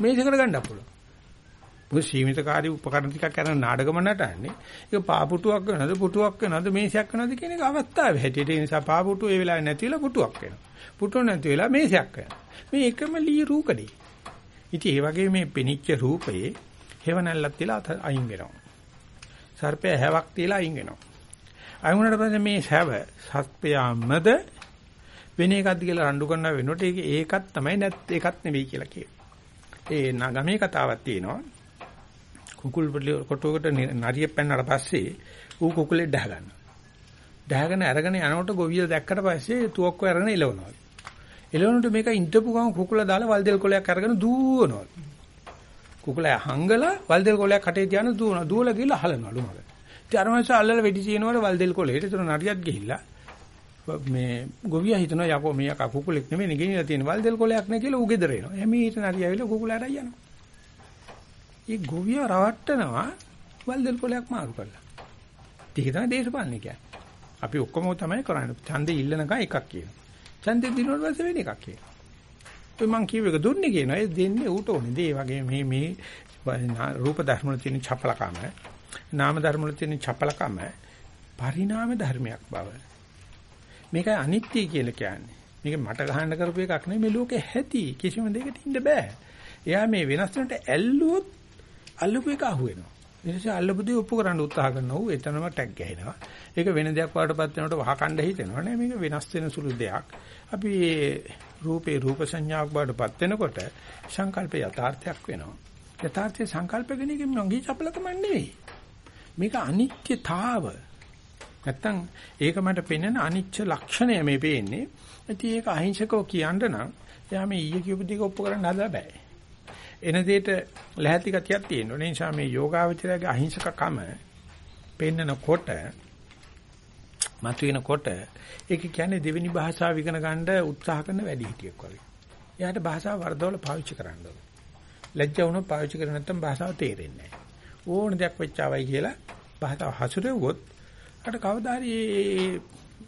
මේසයකට ගන්නත් පුළුවන්. මොකද සීමිතකාරී උපකරණ ටිකක් කරන නාටකම නටන්නේ. ඒක පාපුටුවක් වෙනවද පුටුවක් වෙනවද මේසයක් වෙනවද කියන එක අවස්ථාවේ හැටියට ඒ නිසා පාපුටුව ඒ වෙලාවේ නැතිලා පුටුවක් වෙනවා. පුටුව නැති වෙලා මේසයක් වෙනවා. මේ එකම ලී රූකඩේ. ඉතින් ඒ වගේ මේ පෙනිච්ච රූපයේ හේවණල්ලක් තියලා අයින් වෙනවා. සර්පය හැවක් තියලා අයින් වෙනවා. අයින් වුණාට පස්සේ මේ හැව සත්පයාමද වෙන එකක්ද කියලා රණ්ඩු කරන වෙනකොට ඒක ඒකක් තමයි නැත් ඒකක් නෙවෙයි කියලා කියනවා. ඒ ගමේ කතාවක් තියෙනවා. කුකුල් කොටුවකට නරිය පැනනට පස්සේ ඌ කුකුලේ ඩහ ගන්නවා. ඩහගෙන අරගෙන යනකොට ගොවිය දැක්කට පස්සේ තුවක්කුව අරගෙන එලවනවා. එලවනකොට මේක ඉඳපු ගමන් කුකුලා දාලා වල්දෙල් කොලයක් අරගෙන දුවනවා. කුකුලා හංගලා වල්දෙල් කොලයක් කටේ තියාන දුවනවා. දුවලා ගිහලා හලනවලු මග. ඉතින් අර මාස අල්ලලා වෙඩි තියනවල වල්දෙල් කොලේට ඒතර නරියත් ගිහිල්ලා මේ ගොවියා හිතනවා යකෝ මේ යකා කුකුලෙක් නෙමෙයි ගෙනිලා තියෙන වල්දෙල් කොලයක් නේ කියලා ඌ ගෙදර එනවා. එමේ හිටන හරි ඇවිල්ලා කුකුල අරයි යනවා. ඒ ගොවියා රවට්ටනවා වල්දෙල් කොලයක් මාරු කරලා. ඒක තමයි දේශපාලනය කියන්නේ. අපි ඔක්කොම තමයි කරන්නේ. ඡන්දේ ඉල්ලනකම් එකක් කියනවා. ඡන්දේ දිනුවට පස්සේ වෙන එකක් කියනවා. ඒ මං කියව එක දුන්නේ කියනවා. ඒ දෙන්නේ ඌට ඕනේ. ඒ වගේ මේ මේ රූප ධර්ම වල තියෙන චපලකම නාම ධර්ම වල තියෙන චපලකම පරිණාම ධර්මයක් බව මේකයි අනිත්‍ය කියලා කියන්නේ. මේක මට ගහන්න කරපු එකක් නෙමෙයි මේ ලෝකේ ඇති කිසිම දෙයකට ඉන්න බෑ. එයා මේ වෙනස් වෙනට ඇල්ලුවොත් අල්ලපු එක අහු වෙනවා. ඒ නිසා අල්ලපු දේ ඔප්පු කරන්න උත්සාහ කරනවා. ඌ එතනම ටැග් ගහනවා. ඒක වෙන දෙයක් වලටපත් වෙනකොට වහකණ්ඩ හිතෙනවා නේ මේක වෙනස් වෙන සුළු දෙයක්. අපි රූපේ රූප සංඥාවක් වලටපත් වෙනකොට සංකල්ප යථාර්ථයක් වෙනවා. යථාර්ථයේ සංකල්ප ගැනීම නොගී චපලකම නෙවෙයි. මේක අනිත්‍යතාව නැත්තම් ඒක මට පෙන්වන අනිච්ච ලක්ෂණය මේ පේන්නේ. ඉතින් ඒක අහිංසකව කියන්න නම් එයා මේ ඊයේ කියපු දේ ඔප්පු කරන්න හදලා බෑ. එන දෙයට ලැහැත්ති ගතියක් තියෙනවා. ඒ නිසා මේ යෝගාවචරයේ අහිංසකකම පෙන්නකොට මතුවෙනකොට ඒක කියන්නේ දෙවෙනි භාෂාව ඉගෙන ගන්න උත්සාහ කරන වැඩි හිටියෙක් වගේ. එයාට භාෂාව වර්ධවල පාවිච්චි කරන්න ඕනේ. ලැජ්ජා වුණොත් පාවිච්චි කරේ නැත්නම් භාෂාව තේරෙන්නේ නැහැ. ඕන දෙයක් වෙච්චාවයි කියලා භාෂාව හසුරෙව්වොත් අර කවදා හරි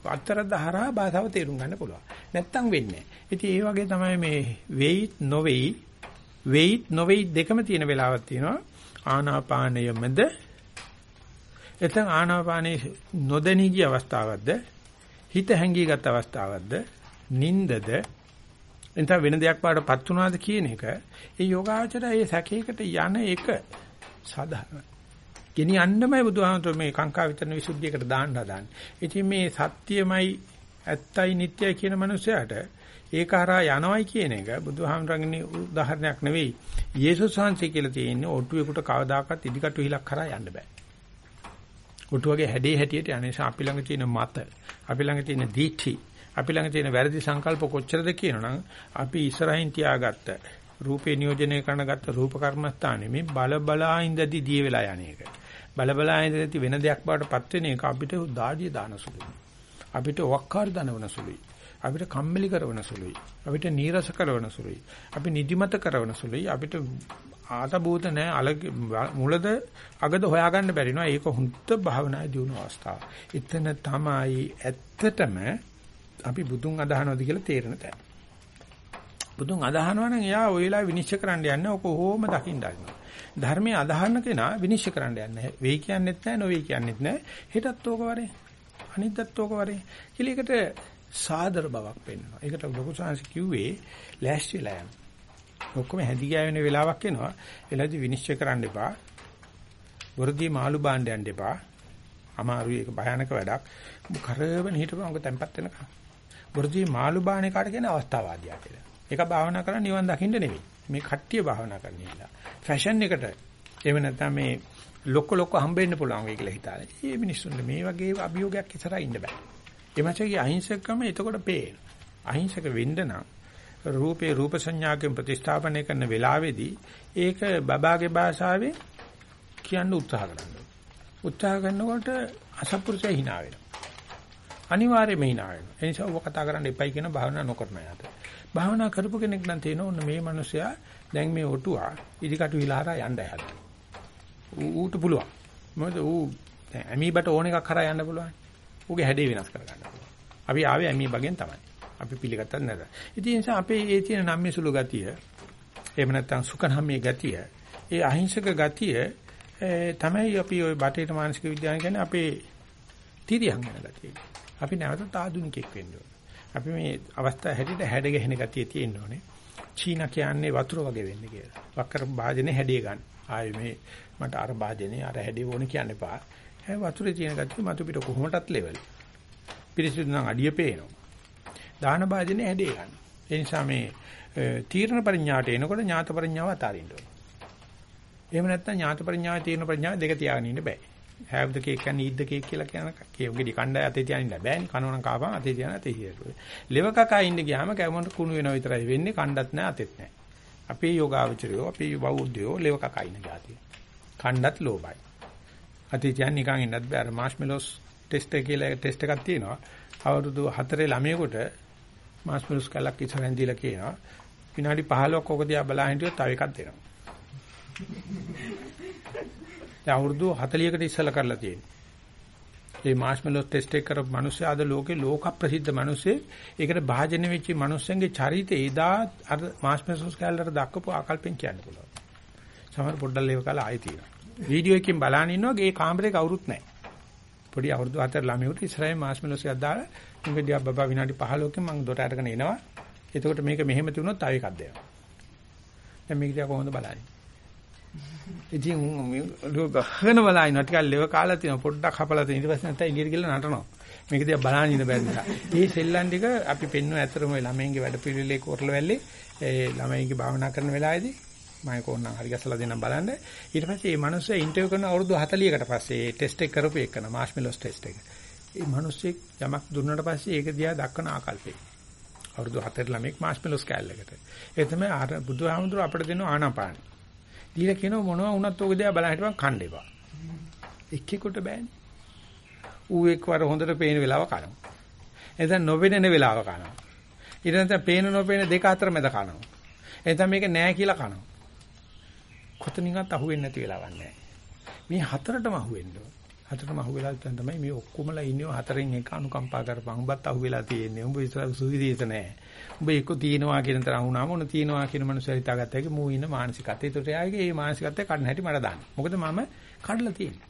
අත්තර දහරා භාෂාව තේරුම් ගන්න පුළුවන්. නැත්තම් වෙන්නේ නැහැ. ඉතින් ඒ වගේ තමයි මේ වෙයිත් නොවේයි වෙයිත් නොවේයි දෙකම තියෙන වෙලාවක් තියෙනවා. ආනාපානයමද එතන ආනාපානේ නොදැනී ගිය අවස්ථාවක්ද හිත හැංගී ගත් අවස්ථාවක්ද නින්දද එතන වෙන දෙයක් පාඩපත් වුණාද කියන එක ඒ යෝගාචරය ඒ සැකයකට යන එක සාධාරණයි. ගෙනියන්නමයි බුදුහාමතුරු මේ කාංකා විතරන විසුද්ධියකට දාන්න හදාන්නේ. ඉතින් මේ සත්‍යමයි ඇත්තයි නිට්ටයයි කියන මනුස්සයාට ඒක හරහා යනවයි කියන එක බුදුහාමරංගනේ උදාහරණයක් නෙවෙයි. යේසුස් වහන්සේ කියලා තියෙන්නේ ඔටුවෙකුට කවදාකවත් ඉදිකටු හිලක් කරා යන්න බෑ. ඔටුවගේ හැඩේ හැටියට අනේස අපි ළඟ තියෙන මත, අපි ළඟ තියෙන දීඨි, අපි ළඟ තියෙන වැරදි සංකල්ප කොච්චරද කියනනම් අපි ඉස්සරහින් තියාගත්ත රූපේ නියෝජනය කරන ගත්ත රූප කර්මස්ථානේ මේ බල බලා ඉඳදී දිය වෙලා යන එක. බල බලා ඉඳදී වෙන දෙයක් බවට පත් වෙන එක අපිට දාඩිය දාන සුළුයි. අපිට වක්කාර දනවන සුළුයි. අපිට කම්මැලි කරවන සුළුයි. අපිට නීරස කරවන සුළුයි. අපි නිදිමත කරවන සුළුයි. අපිට ආතබූත නැහැ අල මුලද අගද හොයාගන්න බැරි නෝ ඒක හුද්ද භාවනායේ දියුණු අවස්ථාව. එතන තමයි ඇත්තටම අපි බුදුන් අදහනවද කියලා තේරෙන තැන. බුදුන් අදහනවා නම් එයා ওই වෙලාවේ විනිශ්චය කරන්න යන්නේ ඔක කොහොම දකින්න ගන්නවා. ධර්මයේ අදහන්න කෙනා විනිශ්චය කරන්න යන්නේ. වෙයි කියන්නෙත් නැහැ, නොවේ කියන්නෙත් නැහැ. හෙටත් ඕක වරේ. අනිද්දත් ඕක වරේ. කියලා ඒකට සාදර බවක් පෙන්වනවා. ඒකට ලොකු සංහස කිව්වේ ලෑස්තිලා යන්න. ඔක්කොම හැදි ගෑවෙන වෙලාවක් එනවා. එළදී විනිශ්චය කරන්න එපා. වර්ධී මාළු බාණ්ඩ යන්න එපා. අමාරුයි ඒක භයානක වැඩක්. කරවන හිටපුවම ඔක තැම්පත් වෙනකම්. වර්ධී මාළු බාණේ කාට කියන අවස්ථාවාදියා කියලා. ඒක භාවනා කරලා නිවන් දකින්න නෙවෙයි. මේ කට්ටිය භාවනා කරන්න ඉන්න. ෆැෂන් එකට එහෙම නැත්නම් මේ ලොක්ක ලොක්ක හම්බෙන්න පුළුවන් වෙයි කියලා හිතාලේ. මේ මිනිස්සුන්ට මේ වගේ අභියෝගයක් ඉස්සරහා ඉන්න බෑ. එමචගේ අහිංසකකම එතකොට පේන. අහිංසක වෙන්න නම් රූපේ රූප සංඥාකෙන් ප්‍රතිස්ථාපනය කරන වෙලාවේදී ඒක බබාගේ භාෂාවෙන් කියන්න උත්සාහ කරනවා. උත්සාහ කරනකොට අසපුරුෂය hina වෙනවා. අනිවාර්යයෙන්ම hina වෙනවා. ඒ නිසා ඔබ කතා කරන්න එපයි කියන භාවනා නොකරන යාට. භාවනා කරපු කෙනෙක් නම් තේනවා ඔන්න මේ මිනිසයා දැන් මේ ඔටුවා ඉදිකටු විලාරා යන්න හැදලා. ඌට පුළුවන්. මොකද ඌ දැන් ඇමීබට ඕන එකක් කරා යන්න පුළුවන්. ඌගේ හැඩේ වෙනස් කරගන්න පුළුවන්. අපි ආවේ ඇමීබගෙන් තමයි. අපි පිළිගත්තත් නැත. ඉතින් ඒ නිසා අපේ ඒ තියෙන නම්මේ සුළු ගතිය එහෙම නැත්නම් සුඛනම්මේ ගතිය ඒ අහිංසක ගතිය තමයි අපි ওই බටේට මානසික විද්‍යාව කියන්නේ අපේ තිරියන් යන ගතිය. අපි නැවතත් ආධුනිකෙක් වෙන්න ඕනේ. අපි මේ අවස්ථාව හැටියට හැඩ ගැහෙන ගතිය තියෙන්න ඕනේ. චීනා කියන්නේ වතුර වගේ වෙන්න කියලා. වක්කර භාජනේ හැඩය ගන්න. ආයේ මේ මට අර භාජනේ අර හැඩය ඕනේ කියන්න එපා. ඒ වතුරේ තියෙන ගතිය මතු පිට කොහොමටත් ලෙවල්. පිරිසිදු නම් අඩිය පේනවා. දාන භාජනේ හැඩය ගන්න. ඒ නිසා මේ තීර්ණ පරිඥාට එනකොට ඥාත පරිඥාව අතාරින්න ඕනේ. එහෙම නැත්නම් ඥාත පරිඥාවේ තීර්ණ පරිඥාව දෙක තියාගෙන ඉන්න බෑ. have the cake and eat the cake කියලා කියන කේව්ගෙඩි කණ්ඩාය අතේ තියාගෙන ඉන්න බෑනේ. කනවනම් කාපන් අතේ තියාන අතේ හිරේ. ලෙව කකා ඉන්න ගියාම කැවුමට කුණු වෙනවා විතරයි වෙන්නේ. කණ්ඩත් නැහැ අතෙත් නැහැ. අපේ යෝගාවචරයෝ අපේ බෞද්ධයෝ ලෙව කකා ඉන්න જાතිය. කණ්ඩත් ලෝභයි. අතේ තියාන නිකන් ඉන්නත් බෑ. අර මාෂ්මෙලොස් ටෙස්ට් එක කියලා ටෙස්ට් එකක් තියෙනවා. අවුරුදු 4 ළමයෙකුට මාස්මරුස් කලක් ඉස්සරහින් දීලා කියනවා විනාඩි 15ක් ඔක දිහා බලා හිටියොත් තව එකක් දෙනවා. දැන් අවුරුදු 40කට ඉස්සලා කරලා තියෙනවා. මේ මාස්මෙලොස් ටෙස්ට් එක කරපු මිනිස්සු අද ලෝකේ ලෝක ප්‍රසිද්ධ මිනිස්සේ ඒකට භාජනය වෙච්ච මිනිස්සුන්ගේ චරිතය එදා අර මාස්මෙලොස් කැලලට දක්වපු ආකල්පෙන් කියන්න පුළුවන්. සමහර පොඩ්ඩක් ලේව කාලා ආයෙ තියෙනවා. වීඩියෝ එකකින් බලන ඉන්නවා ගේ කාමරේ කවුරුත් නැහැ. පොඩි අවුරුදු 4 ළමයෙකුට ඉස්සරහින් මාස්මෙලොස් එකක් දාලා මුගේ දිහා බබා විනාඩි 15කින් මම දොට අරගෙන එනවා. එතකොට මේක මෙහෙම තිබුණොත් තව එකක් දෙනවා. දැන් මේක දිහා කොහොමද බලන්නේ? ඉතින් ගහන බලයින් ටිකක් ලෙව කාලා තියෙනවා පොඩ්ඩක් හපලා තියෙන ඊට පස්සේ නැත්නම් එළියට ගිහලා නටනවා. මේක දිහා බලන්න ඉන්න බැරි නිසා. මේ සෙල්ලම් ටික අපි පෙන්වන ඇතරම ඔය ළමයින්ගේ වැඩ පිළිවිලේ කොරළවැල්ලේ ඒ ළමයින්ගේ භාවනා කරන වෙලාවේදී මම කොහොනම් හරි ගැසලා දෙන්නම් බලන්න. ඊට පස්සේ මේ මිනිස්සු ඉන්ටර්විව් කරන අවුරුදු 40කට පස්සේ ටෙස්ට් එක කරපු එකන මාෂ්මෙලොස් ටෙස්ට් එක. ඒ මිනිස්සෙක් යමක් දුන්නාට පස්සේ ඒක දිහා දක්වන ආකල්පේ. අවුරුදු 4 ළමෙක් මාෂ්මෙලොස් කෑල්ලකට. ඒ තමයි ආර බුදුහාමුදුර අපිට දෙන ආනාපාන. දීලා කියනවා මොනවා වුණත් ඕක දිහා බලන්න හිටපන් කන්න එපා. එක්කෙකුට බෑනේ. ඌ එක්වර හොඳට පේන වෙලාව කනවා. එතන නොපෙනෙන වෙලාව කනවා. ඊට නැත්නම් පේන නොපේන දෙක අතර මැද කනවා. එතන මේක නෑ කියලා කනවා. කොතනින්වත් අහුවෙන්නේ නැති වෙලාවක් නෑ. මේ හතරටම අහුවෙන්න ඕන. හතරටම අහුවෙලා දැන් තමයි මේ ඔක්කොමලා ඉන්නේ හතරෙන් එක අනුකම්පා කරපන්. උඹත් අහුවෙලා තියෙන්නේ. උඹ ඉස්සර සුවිදේශ නෑ. උඹ එක්ක තියෙනවා කියන තරම් වුණාම ඕන තියෙනවා කියන මනුස්සය හිතාගත්තා එක මූ ඉන්න මානසිකත්වය. ඒකට එයාගේ මේ මානසිකත්වය කඩන හැටි මට දාන්න. මොකද මම කඩලා තියෙන්නේ.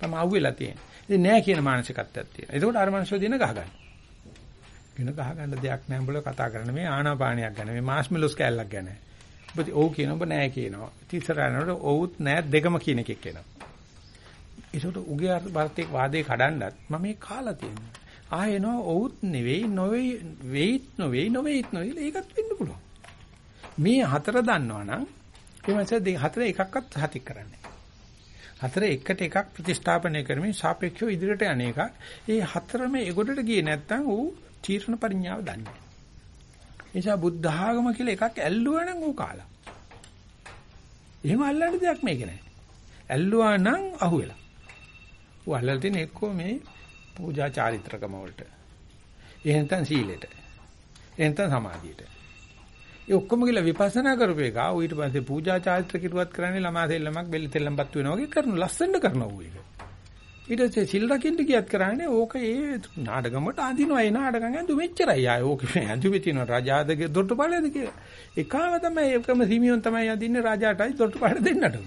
මම අහුවෙලා තියෙන්නේ. ඉතින් නෑ කියන මානසිකත්වයක් තියෙනවා. ඒකට අර මනුස්සය දින ගහගන්න. වෙන ගහ ගන්න දෙයක් නැහැ උඹලා කතා කරන්නේ මේ ආනාපානියක් ගැන මේ මාස්මෙලොස් කැලලක් ගැන. ඔබ ඔව් කියන ඔබ නෑ කියනවා. තිසරනකොට ඔව්ත් නෑ දෙකම කියන එකෙක් එනවා. ඒකට උගේ වර්තේ වාදේ කඩන්නත් මම මේ කාලා තියෙනවා. ආයෙනවා ඔවුත් නෙවෙයි නොවේ වෙයිත් නොවේ නොවේත් නොවේ ඒකත් වෙන්න පුළුවන්. මේ හතර දන්නවනම් ඒ මාසේ හතර එකක්වත් සතික් කරන්නේ. හතර එකට එකක් ප්‍රතිස්ථාපනය කරමින් සාපේක්ෂව ඉදිරියට යන එක. ඒ හතරම එගොඩට ගියේ නැත්නම් ඌ තීර්ණ පරිඥාව දන්නේ නැහැ. නිසා බුද්ධ ආගම කියලා එකක් ඇල්ලුවා නම් ඌ කාලා. එහෙම අල්ලන්න දෙයක් මේක නැහැ. ඇල්ලුවා නම් අහුවෙලා. ඌ අල්ලලා තියෙන එක්කෝ මේ පූජා චාරිත්‍රකම වලට. එහෙනම් සීලෙට. එහෙනම් සමාධියට. ඒ ඔක්කොම කියලා විපස්සනා කරපු එක ආ ඊට පස්සේ පූජා චාරිත්‍ර කිරුවත් කරන්නේ ළමා සෙල්ලමක් බෙල්ල තෙල්ලම්පත් වෙනවා වගේ කරන ලස්සනට කරනවා ඌ ඒක. ඊට පස්සේ සිල් රකින්න ගියත් කරන්නේ ඕක ඒ නාටකමට අඳිනවා ඒ නාටකම් ඇඳු මෙච්චරයි ආය ඕක ඇඳුමේ තියෙන රජාදගේ දොට්ටපාලද කියලා. එකාම තමයි ඒකම සීමියොන් තමයි අඳින්නේ රජාටයි දොට්ටපාල දෙන්නට.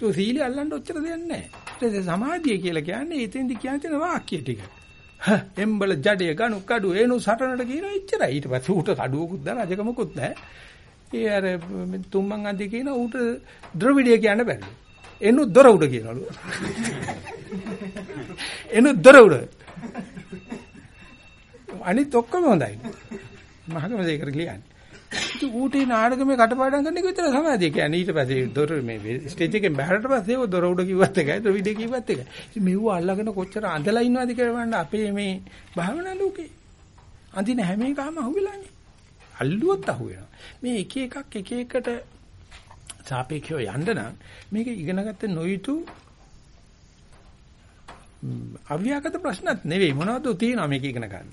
ඒ සීලිය අල්ලන්න ඔච්චර දෙයක් නැහැ. ඊට සමාධිය කියලා කියන්නේ එතෙන්දි කියන්නේ වාක්‍ය ටික. හ එම්බල ජඩේ ගණු කඩු එනු සටනට කියනවා එච්චරයි. ඊට පස්සේ ඌට කඩුවකුත් දාන රජකමකුත් නැහැ. ඒ අර තුම්මන් අන්දි කියන ඌට ද්‍රවිඩිය කියන්න බැරිලු. එනු දොර උඩ කියනලු. එනු දොර උඩ. අනිත් ඔක්කොම හොඳයි. මහකම දෙයකට ලියන්නේ. ඉතින් ඌටේ නාටකමේ කටපාඩම් කරන එක විතර සමාධිය කියන්නේ ඊට පස්සේ දොර මේ ස්ටේජ් එකෙන් බැහැරට පස්සේ ඔය දොර උඩ කිව්වත් එකයි ද්‍රවිඩිය කිව්වත් එකයි. ඉතින් මෙව අල්ලගෙන කොච්චර අඳලා ඉන්නවද කියලා බලන්න අපේ මේ භාවනා ලෝකේ. අඳින හැම එකම අහුවෙලානේ. අල්ලුවොත් අහුවෙනවා. මේ එක එකක් එක එකට සාපේක්ෂව යන්න නම් මේක ඉගෙනගත්ත නොයුතු අව්‍යාකට ප්‍රශ්නත් නෙවෙයි මොනවද තියෙනවා මේක ඉගෙන ගන්න.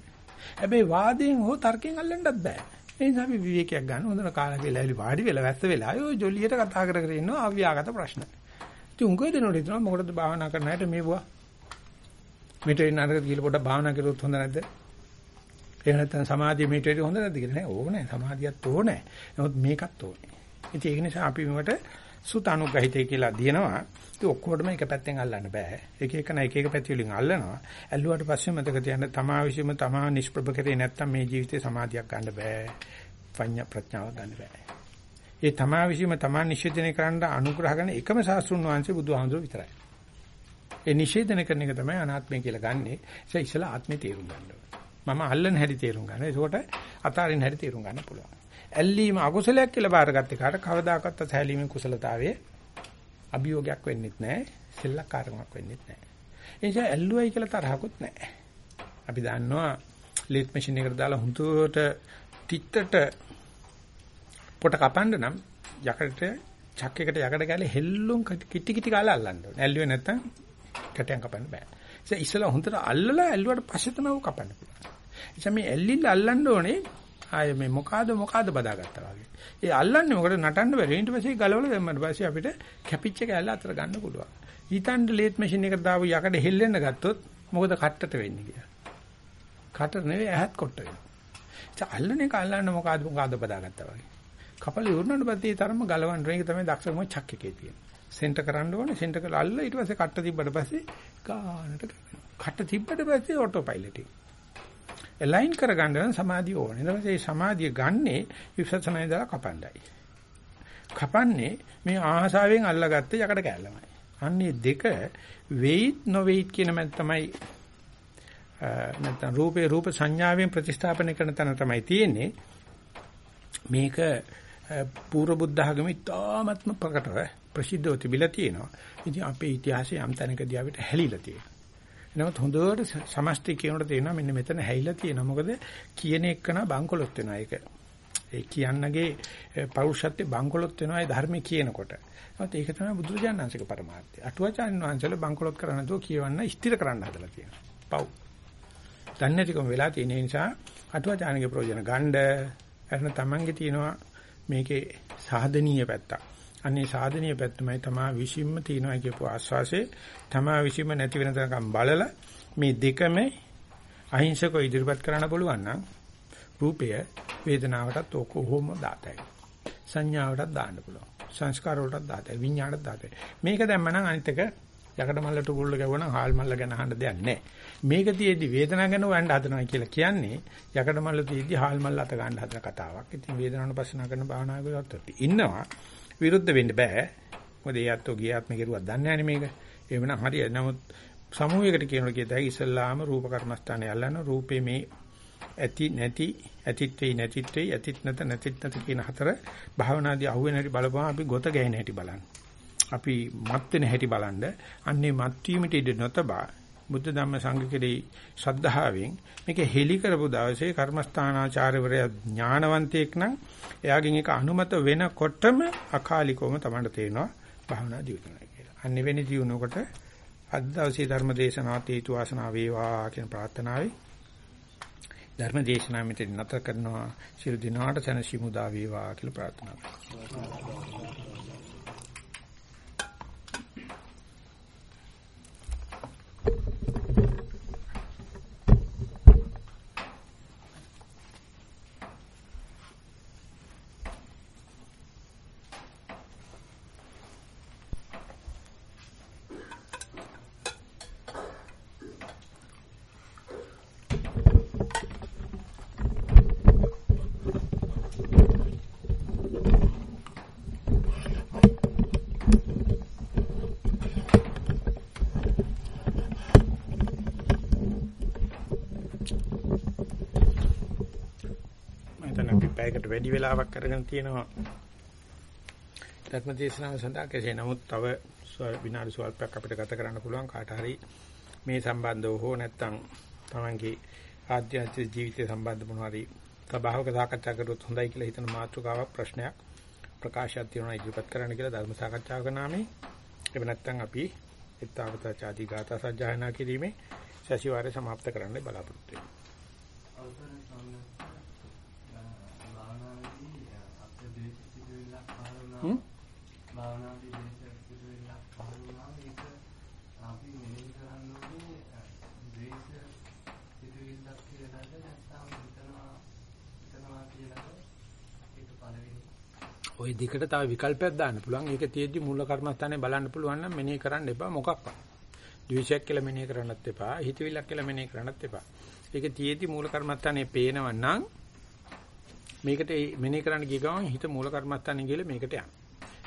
හැබැයි වාදයෙන් හෝ තර්කයෙන් අල්ලන්නත් බෑ. ඒ නිසා අපි විවේකයක් ගන්න හොඳට කාලා කියලා ඇලි වාඩි වෙලා වැස්ස වෙලා ඔය ජොලියට කතා කර කර ඉන්නවා අව්‍යාකට ප්‍රශ්න. ඉතින් උංගව දෙනකොට හිතනවා මොකටද භාවනා කරන්න හැට මේවා. මෙතන නරක කියලා පොඩ්ඩක් භාවනා කරුවොත් හොඳ නැද්ද? එහෙම නැත්නම් සමාධිය මේට හොඳ නැද්ද කියලා නෑ ඕනේ සමාධියත් ඕනේ. නමුත් මේකත් ඕනේ. ඉතින් ඒක නිසා අපි මේකට සුත අනුග්‍රහිතය කියලා දිනනවා. ඉතින් ඔක්කොටම එක පැත්තෙන් අල්ලන්න බෑ. එක එක නයි එක එක පැති වලින් අල්ලනවා. ඇල්ලුවාට පස්සේ මතක තියාගන්න තමා විශ්ීම තමා නිෂ්ප්‍රභ කරේ නැත්තම් මේ ජීවිතේ සමාධියක් ගන්න බෑ. පඤ්ඤා ප්‍රඥාවක් ගන්න බෑ. ඒ තමා විශ්ීම තමා නිෂේධනය කරන්න අනුග්‍රහ කරන එකම ශාස්ත්‍රුන් වහන්සේ බුදුහාමුදුරුවෝ විතරයි. ඒ නිෂේධනය කරන එක තමයි අනාත්මය කියලා ගන්නෙ. ඒ ඉස්සලා ආත්මේ තේරුම් ගන්න මම අල්ලන හැටි තේරුම් ගන්න. ඒකට අතාරින් හැටි තේරුම් ගන්න පුළුවන්. ඇල්ලීම අකුසලයක් කියලා බාරගත්ත එකට කවදාකවත් සැලීමේ කුසලතාවයේ අභියෝගයක් වෙන්නෙත් නැහැ. සෙල්ලක්කාරකමක් වෙන්නෙත් නැහැ. ඒ නිසා ඇල්ලුවයි කියලා තරහකුත් නැහැ. අපි දන්නවා ලේත් මැෂින් එකට දාලා හුදුවට තිත්තට පොට කපන්න නම් යකඩට චක් එකට යකඩ ගාලේ හෙල්ලුම් කිටි කිටි ගාලා අල්ලන්න ඕනේ. ඇල්ලුවේ නැත්තම් කැටයන් කපන්න බෑ. ඒ ඉස්සලා හොඳට අල්ලලා ඇල්ලුවට පස්සේ තමයි කපන්න පුළුවන්. එනිසා මේ ඇල්ලිල්ල අල්ලන්න ඕනේ ආය මේ මොකාද මොකාද බදාගත්තා වගේ. ඒ අල්ලන්නේ මොකද නටන්න බැරි. ඊට පස්සේ ගලවලා දැම්මට පස්සේ අපිට කැපිච්ච කැල්ල අතර ගන්න පුළුවන්. ඊතන්ඩ ලේත් මැෂින් එකට දාපු යකඩ හෙල්ලෙන්න ගත්තොත් මොකද කට්ටට වෙන්නේ කියලා. කට නෙවෙයි ඇහත් කොට වෙනවා. ඒ අල්ලන එක අල්ලන්න මොකාද මොකාද බදාගත්තා වගේ. කපල ඉවරනට පස්සේ තරම ගලවන්න මේක තමයි දක්ෂකම චක් එකේ තියෙන. සෙන්ටර් කරන්න ඕනේ සෙන්ටර් කරලා අල්ල ඊට පස්සේ කට්ට තිබ්බට පස්සේ ගානට කරනවා. කට්ට තිබ්බට පස්සේ ඔටෝ පයිලට් එක. එලයින් කරගන්න නම් සමාධිය ඕනේ. ඊට පස්සේ සමාධිය ගන්නේ විපස්සනායි දාලා කපන්නයි. කපන්නේ මේ ආහසාවෙන් අල්ලගත්ත යකඩ කැල්ලමයි. අන්නේ දෙක වෙයිත් නොවේයිත් කියන මත තමයි නැත්නම් රූපේ රූප සංඥාවෙන් ප්‍රතිස්ථාපනය කරන තැන තමයි තියෙන්නේ. මේක පූර්ව බුද්ධ ආගමේ තාමත්ම ප්‍රකටව ප්‍රසිද්ධව තිබිලා තියෙනවා. ඉතින් අපේ ඉතිහාසයේ යම් තැනකදී අපිට හැලිලා තියෙනවා. නමුත් හොඳට සමස්තය කියනකොට තේරෙනවා මෙන්න මෙතන හැයිලා තියෙනවා. මොකද කියන එකන බංකොලොත් වෙනවා ඒක. ඒ කියන්නගේ පෞරුෂත්වයේ බංකොලොත් වෙනවා ඒ ධර්මයේ කියනකොට. නමුත් ඒක තමයි බුදුරජාණන්සේක පරමාර්ථය. අටුවාචාර්යන් වහන්සේලා බංකොලොත් කරන්න නැතුව කියවන්න ස්ථිර කරන්න හදලා තියෙනවා. පව්. දන්නේ නැතිකම වෙලා තියෙන නිසා අටුවාචාර්යන්ගේ ප්‍රයෝජන ගන්න එතන තමන්ගේ තියෙනවා මේකේ සාධනීය පැත්තක්. අන්නේ සාධනීය පැත්තමයි තමා විශ්ින්ම තියනවා කියපු ආස්වාසේ. තමා විශ්ින්ම නැති වෙන තරම් බලලා මේ දෙකම අහිංසකව ඉදිරිපත් කරන්න පුළුවන් නම් රූපය වේදනාවටත් ඕක කොහොම දාතයි? සංඥාවටත් දාන්න පුළුවන්. සංස්කාර වලටත් දාතයි. විඥාණයට දාතයි. මේක දැම්මනම් අනිත් එක යකඩ මල්ලට උගුල්ල ගැවුවනම් හාල් මල්ල ගැන අහන්න දෙයක් නැහැ. මේක තියේදී වේදනාව ගැන හොයන්න හදනවා කියලා කියන්නේ යකඩ මල්ල තියේදී හාල් මල්ල අත ගන්න හදන කතාවක්. ඉතින් වේදනාවන පස්සනා කරන භාවනාවකවත් ඉන්නවා. විරුද්ධ වෙන්න බෑ. මොකද ඒ අතෝ ගිය ආත්මේ කෙරුවක් දන්නේ නැහැ මේක. එහෙමනම් හරියයි. නමුත් සමූහයකට කියනවා කියතයි ඉස්ලාම රූප කර්මස්ථානය අල්ලන රූපේ මේ ඇති නැති ඇතිත් වෙයි නැතිත් වෙයි ඇතිත් නැත නැතිත් නැත කියන හතර භාවනාදී අහුවෙන හැටි බලපුවම අපි ගොත ගැහෙන හැටි බලන්න. අපි මත් වෙන හැටි බලන්න. අන්නේ මත් වීමට ඉඩ නොතබා බුද්ධ ධම්ම සංඝ කෙරෙහි ශ්‍රද්ධාවෙන් මේක හෙලි කරපු දවසේ කර්මස්ථානාචාර්යවරයා ඥානවන්තයෙක් නම් එයාගෙන් ඒක අනුමත වෙනකොටම අකාලිකවම තමයි තේරෙනවා භාවනා දියුණුවයි කියලා. අන්නේ වෙනි දියුණුවකට අද දවසේ ධර්ම දේශනාවත් හේතු වාසනා වේවා කියන ප්‍රාර්ථනාවයි ධර්ම දේශනාව මෙතන නැතර කරනවා සියලු දිනාට සැනසීම උදා වේවා කියලා ප්‍රාර්ථනා කරනවා. වැඩි වෙලාවක් කරගෙන තියෙනවා. ධර්ම දේශනාව සඳහා කෙසේ නමුත් තව විනාඩි සුවල්පයක් අපිට ගත කරන්න පුළුවන් කාට හරි මේ සම්බන්ධව හෝ නැත්නම් තමන්ගේ ආධ්‍යාත්මික ජීවිතය සම්බන්ධ මොනවා හරි සභාවක සාකච්ඡා කරුවොත් හොඳයි කියලා හිතන මාතෘකාවක් ප්‍රශ්නයක් ප්‍රකාශයක් තියෙනවා ඉදිරිපත් කරන්න කියලා ධර්ම සාකච්ඡාවක නාමයෙන් එහෙම නැත්නම් අපි ඊතාවත චාදී ගාථා සජ්ජායනා කිරීමේ සැසිවාරය સમાપ્ત කරන්න බලාපොරොත්තු වෙනවා. පළවෙනි ওই දෙකට තව විකල්පයක් දාන්න පුළුවන්. ඒක තියෙද්දි මූල කර්මස්ථානේ බලන්න පුළුවන් නම් මෙනෙහි කරන්න එපා මොකක්වත්. ද්වේෂයක් කියලා මෙනෙහි කරන්නත් එපා. හිතවිල්ලක් කියලා මෙනෙහි කරන්නත් එපා. ඒක තියෙද්දි මූල කර්මස්ථානේ පේනව නම් මේකට මෙනෙහි කරන්න ගිය ගමන් හිත මූල කර්මස්ථානේ ගිහලා මේකට යනවා.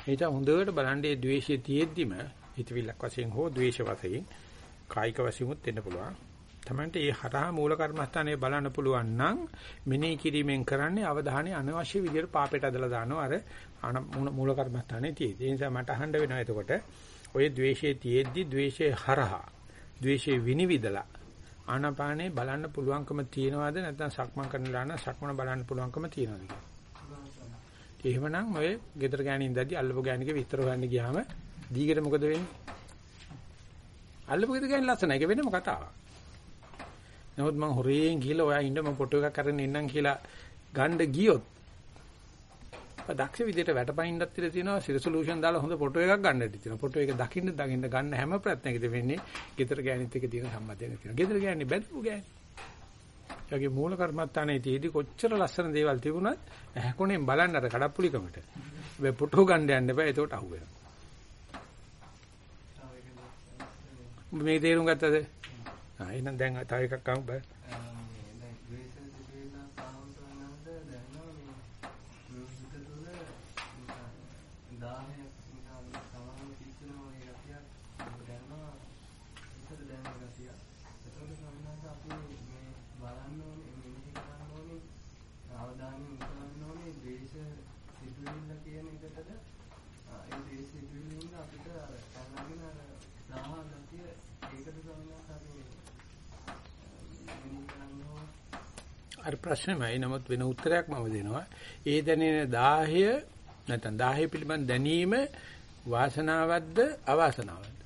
ඒක හොඳට බලන්නේ ද්වේෂය තියෙද්දිම හිතවිල්ලක් වශයෙන් හෝ ද්වේෂ වශයෙන් කායික වශයෙන්ුත් වෙන්න පුළුවන්. තමන්ට ඒ හරහා මූල කර්මස්ථානයේ බලන්න පුළුවන් නම් මෙනෙහි කිරීමෙන් කරන්නේ අවධානය අනවශ්‍ය විදිහට පාපයට අදලා දානවා අර මූල කර්මස්ථානයේ තියෙදි. ඒ නිසා මට අහන්න වෙනවා එතකොට ඔය ද්වේෂයේ තියෙද්දි ද්වේෂයේ හරහා ද්වේෂයේ විනිවිදලා ආනාපානේ බලන්න පුළුවන්කම තියනවාද නැත්නම් සක්මන් කරනලා නම් සක්මන බලන්න පුළුවන්කම තියනවාද කියලා. එහෙමනම් ඔය ගෙදර ගෑණින් දැදි අල්ලපු ගෑණික විතර හොයන්න ගියාම දීගෙට මොකද වෙන්නේ? අල්ලපු ගෙදර ගෑණි ලස්සනයි. ඒක වෙනම කතාවක්. නමුත් මං හොරෙන් ගිහලා ඔයා ඉන්න මම ෆොටෝ එකක් අරගෙන ඉන්නම් කියලා ගන්න ගියොත් දක්ෂ විදියට වැටපයින්නත් ඉතින් තියෙනවා සිරසොලියුෂන් දාලා හොඳ ෆොටෝ එකක් ගන්න ඉතින් තියෙනවා ෆොටෝ එක දකින්න දකින්න ගන්න හැම ප්‍රයත්නයකදී වෙන්නේ ගෙදර ගෑණිත් එක්ක තියෙන සම්බන්ධයක් තියෙනවා ගෙදර ගෑණි බැදපු ගෑණි එයාගේ මූල කර්මත්තානේ තියේදී කොච්චර ලස්සන දේවල් තිබුණත් ඇහැකොණෙන් බලන්න අර කඩප්පුලිකමට. මේ ෆොටෝ ගන්න යන්න එපා එතකොට අහුවෙනවා. මේ තේරුම් ගත්තද? ආ එහෙනම් දැන් තව එකක් අහමු බෑ. අර ප්‍රශ්නමයි නමුත් වෙන උත්තරයක් මම දෙනවා. ඒ දැනෙන 10 නැත්නම් 10 පිළිබඳ දැනීම වාසනාවක්ද අවාසනාවක්ද?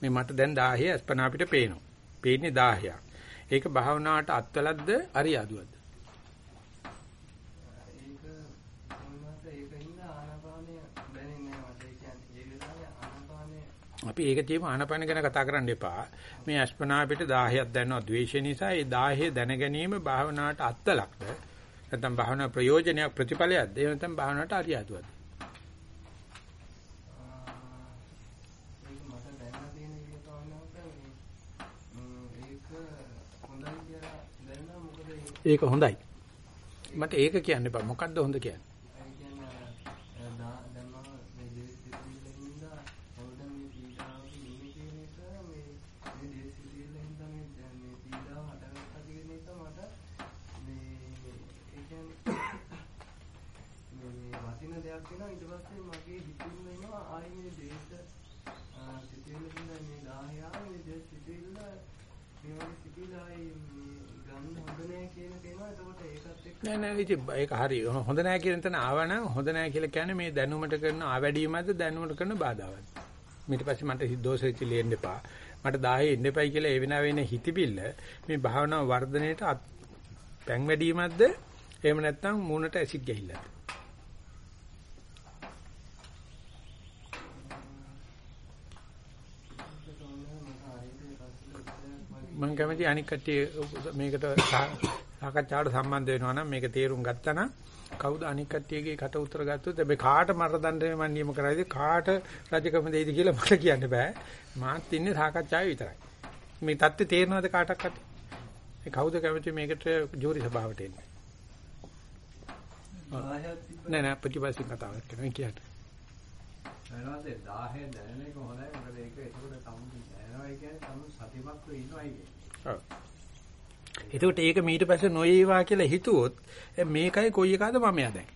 මේ මට දැන් 10 අස්පනා අපිට පේනවා. පේන්නේ 10ක්. ඒක භාවනාවට අත්වලද්ද අරියාදුවද්ද? අපි ඒක තියම ආනපන ගැන කතා කරන්න එපා. මේ අස්පනා පිට 10ක් දැනනවා ද්වේෂය නිසා ඒ 10 දැන ගැනීම භාවනාවට අත්ලක්ද? නැත්නම් භාවනා ප්‍රයෝජනයක් ප්‍රතිඵලයක්ද? එහෙම නැත්නම් භාවනාවට අරියාදුවද? ඒක හොඳයි. මට ඒක කියන්න එපා. මොකද්ද හොඳ කියන්නේ? වෙනවා ඊට පස්සේ මගේ හිතින් වෙනවා ආයි මේ දේශ සිතිවිල්ල තියෙන මේ 10 ආවේ දේශ සිතිවිල්ල මේ වගේ සිතිවිල්ල ආයි ගන්න හොඳ නෑ කියන තේනවා එතකොට ඒකත් එක්ක නෑ නෑ ඉතින් ඒක හරි හොඳ නෑ කියන තැන ආවනම් හොඳ නෑ කියලා කියන්නේ මේ දැනුමට කරන ආවැඩීමක්ද දැනුමට කරන බාධාවක්ද ඊට පස්සේ මට දෝෂෙච්ච ලියෙන්න එපා. මට 10 ඉන්න එපයි කියලා ඒ වෙනා වෙන හිතවිල්ල මේ භාවනා වර්ධනයේට පැන් වැඩිවීමක්ද එහෙම නැත්නම් මූණට ඇසිඩ් ගහිල්ලද? මම කැමති අනික් කට්ටිය මේකට සාකච්ඡාවට සම්බන්ධ වෙනවා නම් මේක තේරුම් ගත්තා නම් කවුද අනික් කට්ටියගේ කට උතර ගත්තොත් හැබැයි කාට මර දණ්ඩේ මම නියම කරයිද? කාට රජකම දෙයිද කියලා මට කියන්න බෑ. මාත් ඉන්නේ සාකච්ඡාවේ විතරයි. මේ தත්ත්වය තේරෙනවද කාටවත්? ඒ කවුද කැමති මේකට ජූරි සභාවට එන්නේ? නෑ නෑ ප්‍රතිපස්සින් කතාවක් කරනවා. කියන්නේ. වෙනවාද? 10 දැනෙන එක හොඳයි. මොකද ඒක ඒකට තමුන් දැනනවා කියන්නේ තමුන් සතිමත්ව ඉන්නවයි කියන්නේ ඔව් එතකොට ඒක මීට පස්සේ නොයේවා කියලා හිතුවොත් මේකයි කොයි එකද මම යා දැන්.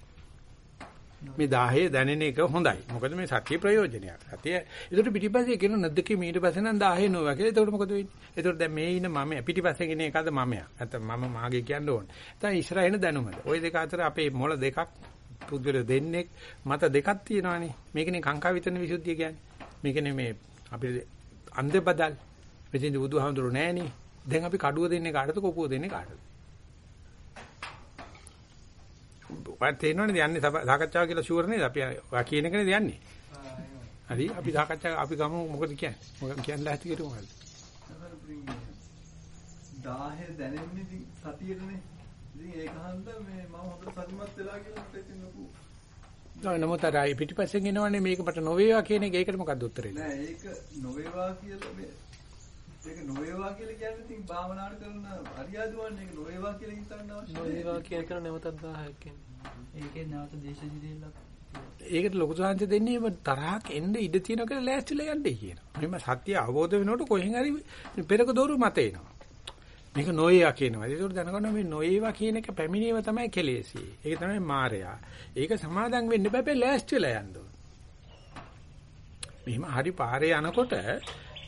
මේ 10 දැනෙන එක හොඳයි. මොකද මේ සත්‍ය ප්‍රයෝජනයක්. සත්‍ය. එතකොට පිටිපස්සේ කියන නැද්දකේ මීට පස්සේ නම් 10 නොවා කියලා. එතකොට මොකද වෙන්නේ? එතකොට දැන් මේ ඉන්න මම පිටිපස්සේ කියන එකද මමයා. නැත්නම් මම මාගේ කියන්න ඕනේ. දැන් ඉස්සරහින දැනුමද. ওই දෙක අතර අපේ මොළ දෙකක් පුදුර දෙන්නෙක් මත දෙකක් තියෙනවානේ. මේකනේ කාංකා විතරන විසුද්ධිය කියන්නේ. මේකනේ මේ අපිට අන්ධ බදල්. මෙතෙන්ද බුදුහාමුදුරු නෑනේ. දැන් අපි කඩුව දෙන්නේ කාටද කොපුව දෙන්නේ කාටද? ඔය තේරෙනවනේ යන්නේ සාකච්ඡාව කියලා ෂුවර් නේද? අපි ඔයා කියන එකනේ යන්නේ. හරි අපි සාකච්ඡා අපි ගමු මොකද කියන්නේ? මොකද කියන්න ලෑස්ති කරු මොකද? 10 දැනෙන්නේ ඉතින් සතියේනේ. ඉතින් ඒක හන්ද මේ මම හොඳට සතිමත් වෙලා කියලා මට ඉතින් ලොකු නෑ නමුත් අර පිටිපස්සෙන් එනවනේ මේක මට නොවේවා කියන එක ඒකට මොකද්ද උත්තරේ? නෑ ඒක නොවේවා කියලා මේ ඒක නොවේවා කියලා කියන්නේ ඉතින් භාවනාවට කරන අරියාදුවන්නේ ඒක නොවේවා කියලා හිතන්න අවශ්‍ය නැහැ. නොවේවා කියන කෙනා නැවතත් 1000ක් කියන්නේ. ඒකේ නැවත දේශජීදීලක්. ඒකට ලොකු සංහස දෙන්නේ මේ තරහක් එන්න ඉඩ තියෙනවා කියලා ලෑස්තිලා යන්නේ කියනවා. මෙන්න සත්‍ය අවබෝධ වෙනකොට කොහෙන් හරි පෙරක දෝරු මත එනවා. මේක නොයේවා කියනවා. ඒකට දැනගන්න මේ නොයේවා කියන එක පැමිණීම තමයි කෙලෙසි. ඒක තමයි මායя. ඒක සමාදම් වෙන්න බෑ ලෑස්තිලා යන්න ඕන. මෙහිම හරි පාරේ යනකොට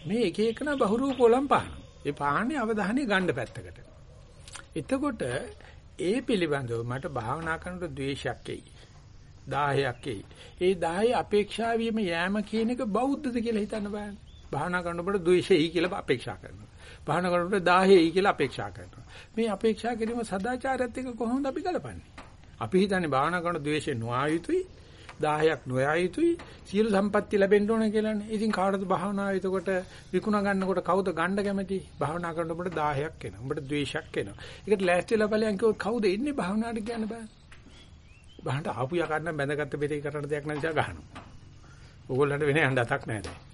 මේ එක එකන බහුරූප කොලම් පානවා. ඒ පාන්නේ අවධානය ගන්න පැත්තකට. එතකොට ඒ පිළිබඳව මට භාවනා කරනකොට ද්වේෂයක් එයි. 10ක් එයි. ඒ 10 අපේක්ෂා වීම යෑම කියන එක බෞද්ධද කියලා හිතන්න බෑනේ. භාවනා කරනකොට ද්වේෂෙයි කියලා අපේක්ෂා කරනවා. භාවනා කරනකොට 10යි කියලා අපේක්ෂා කරනවා. මේ අපේක්ෂා කිරීම සදාචාරයත් එක්ක කොහොමද අපි ගලපන්නේ? අපි හිතන්නේ භාවනා කරන ද්වේෂේ නොආයුතුයි 10ක් නොයා යුතුයි සියලු සම්පත්‍ති ලැබෙන්න ඕන කියලානේ. ඉතින් කාටද භාවනාව එතකොට විකුණ ගන්නකොට කවුද ගන්න කැමති? භාවනා කරනකොට 10ක් එනවා. උඹට ද්වේෂයක් එනවා. ඒකට ලෑස්තිලා ඵලයන් කිව්වොත් කවුද ඉන්නේ භාවනාවට කියන්න බෑ. බහන්න ආපු යකන්න බැඳගත්ත බෙරේ කරන්න දෙයක් නැති නිසා ගහනවා. ඕගොල්ලන්ට වෙන යන්න අතක් නැහැ දැන්.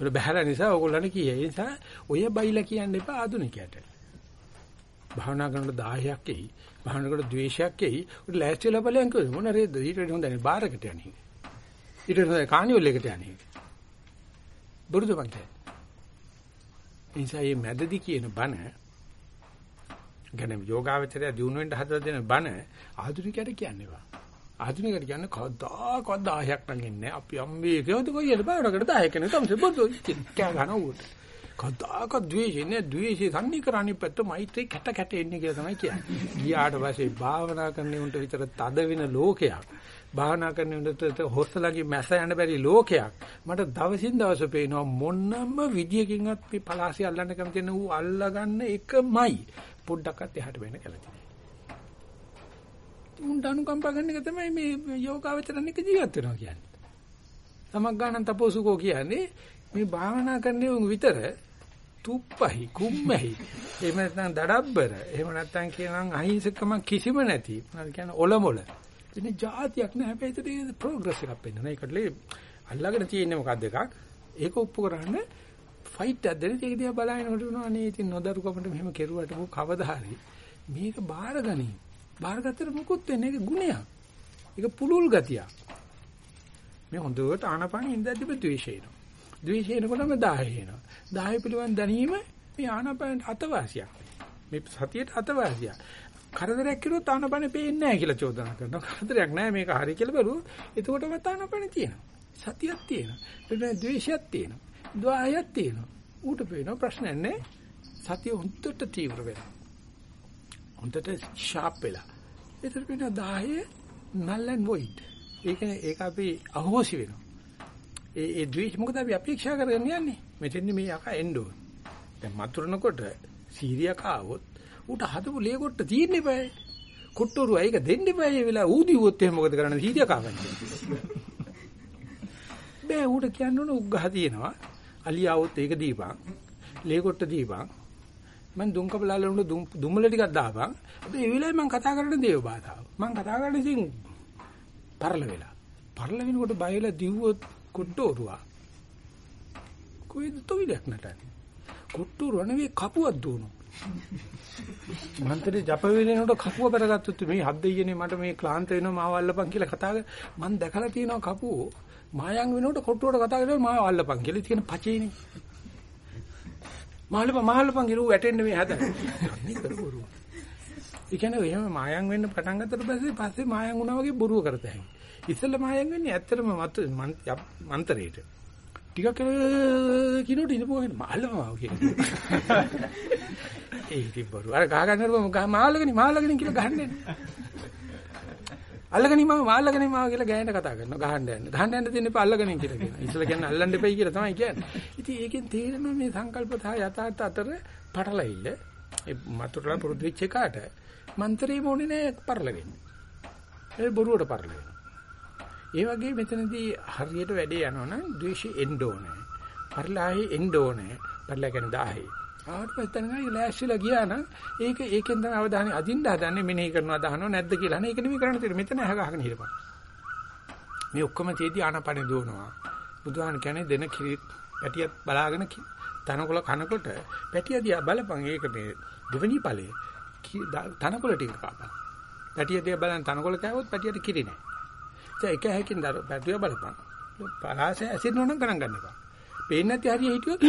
ඒක බහැර නිසා ඕගොල්ලන්ට කියයි. ඒ නිසා ඔය බයිලා කියන්න එපා ආදුනිකයට. භාවනා කරනකොට 10ක් එයි. භාවනාවකට ද්වේෂයක් එයි. උට ලෑස්ති වෙලා බලයන් කිව්වොත් මොන රේද ඊට වඩා හොඳයි බාරකට යන්නේ. ඊට වඩා කානිවල් එකට යන්නේ. බුරුදු බන්තේ. ඉන්සයි මේ මැදදි කියන බණ ගැන යෝගාවචරය දිනු වෙන්න හදලා දෙන බණ ආධුනිකයට කියන්නේ වා. ආධුනිකයට කියන්නේ කවදාකවත් 10ක් නම් ඉන්නේ අපි අම්මේ කියවද කොයිද බාරකට 10 කෙනෙක් තමයි බොද්දු කෑ ගන්න උට. කවදාකවත් ද්වේෂේ නෑ ද්වේෂේ සම්නි කරන්නේ පැත්ත මෛත්‍රී කැට කැට එන්නේ කියලා තමයි කියන්නේ. ගියාට පස්සේ භාවනා කරන්නේ උන්ට විතර තද වෙන ලෝකයක්. භාවනා කරන උන්ට හොස්සලගේ මැස යන බැරි ලෝකයක්. මට දවසින් දවස පේනවා මොනම විදියකින්වත් මේ පලාසි අල්ලන්න කැමති නැ ඌ අල්ලගන්න එකමයි. පොඩ්ඩක්වත් එහාට වෙන්න කැමති නෑ. උන්ට අනුකම්පා කරන එක තමයි මේ යෝගාවචරණ එක ජීවත් වෙනවා කියන්නේ. සමග්ගාණන් තපෝසුකෝ කියන්නේ මේ භාවනා කරන්නේ උන් විතර තුප්පහි කුම්මහි. එහෙම නැත්නම් දඩබ්බර එහෙම නැත්නම් කියනනම් අහිංසකම කිසිම නැති. මොනවද කියන්නේ? ඔලොමොල. ඉතින් જાතියක් නෑ. හැබැයි ඒක ප්‍රෝග්‍රස් එකක් වෙන්න නේ. ඒකට අල්ලගෙන තියෙන්නේ මොකක්ද එකක්? ඒක ඔප්පු කරන්න ෆයිට් එකක් දෙන්න. ඒක දිහා බලනකොට උනවා නේ ඉතින් නොදරුකමට මෙහෙම කෙරුවට මොක කවදා හරි. මේක බාරගනි බාරගත්තට මොකොත් වෙන්නේ ඒක ගුණයක් ඒක පුලුල් ගතියක් මේ හොඳට ආනපාන ඉඳද්දි ද්වේෂේනවා ද්වේෂේනකොටම 10 එනවා 10 පිළිවන් දැනීම මේ ආනපාන අතවාසියක් මේ සතියට අතවාසියක් කරදරයක් කිරුවොත් ආනපන පේන්නේ නැහැ කියලා චෝදනා කරනවා. කරදරයක් නැහැ මේක හරි කියලා බැලුවොත් එතකොටම ආනපන තියෙනවා. සතියක් තියෙනවා. ඊට ද්වේෂයක් තියෙනවා. ද්වායයක් තියෙනවා. ඌට පේනවා ප්‍රශ්නයක් නැහැ. සතිය හුත්තට තීව්‍ර වෙනවා. හුත්තට ෂාප් වෙලා. ඒතර පේනවා 10 null and void. ඒක ඒක අපි අහෝසි වෙනවා. ඒ ඒ ද්වේෂ මොකද අපි අපේක්ෂා කරගෙන යන්නේ. මෙතෙන්දි මේ යකා එන්න ඕන. දැන් මතුරනකොට සීරියා කාවොත් ඌට හදපු ලේ කොට තියෙන්න eBay. කොට්ටෝරුව ඒක දෙන්න eBay ඒ වෙලාව ඌ දිව්වොත් එහෙම මොකද කරන්නේ සීරියා කාවන්නේ. බෑ ඌට කියන්න ඕන උග්ගහ තියෙනවා. අලියාවොත් ඒක දීපන්. ලේ කොට දීපන්. මං දුම් කපලාල උණු දුම්මල ටිකක් දාපන්. හැබැයි ඒ වෙලාවේ මං කතා කරන දේව බාධාව. මං කතා කරන්නේ ඉතින් පරල වෙලා. පරල වෙනකොට බයලා දිව්වොත් කොට්ටෝරුවා. කොයිද තොවිලක් නටන්නේ. කොට්ටෝරුව නෙවෙයි කපුවක් දුවනවා. මන්තරේ ජප වේලේනකොට කපුව පෙරගත්තොත් මේ හත් දෙයියනේ මට මේ ක්ලාන්ත වෙනවා මාව අල්ලපන් කියලා කතා කර මං දැකලා තියෙනවා කපුව මායන් වෙනකොට කොට්ටුවට කතා කරලා මාව අල්ලපන් කියලා කියන පචේනේ මාළප මාළපන් ගිරු වැටෙන්න මේ හදන්නේ අනේ කරුවරු ඒ කියන්නේ එහෙම මායන් වෙන්න පටන් ගත්තට පස්සේ පස්සේ මායන් වුණා වගේ බොරුව කරත හැකියි ඉස්සෙල්ලා මායන් වෙන්නේ ඇත්තටම මන්තරේට ටිකක් කිනෝට ඉනපුවගෙන මාළම කියලා. ඒ ඉතින් බරු. අර ගහ ගන්නකොට ගහ මාළගෙන මාළගෙන කියලා ගහන්නේ. අල්ලගනින් මම මාළගෙන මාව කියලා ගෑනට කතා කරනවා ගහන්න යන්න. ගහන්න යන්න දෙන්න එපා අල්ලගනින් කියලා කියනවා. ඉස්සලා කියන්නේ අල්ලන්න එපයි කියලා තමයි කියන්නේ. ඉතින් ඒකෙන් තේරෙනවා මේ සංකල්ප සහ යථාර්ථ අතර පටලවිල්ල. ඒ මතුරුලා පුරුදු වෙච්ච එකාට මන්ත්‍රේ මොනේ නෑ පරලවෙන්නේ. ඒ බොරුවට පරලවෙන්නේ. ඒ වගේ මෙතනදී හරියට වැඩේ යනවනම් ද්වේෂෙ එන්න ඕනේ. පරිලාහි එන්න ඕනේ. පරිලා කියන්නේ 10. ආවට පස්සේ තමයි ලෑස්තිලා ගියා නම් ඒක ඒකෙන් තමයි අවධානය අදින්න හදන්නේ මෙනෙහි කරනවා දහනව නැද්ද කියලා. අනේ ඒක නෙමෙයි කරන්න තියෙන්නේ. මෙතන ඇහ ගහගෙන හිරපන්. මේ ඔක්කොම තියදී ආනපනේ දුවනවා. බුදුහාම කියන්නේ දෙන කිරි පැටියත් බලාගෙන තනකොළ කනකොට පැටිය දිහා බලපන් ඒක මේ දෙවෙනි ඵලයේ තනකොළ ටික කාපන්. පැටිය දිහා බලන් තනකොළ කෑවොත් පැටියට කිරි නැහැ. ඒ එක හැකින් දර පැටිය බලපන්. පරාසය ඇසිරෙනවා නම් ගණන් ගන්න එපා. පේන්නේ නැති හරිය හිටියොත්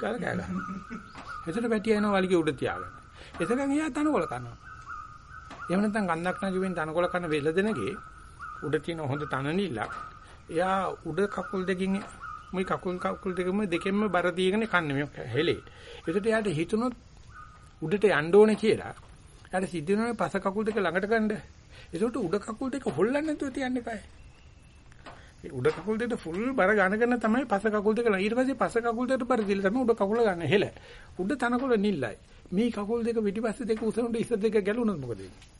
කාල කෑ ගන්නවා. එතකොට පැටිය එනවා වලිගේ උඩ තියාගෙන. එතකන් එයා තනකොළ කනවා. එහෙම නැත්නම් කන්දක් නැගුවෙන් තනකොළ කන වෙලදෙනගේ උඩ තියෙන හොඳ තනනිල්ලක්. එයා උඩ කකුල් දෙකින් මේ කකුල් කකුල් දෙකම දෙකෙන්ම බර දීගෙන කන්නේ මේ හෙලේ. ඒකට එයාට හිතුනොත් උඩට යන්න ඕනේ කියලා. එයාට සිද්ධ වෙනවනේ පස කකුල් දෙක ළඟට ගන්න. ඒකට උඩ කකුල් දෙක හොල්ලන්නේ නැතුව තියන්න එපා. ඒ උඩ කකුල් දෙකට ෆුල් බර ගණගෙන තමයි පස කකුල් දෙක ඊට පස්සේ පස කකුල් දෙකට බර දීලා තමයි උඩ කකුල ගන්න හෙල. උඩ තනකොළ නිල්ලයි. මේ කකුල් දෙක පිටිපස්සේ දෙක උසනුට ඉස්සර දෙක ගැලුණොත් මොකද වෙන්නේ?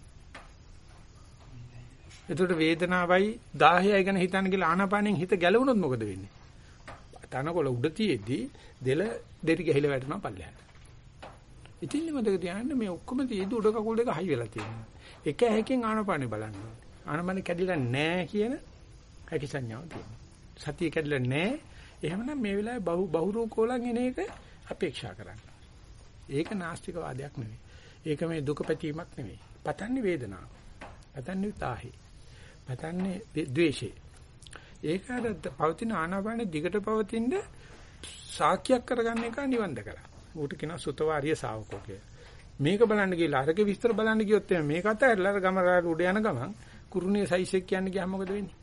එතකොට වේදනාවයි 10යි ගැන හිතන්න කියලා ආනාපානෙන් හිත ගැලවුණොත් මොකද වෙන්නේ? තනකොළ උඩ තියේදී දෙල දෙටි ගහිලා වැටෙනවා පල්ලෙහාට. ඉතින් මතක තියාගන්න මේ ඔක්කොම තියේදී උඩ කකුල් දෙක හයි වෙලා තියෙනවා. එක හැකින් ආනාපානෙ බලන්න. ආනාපානෙ කැඩිලා නැහැ කියන හැකි සංඥාව තියෙනවා. සතිය කැඩලා නැහැ. එහෙමනම් මේ වෙලාවේ බහු බහුරූපෝලං එන එක අපේක්ෂා කරන්න. ඒක නාස්තික වාදයක් නෙවෙයි. ඒක මේ දුක පැතීමක් නෙවෙයි. පතන්නේ වේදනාව. පතන්නේ තාහි. පතන්නේ ද්වේෂේ. ඒක අර පවතින ආනාපානෙ දිගට පවතිනද සාක්ෂියක් කරගන්න එක නිවන් දැකලා. ඌට කියනවා සුතවාරිය ශාවකෝ කියලා. මේක බලන්න ගිහලා අරක විස්තර බලන්න ගියොත් එමේ මේක අතහැරලා ගම උඩ යන ගමන් කුරුණේ සයිස් එක කියන්නේ ගියාම මොකද වෙන්නේ?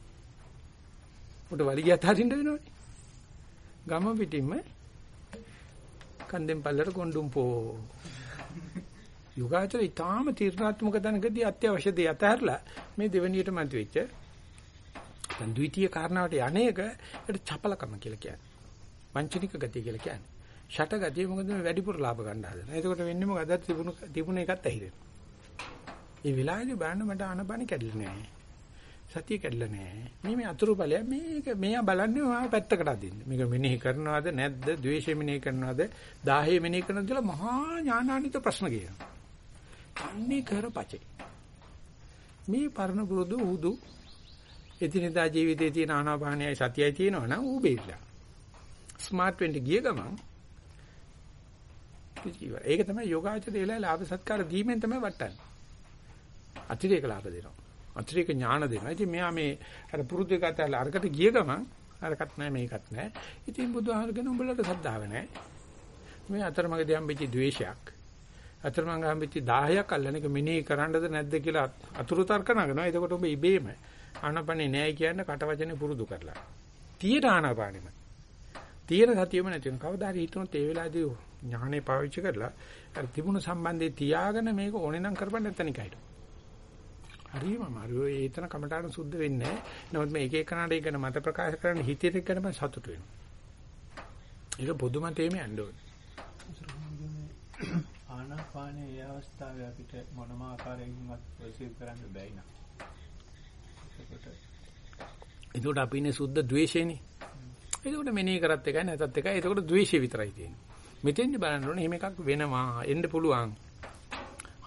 උඩ වලිගය අතහරින්න වෙනවනේ. ගම පිටින්ම කන්දෙන් පල්ලට කොණ්ඩුම් පෝ. යෝගාචර ඊටාම තීර්ණාත්මක තැනකදී අත්‍යවශ්‍ය දේ අතහැරලා මේ දෙවෙනියට මත වෙච්ච දැන් ද්විතීය කාරණාවට යන්නේක ඒකට චපලකම කියලා කියන්නේ. වංචනික ගතිය කියලා කියන්නේ. ෂට ගතිය මොකද මේ වැඩිපුර ලාභ ගන්න හදන. එතකොට වෙන්නේ මොකද? අද තිබුණු තිබුණ එකත් ඇහිරෙනවා. මේ වෙලාවේදී බලන්න මට අනපනි කැඩෙන්නේ නැහැ. සතිය කැඩලා නැහැ. මේ මේ අතුරු ඵලයක් මේක මෙයා බලන්නේ මාව පැත්තකට අදින්න. මේක මෙනෙහි කරනවද නැද්ද? ද්වේෂය මෙනෙහි කරනවද? දාහය මෙනෙහි කරනවද කියලා මහා ඥානාන්විත ප්‍රශ්න කියනවා. අන්නේ කරපචේ. මේ පරණ පුරුදු උදු එදිනෙදා ජීවිතයේ තියෙන ආනාපානයයි සතියයි තියෙනවා නම් ඌ බේරිලා. ස්මාර්ට් වෙන්න ගිය ගමන් ජීවර. ඒක තමයි යෝගාචරයේලා ලාභ සත්කාර දීමෙන් තමයි වටන්නේ. අතිරේක ලාභ දෙනවා. අතිරේක ඥාන දෙනවා. ඉතින් මෙයා මේ අර පුරුදු එක අතහැරලා අරකට ගිය ගමන් අරකට නැහැ මේකත් නැහැ. ඉතින් බුදුහාමරගෙන උඹලට සද්ධාව නැහැ. මේ අතරමඟදී හම්බෙච්ච ද්වේෂයක් අතරමං හම්බෙච්ච 10ක් අල්ලන එක මිනේ කරන්නද නැද්ද කියලා අතුරු තර්ක නගනවා. එතකොට ඔබ ඉබේම ආනපනේ නෑයි කියන්න කටවචනේ පුරුදු කරලා. තියෙන ආනපානෙම. තියෙන සතියෙම නැති වෙන කවදා හරි හිතනොත් ඒ වෙලාවේදී ඥානෙ පාවිච්චි කරලා අර තිබුණු සම්බන්ධේ තියාගෙන මේක ඕනේ නම් කරපන්න නැත්නම් නිකයිට. හරිම අමාරු. ඒ එතන කමටහන සුද්ධ වෙන්නේ නැහැ. නමුත් මේ එක එකනට ඒක මත ප්‍රකාශ කරන්න හිතේ එක්කම සතුට වෙනවා. ඒක පොදු මතේම යන්න ඕනේ. ආනාපානයේ ඒ අවස්ථාවේ අපිට මොනම ආකාරයකින්වත් රිසීව් කරන්න බැයි? ඒකට එතකොට අපි ඉන්නේ සුද්ධ ද්වේෂේනේ. එතකොට මෙනෙහි කරත් එකයි නැතත් එකයි. එතකොට ද්වේෂය විතරයි තියෙන්නේ. මෙතෙන්දි බලන්න ඕනේ එහෙම එකක් වෙනවා. එන්න පුළුවන්.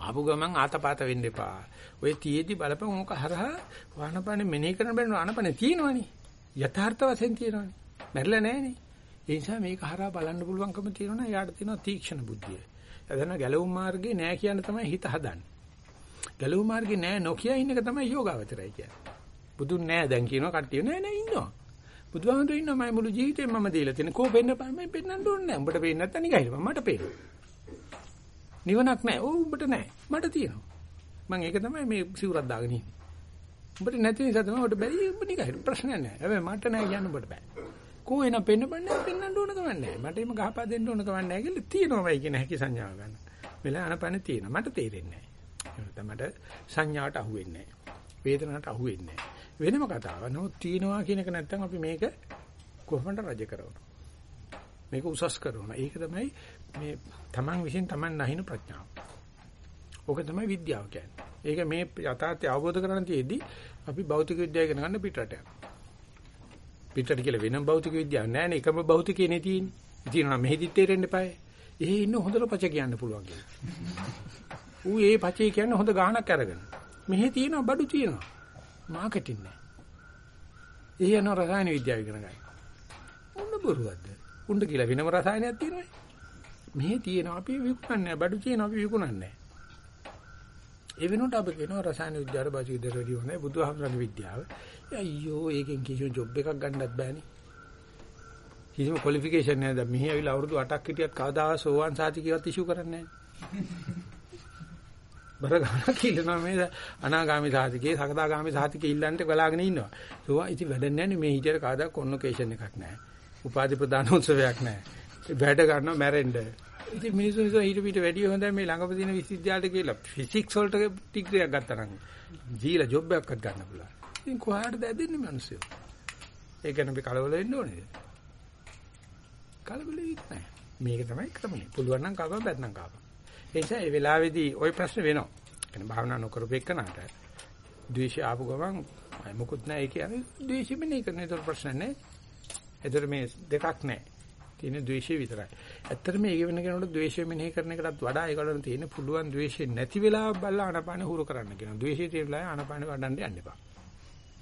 ආපු ගමන් ආතපාත වෙන්න එපා. ඔය තියේදි බලපන් ඕක හරහා වානපනේ මෙනෙහි කරන බැලුන ආනපනේ තියෙනවනේ. යථාර්ථ වශයෙන් තියෙනවනේ. මැරිලා නැහනේ. ඒ නිසා මේක හරහා බලන්න පුළුවන්කම තියෙනවා. එයාට තියෙනවා තීක්ෂණ බුද්ධිය. එදෙන ගැලවුම් මාර්ගේ නෑ කියන තමයි හිත හදන්නේ. ගැලවුම් මාර්ගේ නෑ නොකිය ඉන්න එක තමයි යෝගාවචරය කියන්නේ. බුදුන් නෑ දැන් කියනවා කට්ටිය නෑ නෑ ඉන්නවා. බුදුහාමුදුරු ඉන්නවා මම මුළු ජීවිතේම මම දීලා තියෙන කෝ පෙන්න මම පෙන්නන්න ඕනේ නෑ. උඹට පෙන්නේ නැත්නම් නිකයිද මට පේනවා. නිවනක් නෑ. ඕ උඹට නෑ. මට තියෙනවා. මම ඒක තමයි මේ සිවුරක් දාගෙන ඉන්නේ. උඹට නැති නිසා තමයි උඹට බැරි උඹ නිකයිද ප්‍රශ්නයක් නෑ. හැබැයි මට නෑ කියන්න උඹට බෑ. කෝ එන පෙන්න බන්නේ පෙන්නන්න ඕන කමක් නෑ. මට එimhe ගහපා දෙන්න ඕන කමක් නෑ කියලා තියෙනවායි කියන හැකි සංඥාව ගන්න. මෙලා අනපන තියෙනවා. මට තේරෙන්නේ නෑ. එහෙනම් මට සංඥාවට අහුවෙන්නේ නෑ. වේදනාවට අහුවෙන්නේ නෑ. වෙනම කතාවක්. නමුත් තියනවා කියන එක නැත්තම් අපි මේක කොහොමද රජ කරවන්නේ? මේක උසස් කරනවා. ඒක තමයි මේ Taman විසින් Taman නැහින ප්‍රඥාව. ඕක තමයි විද්‍යාව කියන්නේ. ඒක මේ යථාර්ථය අවබෝධ කරගන්න තියේදී අපි භෞතික විද්‍යාව ඉගෙන ගන්න පිටරට යනවා. පිටරට කියලා වෙනම භෞතික විද්‍යාවක් නැහැ නේ. එකම භෞතිකේ නේ තියෙන්නේ. තියෙනවා මෙහෙදිත් තේරෙන්න එපායි. එහෙ ඉන්න හොඳට පච කියන්න පුළුවන් කියලා. ඌ ඒ පචේ කියන්නේ හොඳ ගාණක් අරගෙන. මෙහෙ තියෙනවා බඩු තියෙනවා. මාකටින් නෑ. ඒ යන රසායන විද්‍යාව ඉගෙන ගන්න. මොන බොරුවක්ද? උණ්ඩ කියලා වෙනම රසායනයක් තියෙනවනේ. මෙහි තියෙනවා අපි විකුණන්නේ බඩු තියෙනවා අපි විකුණන්නේ ඒ වෙනුවට අපි කියනවා රසායන විද්‍යාවට බාජි විද්‍යාවට වැඩි හොඳයි බුදුහාමරගේ විද්‍යාව. අයියෝ ඒකෙන් කිසිම ජොබ් එකක් ගන්නත් බෑනේ. කිසිම ක්වොලිෆිකේෂන් නැහැ. දැන් මෙහි ඇවිල්ලා අවුරුදු 8ක් හිටියත් කවදාවත් සෝවාන් සාතිකයවත් ඉෂු කරන්නේ නැහැ. බර ගන්න කියලා මේ අනාගාමි සාධිකේ සකදාගාමි සාධිකේ ඉල්ලන්ට බලාගෙන ඉන්නවා. සෝවා ඉතින් වැඩක් නැහැ මේ හිටියට කාදා කොන්නොකේෂන් එකක් නැහැ. උපාධි ප්‍රදාන උත්සවයක් නැහැ. වැඩ ගන්නවා මැරෙන්න. ඉතින් මිනිස්සු හිතුවා ඊට පිට වැඩිය හොඳයි මේ ළඟම තියෙන විශ්වවිද්‍යාලයට කියලා ෆිසික්ස් වලට ඩිග්‍රියක් ගත්තා නම් ජීලා ජොබ් එකක්වත් ගන්න පුළුවන්. ඉතින් කොහාටද ඇදෙන්නේ මිනිස්සු? ඒක ගැන අපි කලබල වෙන්න ඕනේද? කලබල වෙන්නේ මේක තමයි ක්‍රමය. පුළුවන් නම් කවම බැත්නම් කවම. ඒ නිසා මේ වෙලාවේදී ওই ප්‍රශ්නේ වෙනවා. කියන්නේ භාවනා නොකරපු එකනට ද්වේෂය ආපු ගමන් මොකුත් නැහැ කියන්නේ ද්වේෂෙම නේ කරන ඒතර ප්‍රශ්න නැහැ. ඒතර මේ දෙකක් නැහැ. තියෙන ද්වේෂය විතරයි. ඇත්තට මේ ඊගෙන කෙනෙකුට ද්වේෂය මෙනෙහි කරන එකටත් වඩා ඒකට තියෙන පුළුවන් ද්වේෂය නැති වෙලාව බලලා ආනපාන හුරු කරන්න කියනවා. ද්වේෂය තියෙන වෙලාවේ ආනපාන වඩන්න යන්න එපා.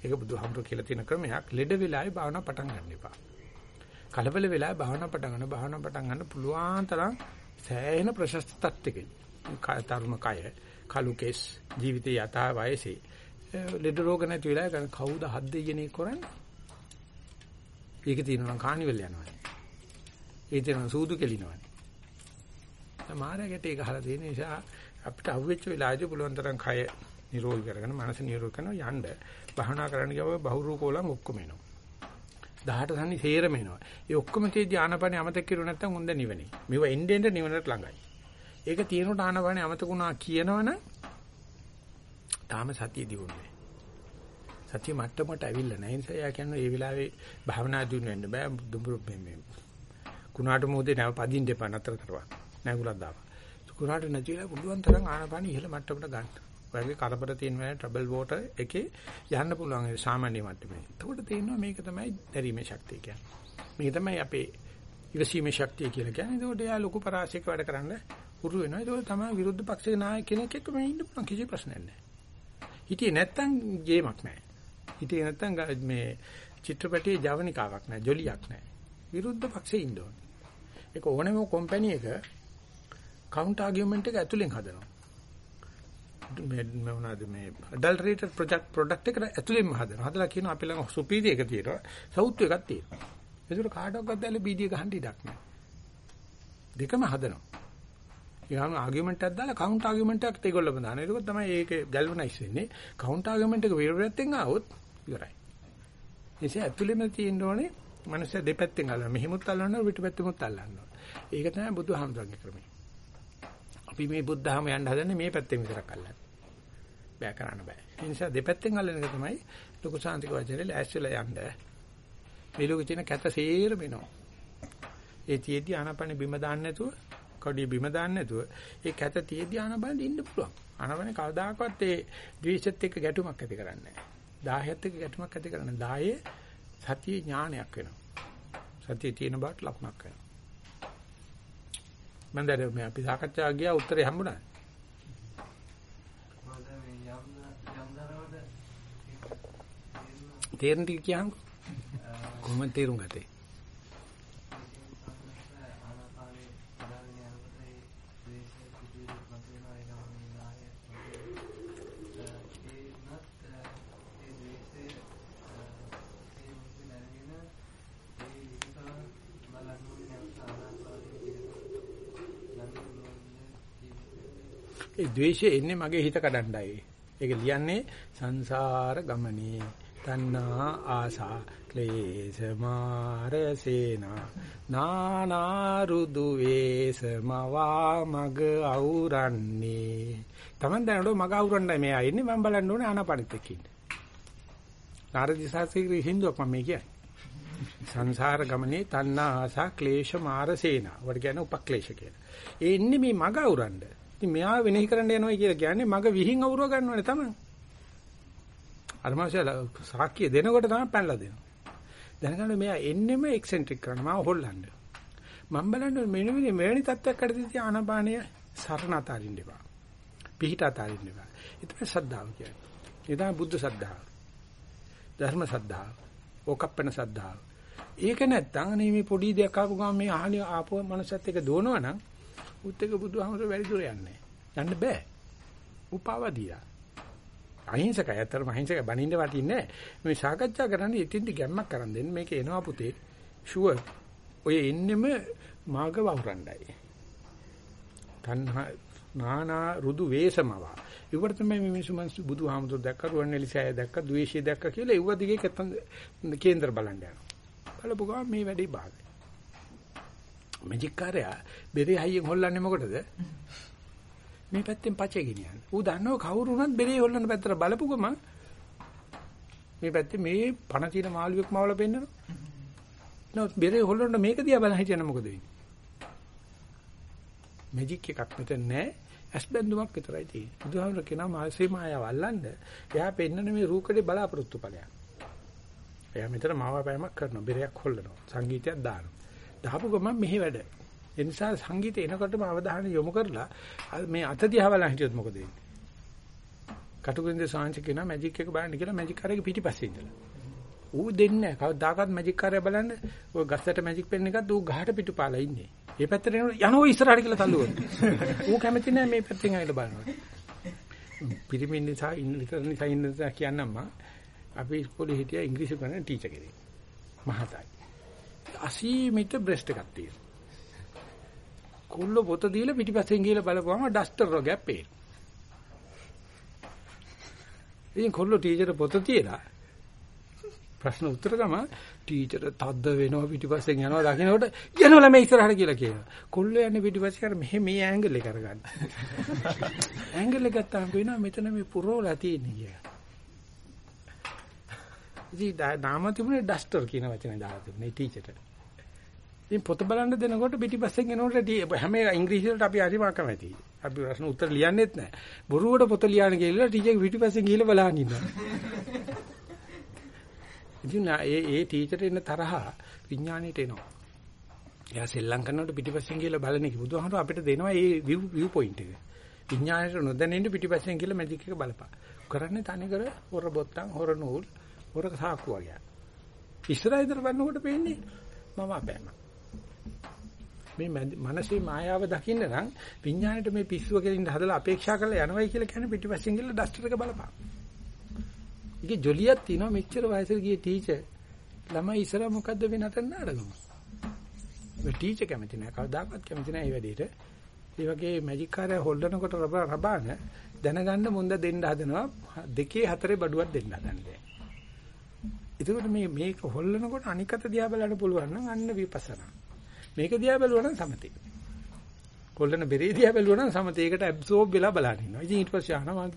ඒක බුදුහාමුදුරු කියලා තියෙන ක්‍රමයක්. ලෙඩ වෙලාවේ භාවනා පටන් ගන්න එපා. කලබල වෙලාවේ භාවනා පටන් ගන්න භාවනා පටන් ගන්න පුළුවන් තරම් සෑහෙන ප්‍රශස්ත තත්ත්වකදී තරුණ කය කලු කෙස් ජීවිතය යථා වයසේ ලෙඩ රෝග නැති වෙලා ගන්න කවුද හත් දෙයනේ කරන්නේ ඒක තියෙනවා කානිවල් යනවානේ ඒ තියෙන සූදු කෙලිනවානේ සමහරකට ඒක අහලා තියෙන නිසා අපිට අහුවෙච්ච වෙලාවදී පුළුවන් තරම් කය නිරෝගී කරගෙන මනස නිරෝගී කරන යන්න භවනා කරන්න ගියව බහුරූපෝලම් ඔක්කොම එනවා 18 තනි සේරම එනවා. ඒ ඔක්කොම තේදී ආනපනේ අමතක කරුව නැත්නම් හොඳ නිවනේ. මේව එන්න එන්න නිවනට ළඟයි. ඒක තියෙනකොට ආනපනේ අමතකුණා කියනවනම් තාම සතිය දියුන්නේ. සතිය මට්ටමට ඇවිල්ලා නැහැ. ඒ නිසා යා කියන්නේ මේ වෙලාවේ භාවනා දිනු වෙන්න බෑ. දුඹුරු මේ කුණාට මොහොතේ නැව පදින්න එපා නතර කරවා. නැගුලක් දාපන්. කුණාට නැතිලා පුළුවන් තරම් ආනපනේ ඉහළ මට්ටමට ගන්න. ඔයගේ කරදර තියෙන වෙලාවේ ට්‍රබල් වෝටර් එකේ යන්න පුළුවන් ඒ සාමාන්‍ය මට්ටමේ. එතකොට තේරෙනවා මේක තමයි දැරීමේ ශක්තිය කියන්නේ. මේක තමයි අපේ ඉවසීමේ ශක්තිය කියලා කියන්නේ. එතකොට එයා ලොකු පරාසයක වැඩ කරන්න උරු වෙනවා. එතකොට තමයි විරුද්ධ පක්ෂයේ නායක කෙනෙක් එක්ක මේ ඉන්න පුළුවන් කිසි ප්‍රශ්නයක් නැහැ. හිටියේ නැත්තම් ගේමක් නැහැ. හිටියේ නැත්තම් මේ චිත්‍රපටයේ ජවනිකාවක් නැහැ. ජොලියක් නැහැ. විරුද්ධ පක්ෂයේ ඉන්න ඕනේ. ඒක ඕනෑම කම්පැනි එක කවුන්ට් ආගියුමන්ට් එක ඇතුලෙන් හදනවා. මේ මොනවාද මේ ඇඩල්ටරේටඩ් ප්‍රොජෙක්ට් ප්‍රොඩක්ට් එක ඇතුලෙන්ම හදනවා. හදලා කියනවා අපි ළඟ සුපීරිය එක තියෙනවා. සවුත් එකක් තියෙනවා. ඒකට කාටවත් දැල්ල බීඩිය ගහන්න ඉඩක් නැහැ. දෙකම හදනවා. ඊගාම ආගියුමන්ට් එකක් දාලා කවුන්ට් ආගියුමන්ට් එකක් ඒගොල්ලෝම දාන. ඒක තමයි ඒක ගැල්වනයිස් වෙන්නේ. කවුන්ට් ආගියුමන්ට් එක විරවැත්තෙන් ආවොත් ඉවරයි. එසේ ඇතුළෙම තියෙන්න ඕනේ මනස දෙපැත්තෙන් අල්ලන්න. මෙහිමුත් අල්ලන්න ඕනේ පිටපැත්තෙමුත් අල්ලන්න ඕනේ. ඒක තමයි බුදුහාමුදුරන්ගේ ක්‍රමය. අපි මේ බුද්ධහම යන්න හදන්නේ මේ පැත්තෙන් විතරක් අල්ලන්න. බෑ කරන්න බෑ. ඒ නිසා දෙපැත්තෙන් අල්ලන එක තමයි ලොකු සාන්තික වචනේ ලෑස්තිලා යන්න. මේ ලෝකේ තියෙන කැත සේර වෙනවා. ඒ තියේදී ආනපන බිම දාන්න නැතුව, කඩිය බිම දාන්න නැතුව, ඒ කැත තියේදී ආනපන ඉන්න පුළුවන්. ආනපන කවදාකවත් ඒ ද්වේෂෙත් එක්ක ගැටුමක් ඇති කරන්නේ නැහැ. 10ත් එක්ක ගැටුමක් ඇති කරන්නේ 10 සතිය ඥානයක් වෙනවා. සතිය තියෙන බාට ලකුණක් වෙනවා. මම දැන් මේ අපි සාකච්ඡා ගියා උත්තරේ හම්බුණා. මට මේ යම් යම් දරවට තේරෙන ටික කියහන්කො. කොහොමද තේරුම් ගත්තේ? ආනාපානේ දාගෙන යනකොට ඒ ද්වේෂය පිටිවිලි මතුවෙනවා ඒ ගමනේ නාය ඒ නත් ඒ ද්වේෂය ඒ මුතු නැරගෙන ඒ විකල්ප බලන්න ඕනේ නැවත ආනාපානේ දිගට ගන්න ඒ ද්වේෂය එන්නේ මගේ හිත කඩන්නයි. ඒක ලියන්නේ සංසාර ගමනේ තණ්හා ආසා ක්ලේශ මාරසේන නානා රුදු වේසමවා මග අවුරන්නේ Taman දැනට මග අවුරන්නයි මේ ආන්නේ මම බලන්න ඕනේ ආනාපානෙත් එක්ක ඉන්න. නාරදි සාස්ත්‍රික හින්දුවක් මම මේ කියන්නේ. සංසාර ගමනේ තණ්හා ආසා ක්ලේශ මාරසේන. වඩ කියන්නේ උපක්ලේශ කියලා. ඒ ඉන්නේ මේ මග අවුරන්නේ ඉතින් මෙයා වෙනෙහි කරන්න යනවා කියලා කියන්නේ මග විහිං අවුරව ගන්නවනේ තමයි. අර මාසය සාක්කිය දෙනකොට තමයි පැනලා දෙනවා. දැනගන්න මෙයා එන්නෙම එක්සෙන්ට්‍රික් කරනවා මාව හොල්ලන්න. මම බලන්නේ මෙන්න මෙන්න මෙවැනි තත්ත්වයක් කඩදී ආනපානය සරණ අතාරින්න එපා. පිහිට අතාරින්න එපා. ඒ තමයි සද්ධාව කියන්නේ. ඒ තමයි බුද්ධ සද්ධාව. ධර්ම සද්ධාව. ඕකප්පන සද්ධාව. ඒක නැත්තම් අනේ මේ පොඩි දෙයක් ආපු ගමන් මේ අහලිය ආපුව මනසත් එක දුවනවනම් උත් එක බුදුහාමර වැඩි දුර යන්නේ. යන්න බෑ. උපාවදියා. අහිංසකයි. අතරම අහිංසකයි බනින්න වටින්නේ මේ සාකච්ඡා කරන්නේ ඉතින්දි ගැම්මක් කරන් දෙන්න මේක එනවා පුතේ. ෂුවර්. ඔය එන්නෙම මාග වහුරණ්ඩයි. තණ්හා නානා රුදු වේසමව. ඉවර තමයි මේ මිනිස්සු මනස බුදුහාමුදුර දැක්ක රුවන්වැලිසෑය දැක්ක ද්වේෂය දැක්ක කියලා ඉව දිගේ කේන්දර බලන්න යනවා. බලපු ගමන් මේ වැඩේ බාගයි. මැජික් කාර්යය බෙරේ හයියෙන් හොල්ලන්නේ මොකටද? මේ පැත්තෙන් පචේ ගෙනියන්නේ. ඌ දන්නව කවුරු වුණත් බෙරේ හොල්ලන පැත්තට බලපු ගමන් මේ පැත්තේ මේ පණ තියෙන මාළුවෙක් මවල පෙන්නනවා. නමුත් බෙරේ හොල්ලන මේක දිහා බලන් හිටියන මොකද වෙන්නේ? මැජික් එකක් මෙතන නැහැ. ඇස් බැඳුමක් විතරයි තියෙන්නේ. බුදුහාමර කියනවා මාසේ මායාව අල්ලන්න. එයා පෙන්නන මේ රූකඩේ බලාපොරොත්තු ඵලයක්. එයා මෙතන මාව පෑමක් කරනවා. බෙරයක් හොල්ලනවා. සංගීතයක් දානවා. දාපු ගමන් මෙහි වැඩ. ඒ නිසා සංගීතය එනකොටම අවධානය යොමු කරලා මේ අත දිහා බලන් හිටියොත් මොකද වෙන්නේ? කටුකුරුන්දේ සාංශ කියනවා මැජික් එක බලන්න කියලා මැජික් කාර්යයේ පිටිපස්සේ ඉඳලා. ඌ දෙන්නේ නැහැ. කවදාකවත් මැජික් කාර්යය බලන්න ඔය ගස්සට මැජික් පෙන් එකත් ඌ ගහට පිටුපාලා ඉන්නේ. මේ පැත්තට එනකොට යනවා ඉස්සරහට කියලා තල්ලුවන. ඌ කැමති නැහැ මේ පැත්තෙන් ආවිලා බලනවා. පිරිමින් නිසා ඉන්න විතර නිසා ඉන්න නිසා කියන්නම්ම අපි ඉස්කෝලේ හිටියා ඉංග්‍රීසි කරන ටීචර් කෙනෙක්. මහතයි. අසීමිත බ්‍රෙස්ට් එකක් තියෙනවා. කොල්ල පොත දීලා පිටිපස්සෙන් ගිහලා බලපුවම ඩස්ටර් රෝගයක් පේනවා. ඉතින් කොල්ල ටීචර් පොත තියලා ප්‍රශ්න උත්තර ගම ටීචර් තද්ද වෙනවා පිටිපස්සෙන් යනවා දකින්නකොට යනවා ළමයි ඉස්සරහට කියලා කියනවා. කොල්ල යන්නේ පිටිපස්සේ කර මෙහෙ මේ ඇන්ගල් එක කරගන්න. ඇන්ගල් එක ගත්තාම වෙනවා මෙතන මේ පුරෝලා තියෙන්නේ කියලා. ඉතින් නාම තිබුණේ ඩස්ටර් කියන වචනේ දාලා තිබුණේ ටීචර්ට. ඉතින් පොත බලන්න දෙනකොට පිටිපස්සෙන් එනකොට හැම ඉංග්‍රීසි වලට අපි හරිම අකමැතියි. අපි ප්‍රශ්න උත්තර ලියන්නෙත් නැහැ. බොරුවට පොත ලියන්න ගිහලා ටීචර් පිටිපස්සෙන් ගිහලා බලන් ඉන්නවා. ඉතින් ඒ ඒ ටීචර් එන තරහ විඥාණයට එනවා. එයා සෙල්ලම් කරනකොට පිටිපස්සෙන් ගිහලා බලන එක බුදුහාමර අපිට දෙනවා ඒ view point එක. විඥාණයට නොදැනෙන්න පිටිපස්සෙන් ගිහලා මැජික් එක බලපන්. කරන්නේ තනිකර හොර බොත්තම් හොර නූල් හොර සාක්කු වගේ. ඉස්සරහ ඉදර බලනකොට පේන්නේ මම අපෑම. මේ මනසේ මායාව දකින්න නම් විඥාණයට මේ පිස්සුව කෙලින්න හදලා අපේක්ෂා කරලා යනවයි කියලා කියන්නේ පිටිපස්සෙන් ගිහලා ඩස්ටර් එක බලපන්. ඒකේ ජොලියක් තියෙනවා මෙච්චර වයසට ගිය ටීචර් ළමයි ඉස්සර මොකද්ද වෙනතන නාඩගම. මේ ටීචර් කැමති නැහැ කවදාකවත් කැමති නැහැ මේ වැඩේට. ඒ වගේ මැජික් කාර්යය හොල්ලනකොට රබ රබාන දැනගන්න මුන්ද දෙන්න හදනවා දෙකේ හතරේ බඩුවක් දෙන්න හදන්නේ. එතකොට මේ මේක හොල්ලනකොට අනිකට දිහා බලන්න පුළුවන් නම් අන්න විපස්සනා. මේක දිහා බලුවා නම් සමතේ. හොල්ලන බෙරේ දිහා බලුවා නම් සමතේ. ඒකට ඇබ්සෝබ් වෙලා බලන්න ඉන්නවා. ඉතින් ඊට පස්සේ අහනවා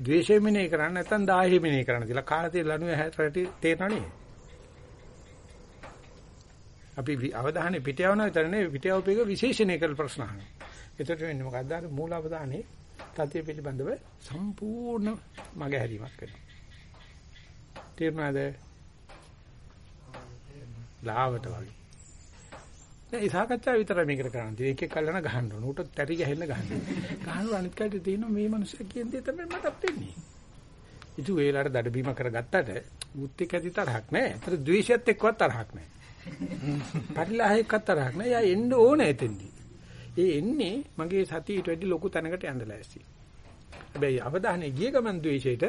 ද්වේෂය මෙනේ කරන්න නැත්නම් දාහය මෙනේ කරන්න කියලා. කාලා තියෙන ලණුවේ හැටි තේරෙනවනේ. අපි අවධානය පිට යවනවා විතර නෙවෙයි පිට යවපේක විශේෂණය කරලා ප්‍රශ්න අහනවා. එතකොට වෙන්නේ මොකක්ද? අර මූල අවධානයේ තතිය පිළිබඳව සම්පූර්ණ මග හැරීමක් වෙනවා. තේරුණාද? ලාවට වගේ. දැන් ඒ සාකච්ඡාව විතරයි මේකට කරන්න තියෙන්නේ. එක එක කල්ලාන ගහන්න ඕන. උට තැරි ගහෙන්න ගහන්න. ගහනවා අනිත් කල්ට තියෙනවා මේ මිනිස්සු කියන දේ තමයි මටත් වෙන්නේ. ඉතින් ඒ වෙලාවට දඩබීම කරගත්තට මුත් එක්ක ඇති තරහක් නැහැ. ඒතර ද්වේෂයත් එක්කවත් තරහක් නැහැ. පරිලාහයක්වත් තරහක් නැහැ. යා එන්න ඕනේ එතෙන්දී. ඒ එන්නේ මගේ සතිය ඊට වැඩි ලොකු තැනකට යන්න ලෑස්ති. හැබැයි අවධානය ගිය ගමන් ද්වේෂයට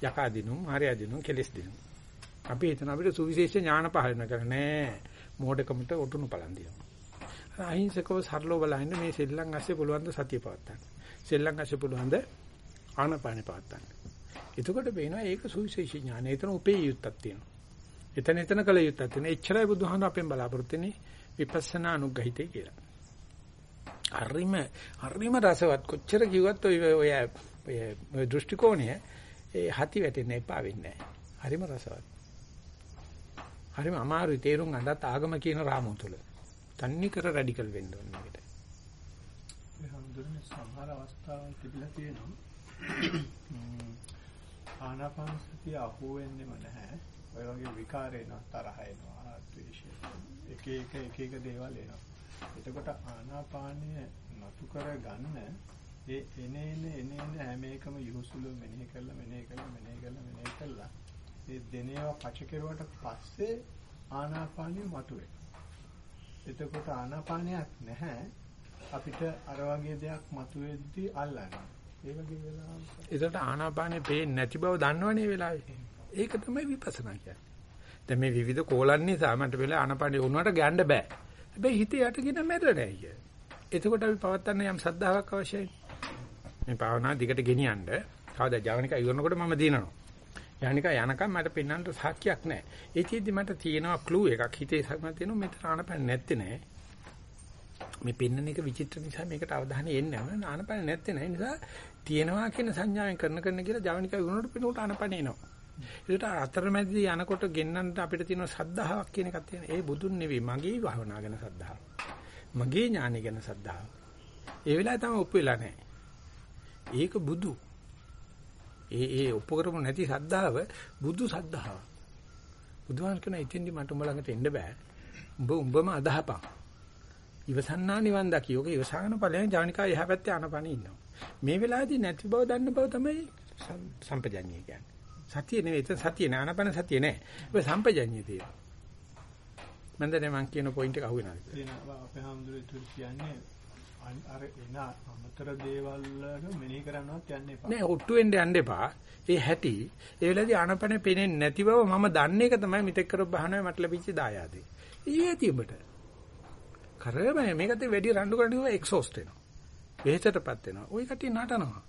යකා දිනුම්, මාර්යා දිනුම්, කෙලස් දිනුම්. අපි හිතන අපිට සුවිශේෂ ඥාන පහළ කරන්නේ මෝඩකමට ඔටුනු පලන් දිනවා. අහිංසකව සරලව බලහින්න මේ සෙල්ලම් ඇස්සේ පුළුවන් ද සතිය පවත්තන්න. සෙල්ලම් ඇස්සේ පුළුවන් ද ආනපාන පවත්තන්න. එතකොට පේනවා ඒක සුවිශේෂ ඥානය. එතන උපේ යුත්තක් තියෙනවා. එතන එතන කල යුත්තක් තියෙනවා. එච්චරයි බුදුහාම අපෙන් බලාපොරොත්තු වෙන්නේ විපස්සනා අනුග්‍රහිතේ කියලා. හරිම හරිම රසවත් කොච්චර කිව්වත් ඔය ඔය ඔය දෘෂ්ටි කෝණය ඒ හති වැටෙන්න එපා වෙන්නේ නැහැ. හරිම රසවත්. හරිම අමාරුයි තේරුම් ගන්නත් ආගම කියන රාමුව තුල. තන්නේ කර රැඩිකල් වෙන්න ඕන මේකට. මේ හඳුනන සමහර අවස්ථාවල් තිබිලා තියෙනවා. ආනාපාන සතිය අහු වෙන්නෙම නැහැ. ඔය වගේ විකාර එනවා, තරහ එනවා, ද්වේෂය. එක එක එක එක දේවල් එනවා. එතකොට ආනාපානය නතු කර ගන්න ඒ එනේන එනේන හැම එකම යොසුළු මෙනෙහි කරලා මෙනෙහි කරලා මෙනෙහි කරලා මෙනෙහි කරලා ඒ දෙනේවා පච කෙරුවට පස්සේ ආනාපානිය මතුවේ. එතකොට ආනාපානයක් නැහැ අපිට අර වගේ දෙයක් මතුවෙද්දී අල්ලන්නේ. ඒ වගේ වෙලාවක. ඒකට ආනාපානේ පේන්නේ නැති බව දන්නවනේ වෙලාවේ. ඒක තමයි විපස්සනා කියන්නේ. දැන් මේ විවිධ කෝලන් නිසා මට වෙලා ආනාපානේ වුණාට ගන්න බෑ. හැබැයි හිතේ යටගෙන මැරෙලා නැහැ කිය. එතකොට අපි පවත්තන්න යම් සද්ධාාවක් අවශ්‍යයි. මේ භාවනා දිගට ගෙනියන්න. කවදා ජවනික ඉවරනකොට මම දිනනවා. යහනික යනකම් මට පෙන්වන්න සාක්ෂියක් නැහැ. ඒ කියෙද්දි මට තියෙනවා ක්ලූ එකක් හිතේ සම්මත තියෙනවා මෙතන ආනපන නැත්තේ නෑ. මේ පෙන්වන එක විචිත්‍ර නිසා මේකට අවධානය එන්නේ නැහැ. ආනපන නැත්තේ නෑ. නිසා තියෙනවා කියන සංඥාවෙන් කරන කරන කියලා ජවනික ඉවරනකොට පෙන්වුවට ආනපන එනවා. ඒකට අතරමැදි යනකොට ගෙන්නන්න අපිට තියෙන සද්ධාාවක් කියන එකක් තියෙන. ඒ බුදුන් නෙවෙයි මගේ භවනා ගැන සද්ධාව. මගේ ඥානෙ ගැන සද්ධාව. ඒ වෙලාවේ තමයි ඔප්පු වෙලා නැහැ. ඒක බුදු. ඒ ඒ ඔප්පු කරපො නැති සද්ධාව බුදු සද්ධාව. බුදුහාම කියන ඉතින්දි මට උඹ ළඟට එන්න බෑ. උඹ උඹම අදහපන්. ඉවසන්නා නිවන් දකියෝක ඉවසාගෙන ඵලයෙන් ජානිකා එහා පැත්තේ ආනපනිය ඉන්නවා. මේ වෙලාවේදී නැති බව දන්න බව තමයි සම්පජඤ්ඤය කියන්නේ. සතිය නෙවෙයි එතන සතිය නෑ ආනපන සතිය නෑ. ඔය සම්පජඤ්ඤය තියෙනවා. මම දැන් මම කියන පොයින්ට් එක අහුවෙනවද? තියෙනවා අපේ හැමදෙරේ කියන්නේ අර එන අමතර දේවල් වල මෙනෙහි කරන්නවත් යන්න එපා. නෑ ඔට්ටු වෙන්න යන්න එපා. ඒ හැටි ඒ වෙලාවේදී ආනපනේ පේන්නේ නැති බව මම දන්න එක තමයි මෙතෙක් කරපු බහනාවේ මට ලැබිච්ච දායාදේ. ඊයේ තිබට. කරම මේකට වැඩි රණ්ඩු කරන්නේ එක්සෝස්ට් වෙනවා. වෙහෙසටපත් වෙනවා. ওই කටි නටනවා.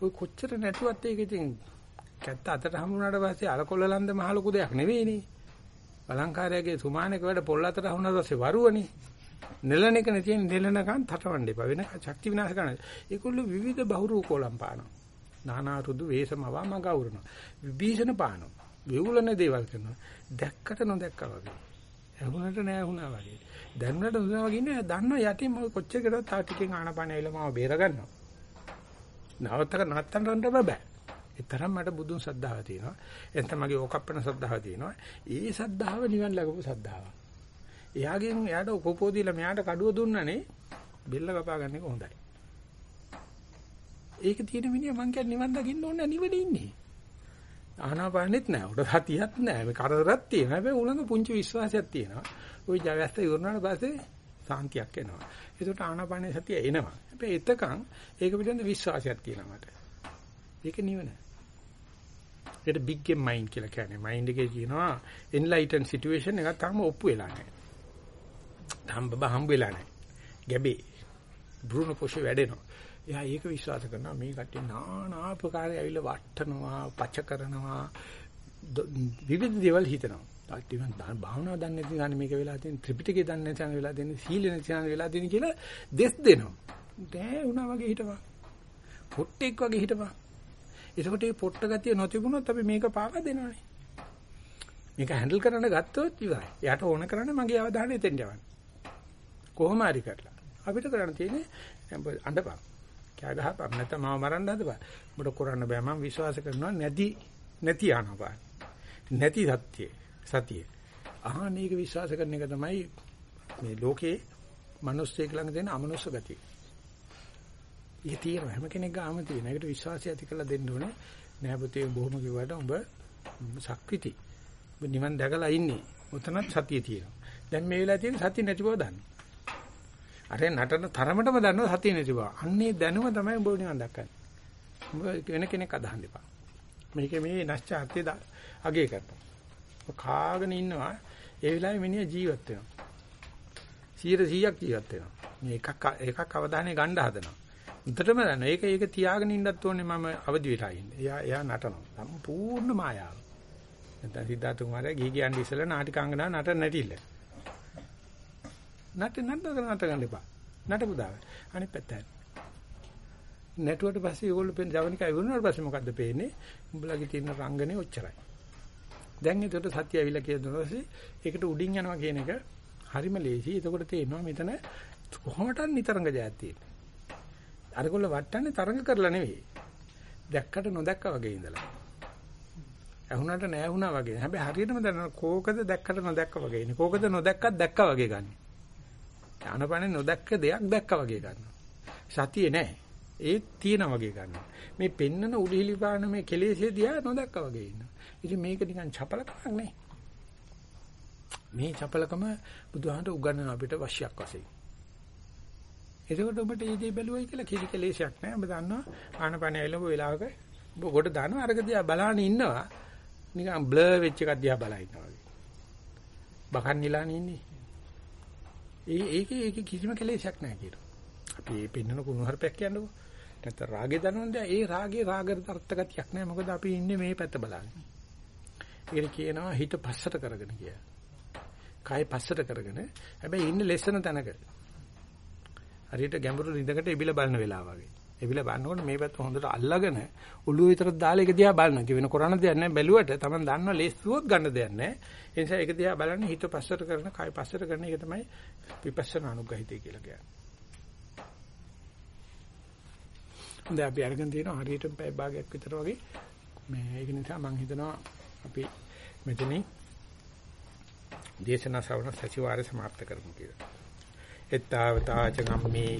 ওই කොච්චර නැතුවත් ඒක ඉතින් කැත්ත අතට හමුුණාට පස්සේ අලකොල්ල ලන්ද මහ ලොකු දෙයක් නෙවෙයිනේ. බලංකාරයාගේ සුමානක වැඩ පොල් අතට හමුුණාට පස්සේ වරුවනේ. නෙලන එක නේ තියෙන නෙලනකන් තටවන්න එපා. වෙන ශක්ති විනාශ කරන. ඒගොල්ලෝ විවිධ බහුරු කොලම් පානවා. නානා රුදු වේසමවා මග අවරනවා. විභීෂණ පානවා. වෙවුලන දේවල් කරනවා. දැක්කට නොදැක්කා වගේ. ඇහුනට නෑ වුණා වගේ. දැනුණට දුනා වගේ නෑ. දන්න යටින් මොකද කොච්චර කරත් තා ටිකෙන් ආනපන ඇවිල්ලා මාව බේර ගන්නවා. නවත්තක නත්තන්න බෑ. ඒ තරම් මට බුදුන් සද්ධාව තියෙනවා. එතන මගේ ඕකප්පන සද්ධාව තියෙනවා. ඒ සද්ධාව නිවන් ලැබපු සද්ධාව. එයාගෙන් එයාට උපපෝ දීලා මෙයාට කඩුව දුන්නනේ බෙල්ල කපා ගන්න එක හොඳයි. ඒක තියෙන මිනිහා මං කියන්නේ නිවන් දකින්න ඕනේ නිවන ඉන්නේ. ආනාපානෙත් නෑ. උඩ සතියක් නෑ. මේ කරදරක් තියෙනවා. හැබැයි උලඟ පුංචි විශ්වාසයක් තියෙනවා. ওই ජවස්ත ඉවරනාට පස්සේ සාන්තියක් එනවා. ඒකට ආනාපානේ සතිය එනවා. හැබැයි එතකන් ඒක පිළිබඳ විශ්වාසයක් තියෙනවා මට. ඒක නිවන. ඒකට big game mind කියලා කියන්නේ. mind එකේ කියනවා enlightened situation එක තාම ඔප්පු වෙලා නැහැ. තාම බබ හම්බ වෙලා නැහැ. ගැබේ. බ්‍රුණු පොෂේ වැඩෙනවා. එයා ඒක විශ්වාස කරනවා මේ කට්ටිය নানা ආකාරය ඇවිල්ලා වට්ටනවා, පච කරනවා, විවිධ දේවල් හිතනවා. තාක්ටිවන් භාවනාව දන්නේ නැති ගානේ මේක වෙලා තියෙන ත්‍රිපිටකය දන්නේ නැති ගානේ වෙලා තියෙන සීල නැති ගානේ වෙලා තියෙන කියලා දෙස් දෙනවා. දෑ වුණා වගේ හිටපන්. පොට්ටෙක් වගේ හිටපන්. එතකොට මේ පොට්ට ගතිය නොතිබුණොත් අපි මේක පාවා දෙනවනේ. මේක හැන්ඩල් කරන්න ගත්තොත් ඉවරයි. එයාට ඕන කරන්නේ මගේ අවධානය එතෙන් යවන්න. කොහොම හරි කරලා. අපිට කරන්න තියෙන්නේ අඬපන්. කෑ ගහපන් නැත්නම් මාව මරන්න හදපන්. උඹට කරන්න බෑ මම විශ්වාස කරනවා නැති නැති ආනපාන. නැති සත්‍යය. සතිය. අහන එක විශ්වාස කරන එක තමයි මේ ලෝකේ මිනිස්සෙක් ළඟ තියෙන අමනුෂ්‍ය ගතිය. ඒක තියෙන හැම කෙනෙක් ගාම තියෙන. ඒකට විශ්වාසය ඇති කරලා දෙන්න ඕනේ. නෑ පුතේ බොහොම කිව්වට උඹ සක්විති. උඹ නිවන් දැකලා ඉන්නේ. උතනත් සතිය තියෙනවා. දැන් මේ වෙලාවේ තියෙන සතිය නැති බව දන්න. අර නටන තරමටම දන්නවා සතිය නැති බව. අන්නේ දැනුම තමයි උඹ නිවන් දක්කන්නේ. උඹ වෙන කෙනෙක් අදහන්න එපා. මේක මේ නැස්චාත්‍ය අගේ කරනවා. කාගෙන ඉන්නවා ඒ වෙලාවේ මිනිහා ජීවත් වෙනවා 100ක් ජීවත් වෙනවා මේ එකක් එකක් අවධානය ගන්න හදනවා උන්ටම දන්න ඒක ඒක තියාගෙන ඉන්නත් ඕනේ මම අවදි වෙලා ඉන්නේ එයා එයා නටනවා සම්පූර්ණ මායාව නැත්නම් සිද්ධාර්ථ කුමාරයා ගිහි කියන්නේ ඉස්සෙල්ලා නාටිකාංගනා නට නැටිල්ල නට නට නට ගන්න එපා නටපු දාව අනිත් පැත්තට නැටුවට පස්සේ ඒගොල්ලෝ පෙන් ජවනිකා ඉවරනාට පස්සේ මොකද්ද පේන්නේ උඹලගේ තියෙන රංගනේ ඔච්චරයි දැන් ඒකට සත්‍ය ඇවිල්ලා කියන දවසේ ඒකට උඩින් යනවා කියන එක හරිම ලේසි. එතකොට තේරෙනවා මෙතන කොහොමද නිතරංග ජයක් තියෙන්නේ. අරගොල්ල වටන්නේ තරඟ කරලා නෙවෙයි. දැක්කට නොදැක්කා වගේ ඉඳලා. ඇහුණාට නෑ වුණා වගේ. හැබැයි හරියටම දන්නවා කෝකද දැක්කට නොදැක්කා වගේ ඉන්නේ. කෝකද නොදැක්කත් දැක්කා වගේ ගන්න. ඥානපනේ නොදැක්ක දෙයක් දැක්කා වගේ ගන්නවා. සතියේ නෑ. ඒ තියෙනා වගේ ගන්නවා. මේ පෙන්නන උඩිහිලි පාන මේ කෙලෙසිය දිහා නොදැක්කා වගේ ඉන්නවා. ඉතින් මේක නිකන් චපලකමක් නේ. මේ චපලකම බුදුහාමට උගන්වන අපිට වශ්‍යයක් වශයෙන්. එතකොට ඔබට මේ දේ බැලුවයි කියලා කිසි කෙලෙසයක් නැහැ. ඔබ දන්නවා ආනපන එළඹ වෙලාවක ඔබ කොට දානවා අරක දිහා බලන ඉන්නවා. නිකන් බ්ලර් වෙච්ච එකක් දිහා බලා ඉන්නවා වගේ. බකන් නිලානේ ඉන්නේ. ඒ ඒකේ ඒකේ කිසිම කෙලෙසයක් නැහැ කියනවා. අපි මේ පෙන්නන කුණු හරපයක් කියන්නකෝ. නැත්නම් රාගේ දනවනද ඒ රාගේ රාගර අර්ථගතියක් නැහැ. මොකද අපි ඉන්නේ මේ පැත්ත බලන්නේ. ඒකට කියනවා හිත පස්සට කරගෙන කියලා. කය පස්සට කරගෙන. හැබැයි ඉන්නේ ලෙසන තැනක. හරියට ගැඹුරු රිඳකට එබිල බලන වෙලාව වගේ. එවිල බලනකොට මේ පැත්ත හොඳට අල්ලගෙන ඔළුව විතරක් දාලා ඒක දිහා බලනවා. කිය වෙන කරන්න දෙයක් නැහැ. බැලුවට තමයි දන්නවා ලේස්තුවක් ගන්න දෙයක් නැහැ. ඒ නිසා ඒක දිහා බලන්නේ හිත පස්සට කරන, කය පස්සට කරන එක තමයි විපස්සනා අනුග්‍රහිතය කියලා කියන්නේ. දැන් අපි අරගෙන තියෙනවා හරියට පැය භාගයක් විතර වගේ. මේ ඒක නිසා මම හිතනවා අපි මෙතනින් දේශනා ශ්‍රවණ සතිವಾರය સમાપ્ત කරමු කියලා. එත්තාවතාච ගම්මේ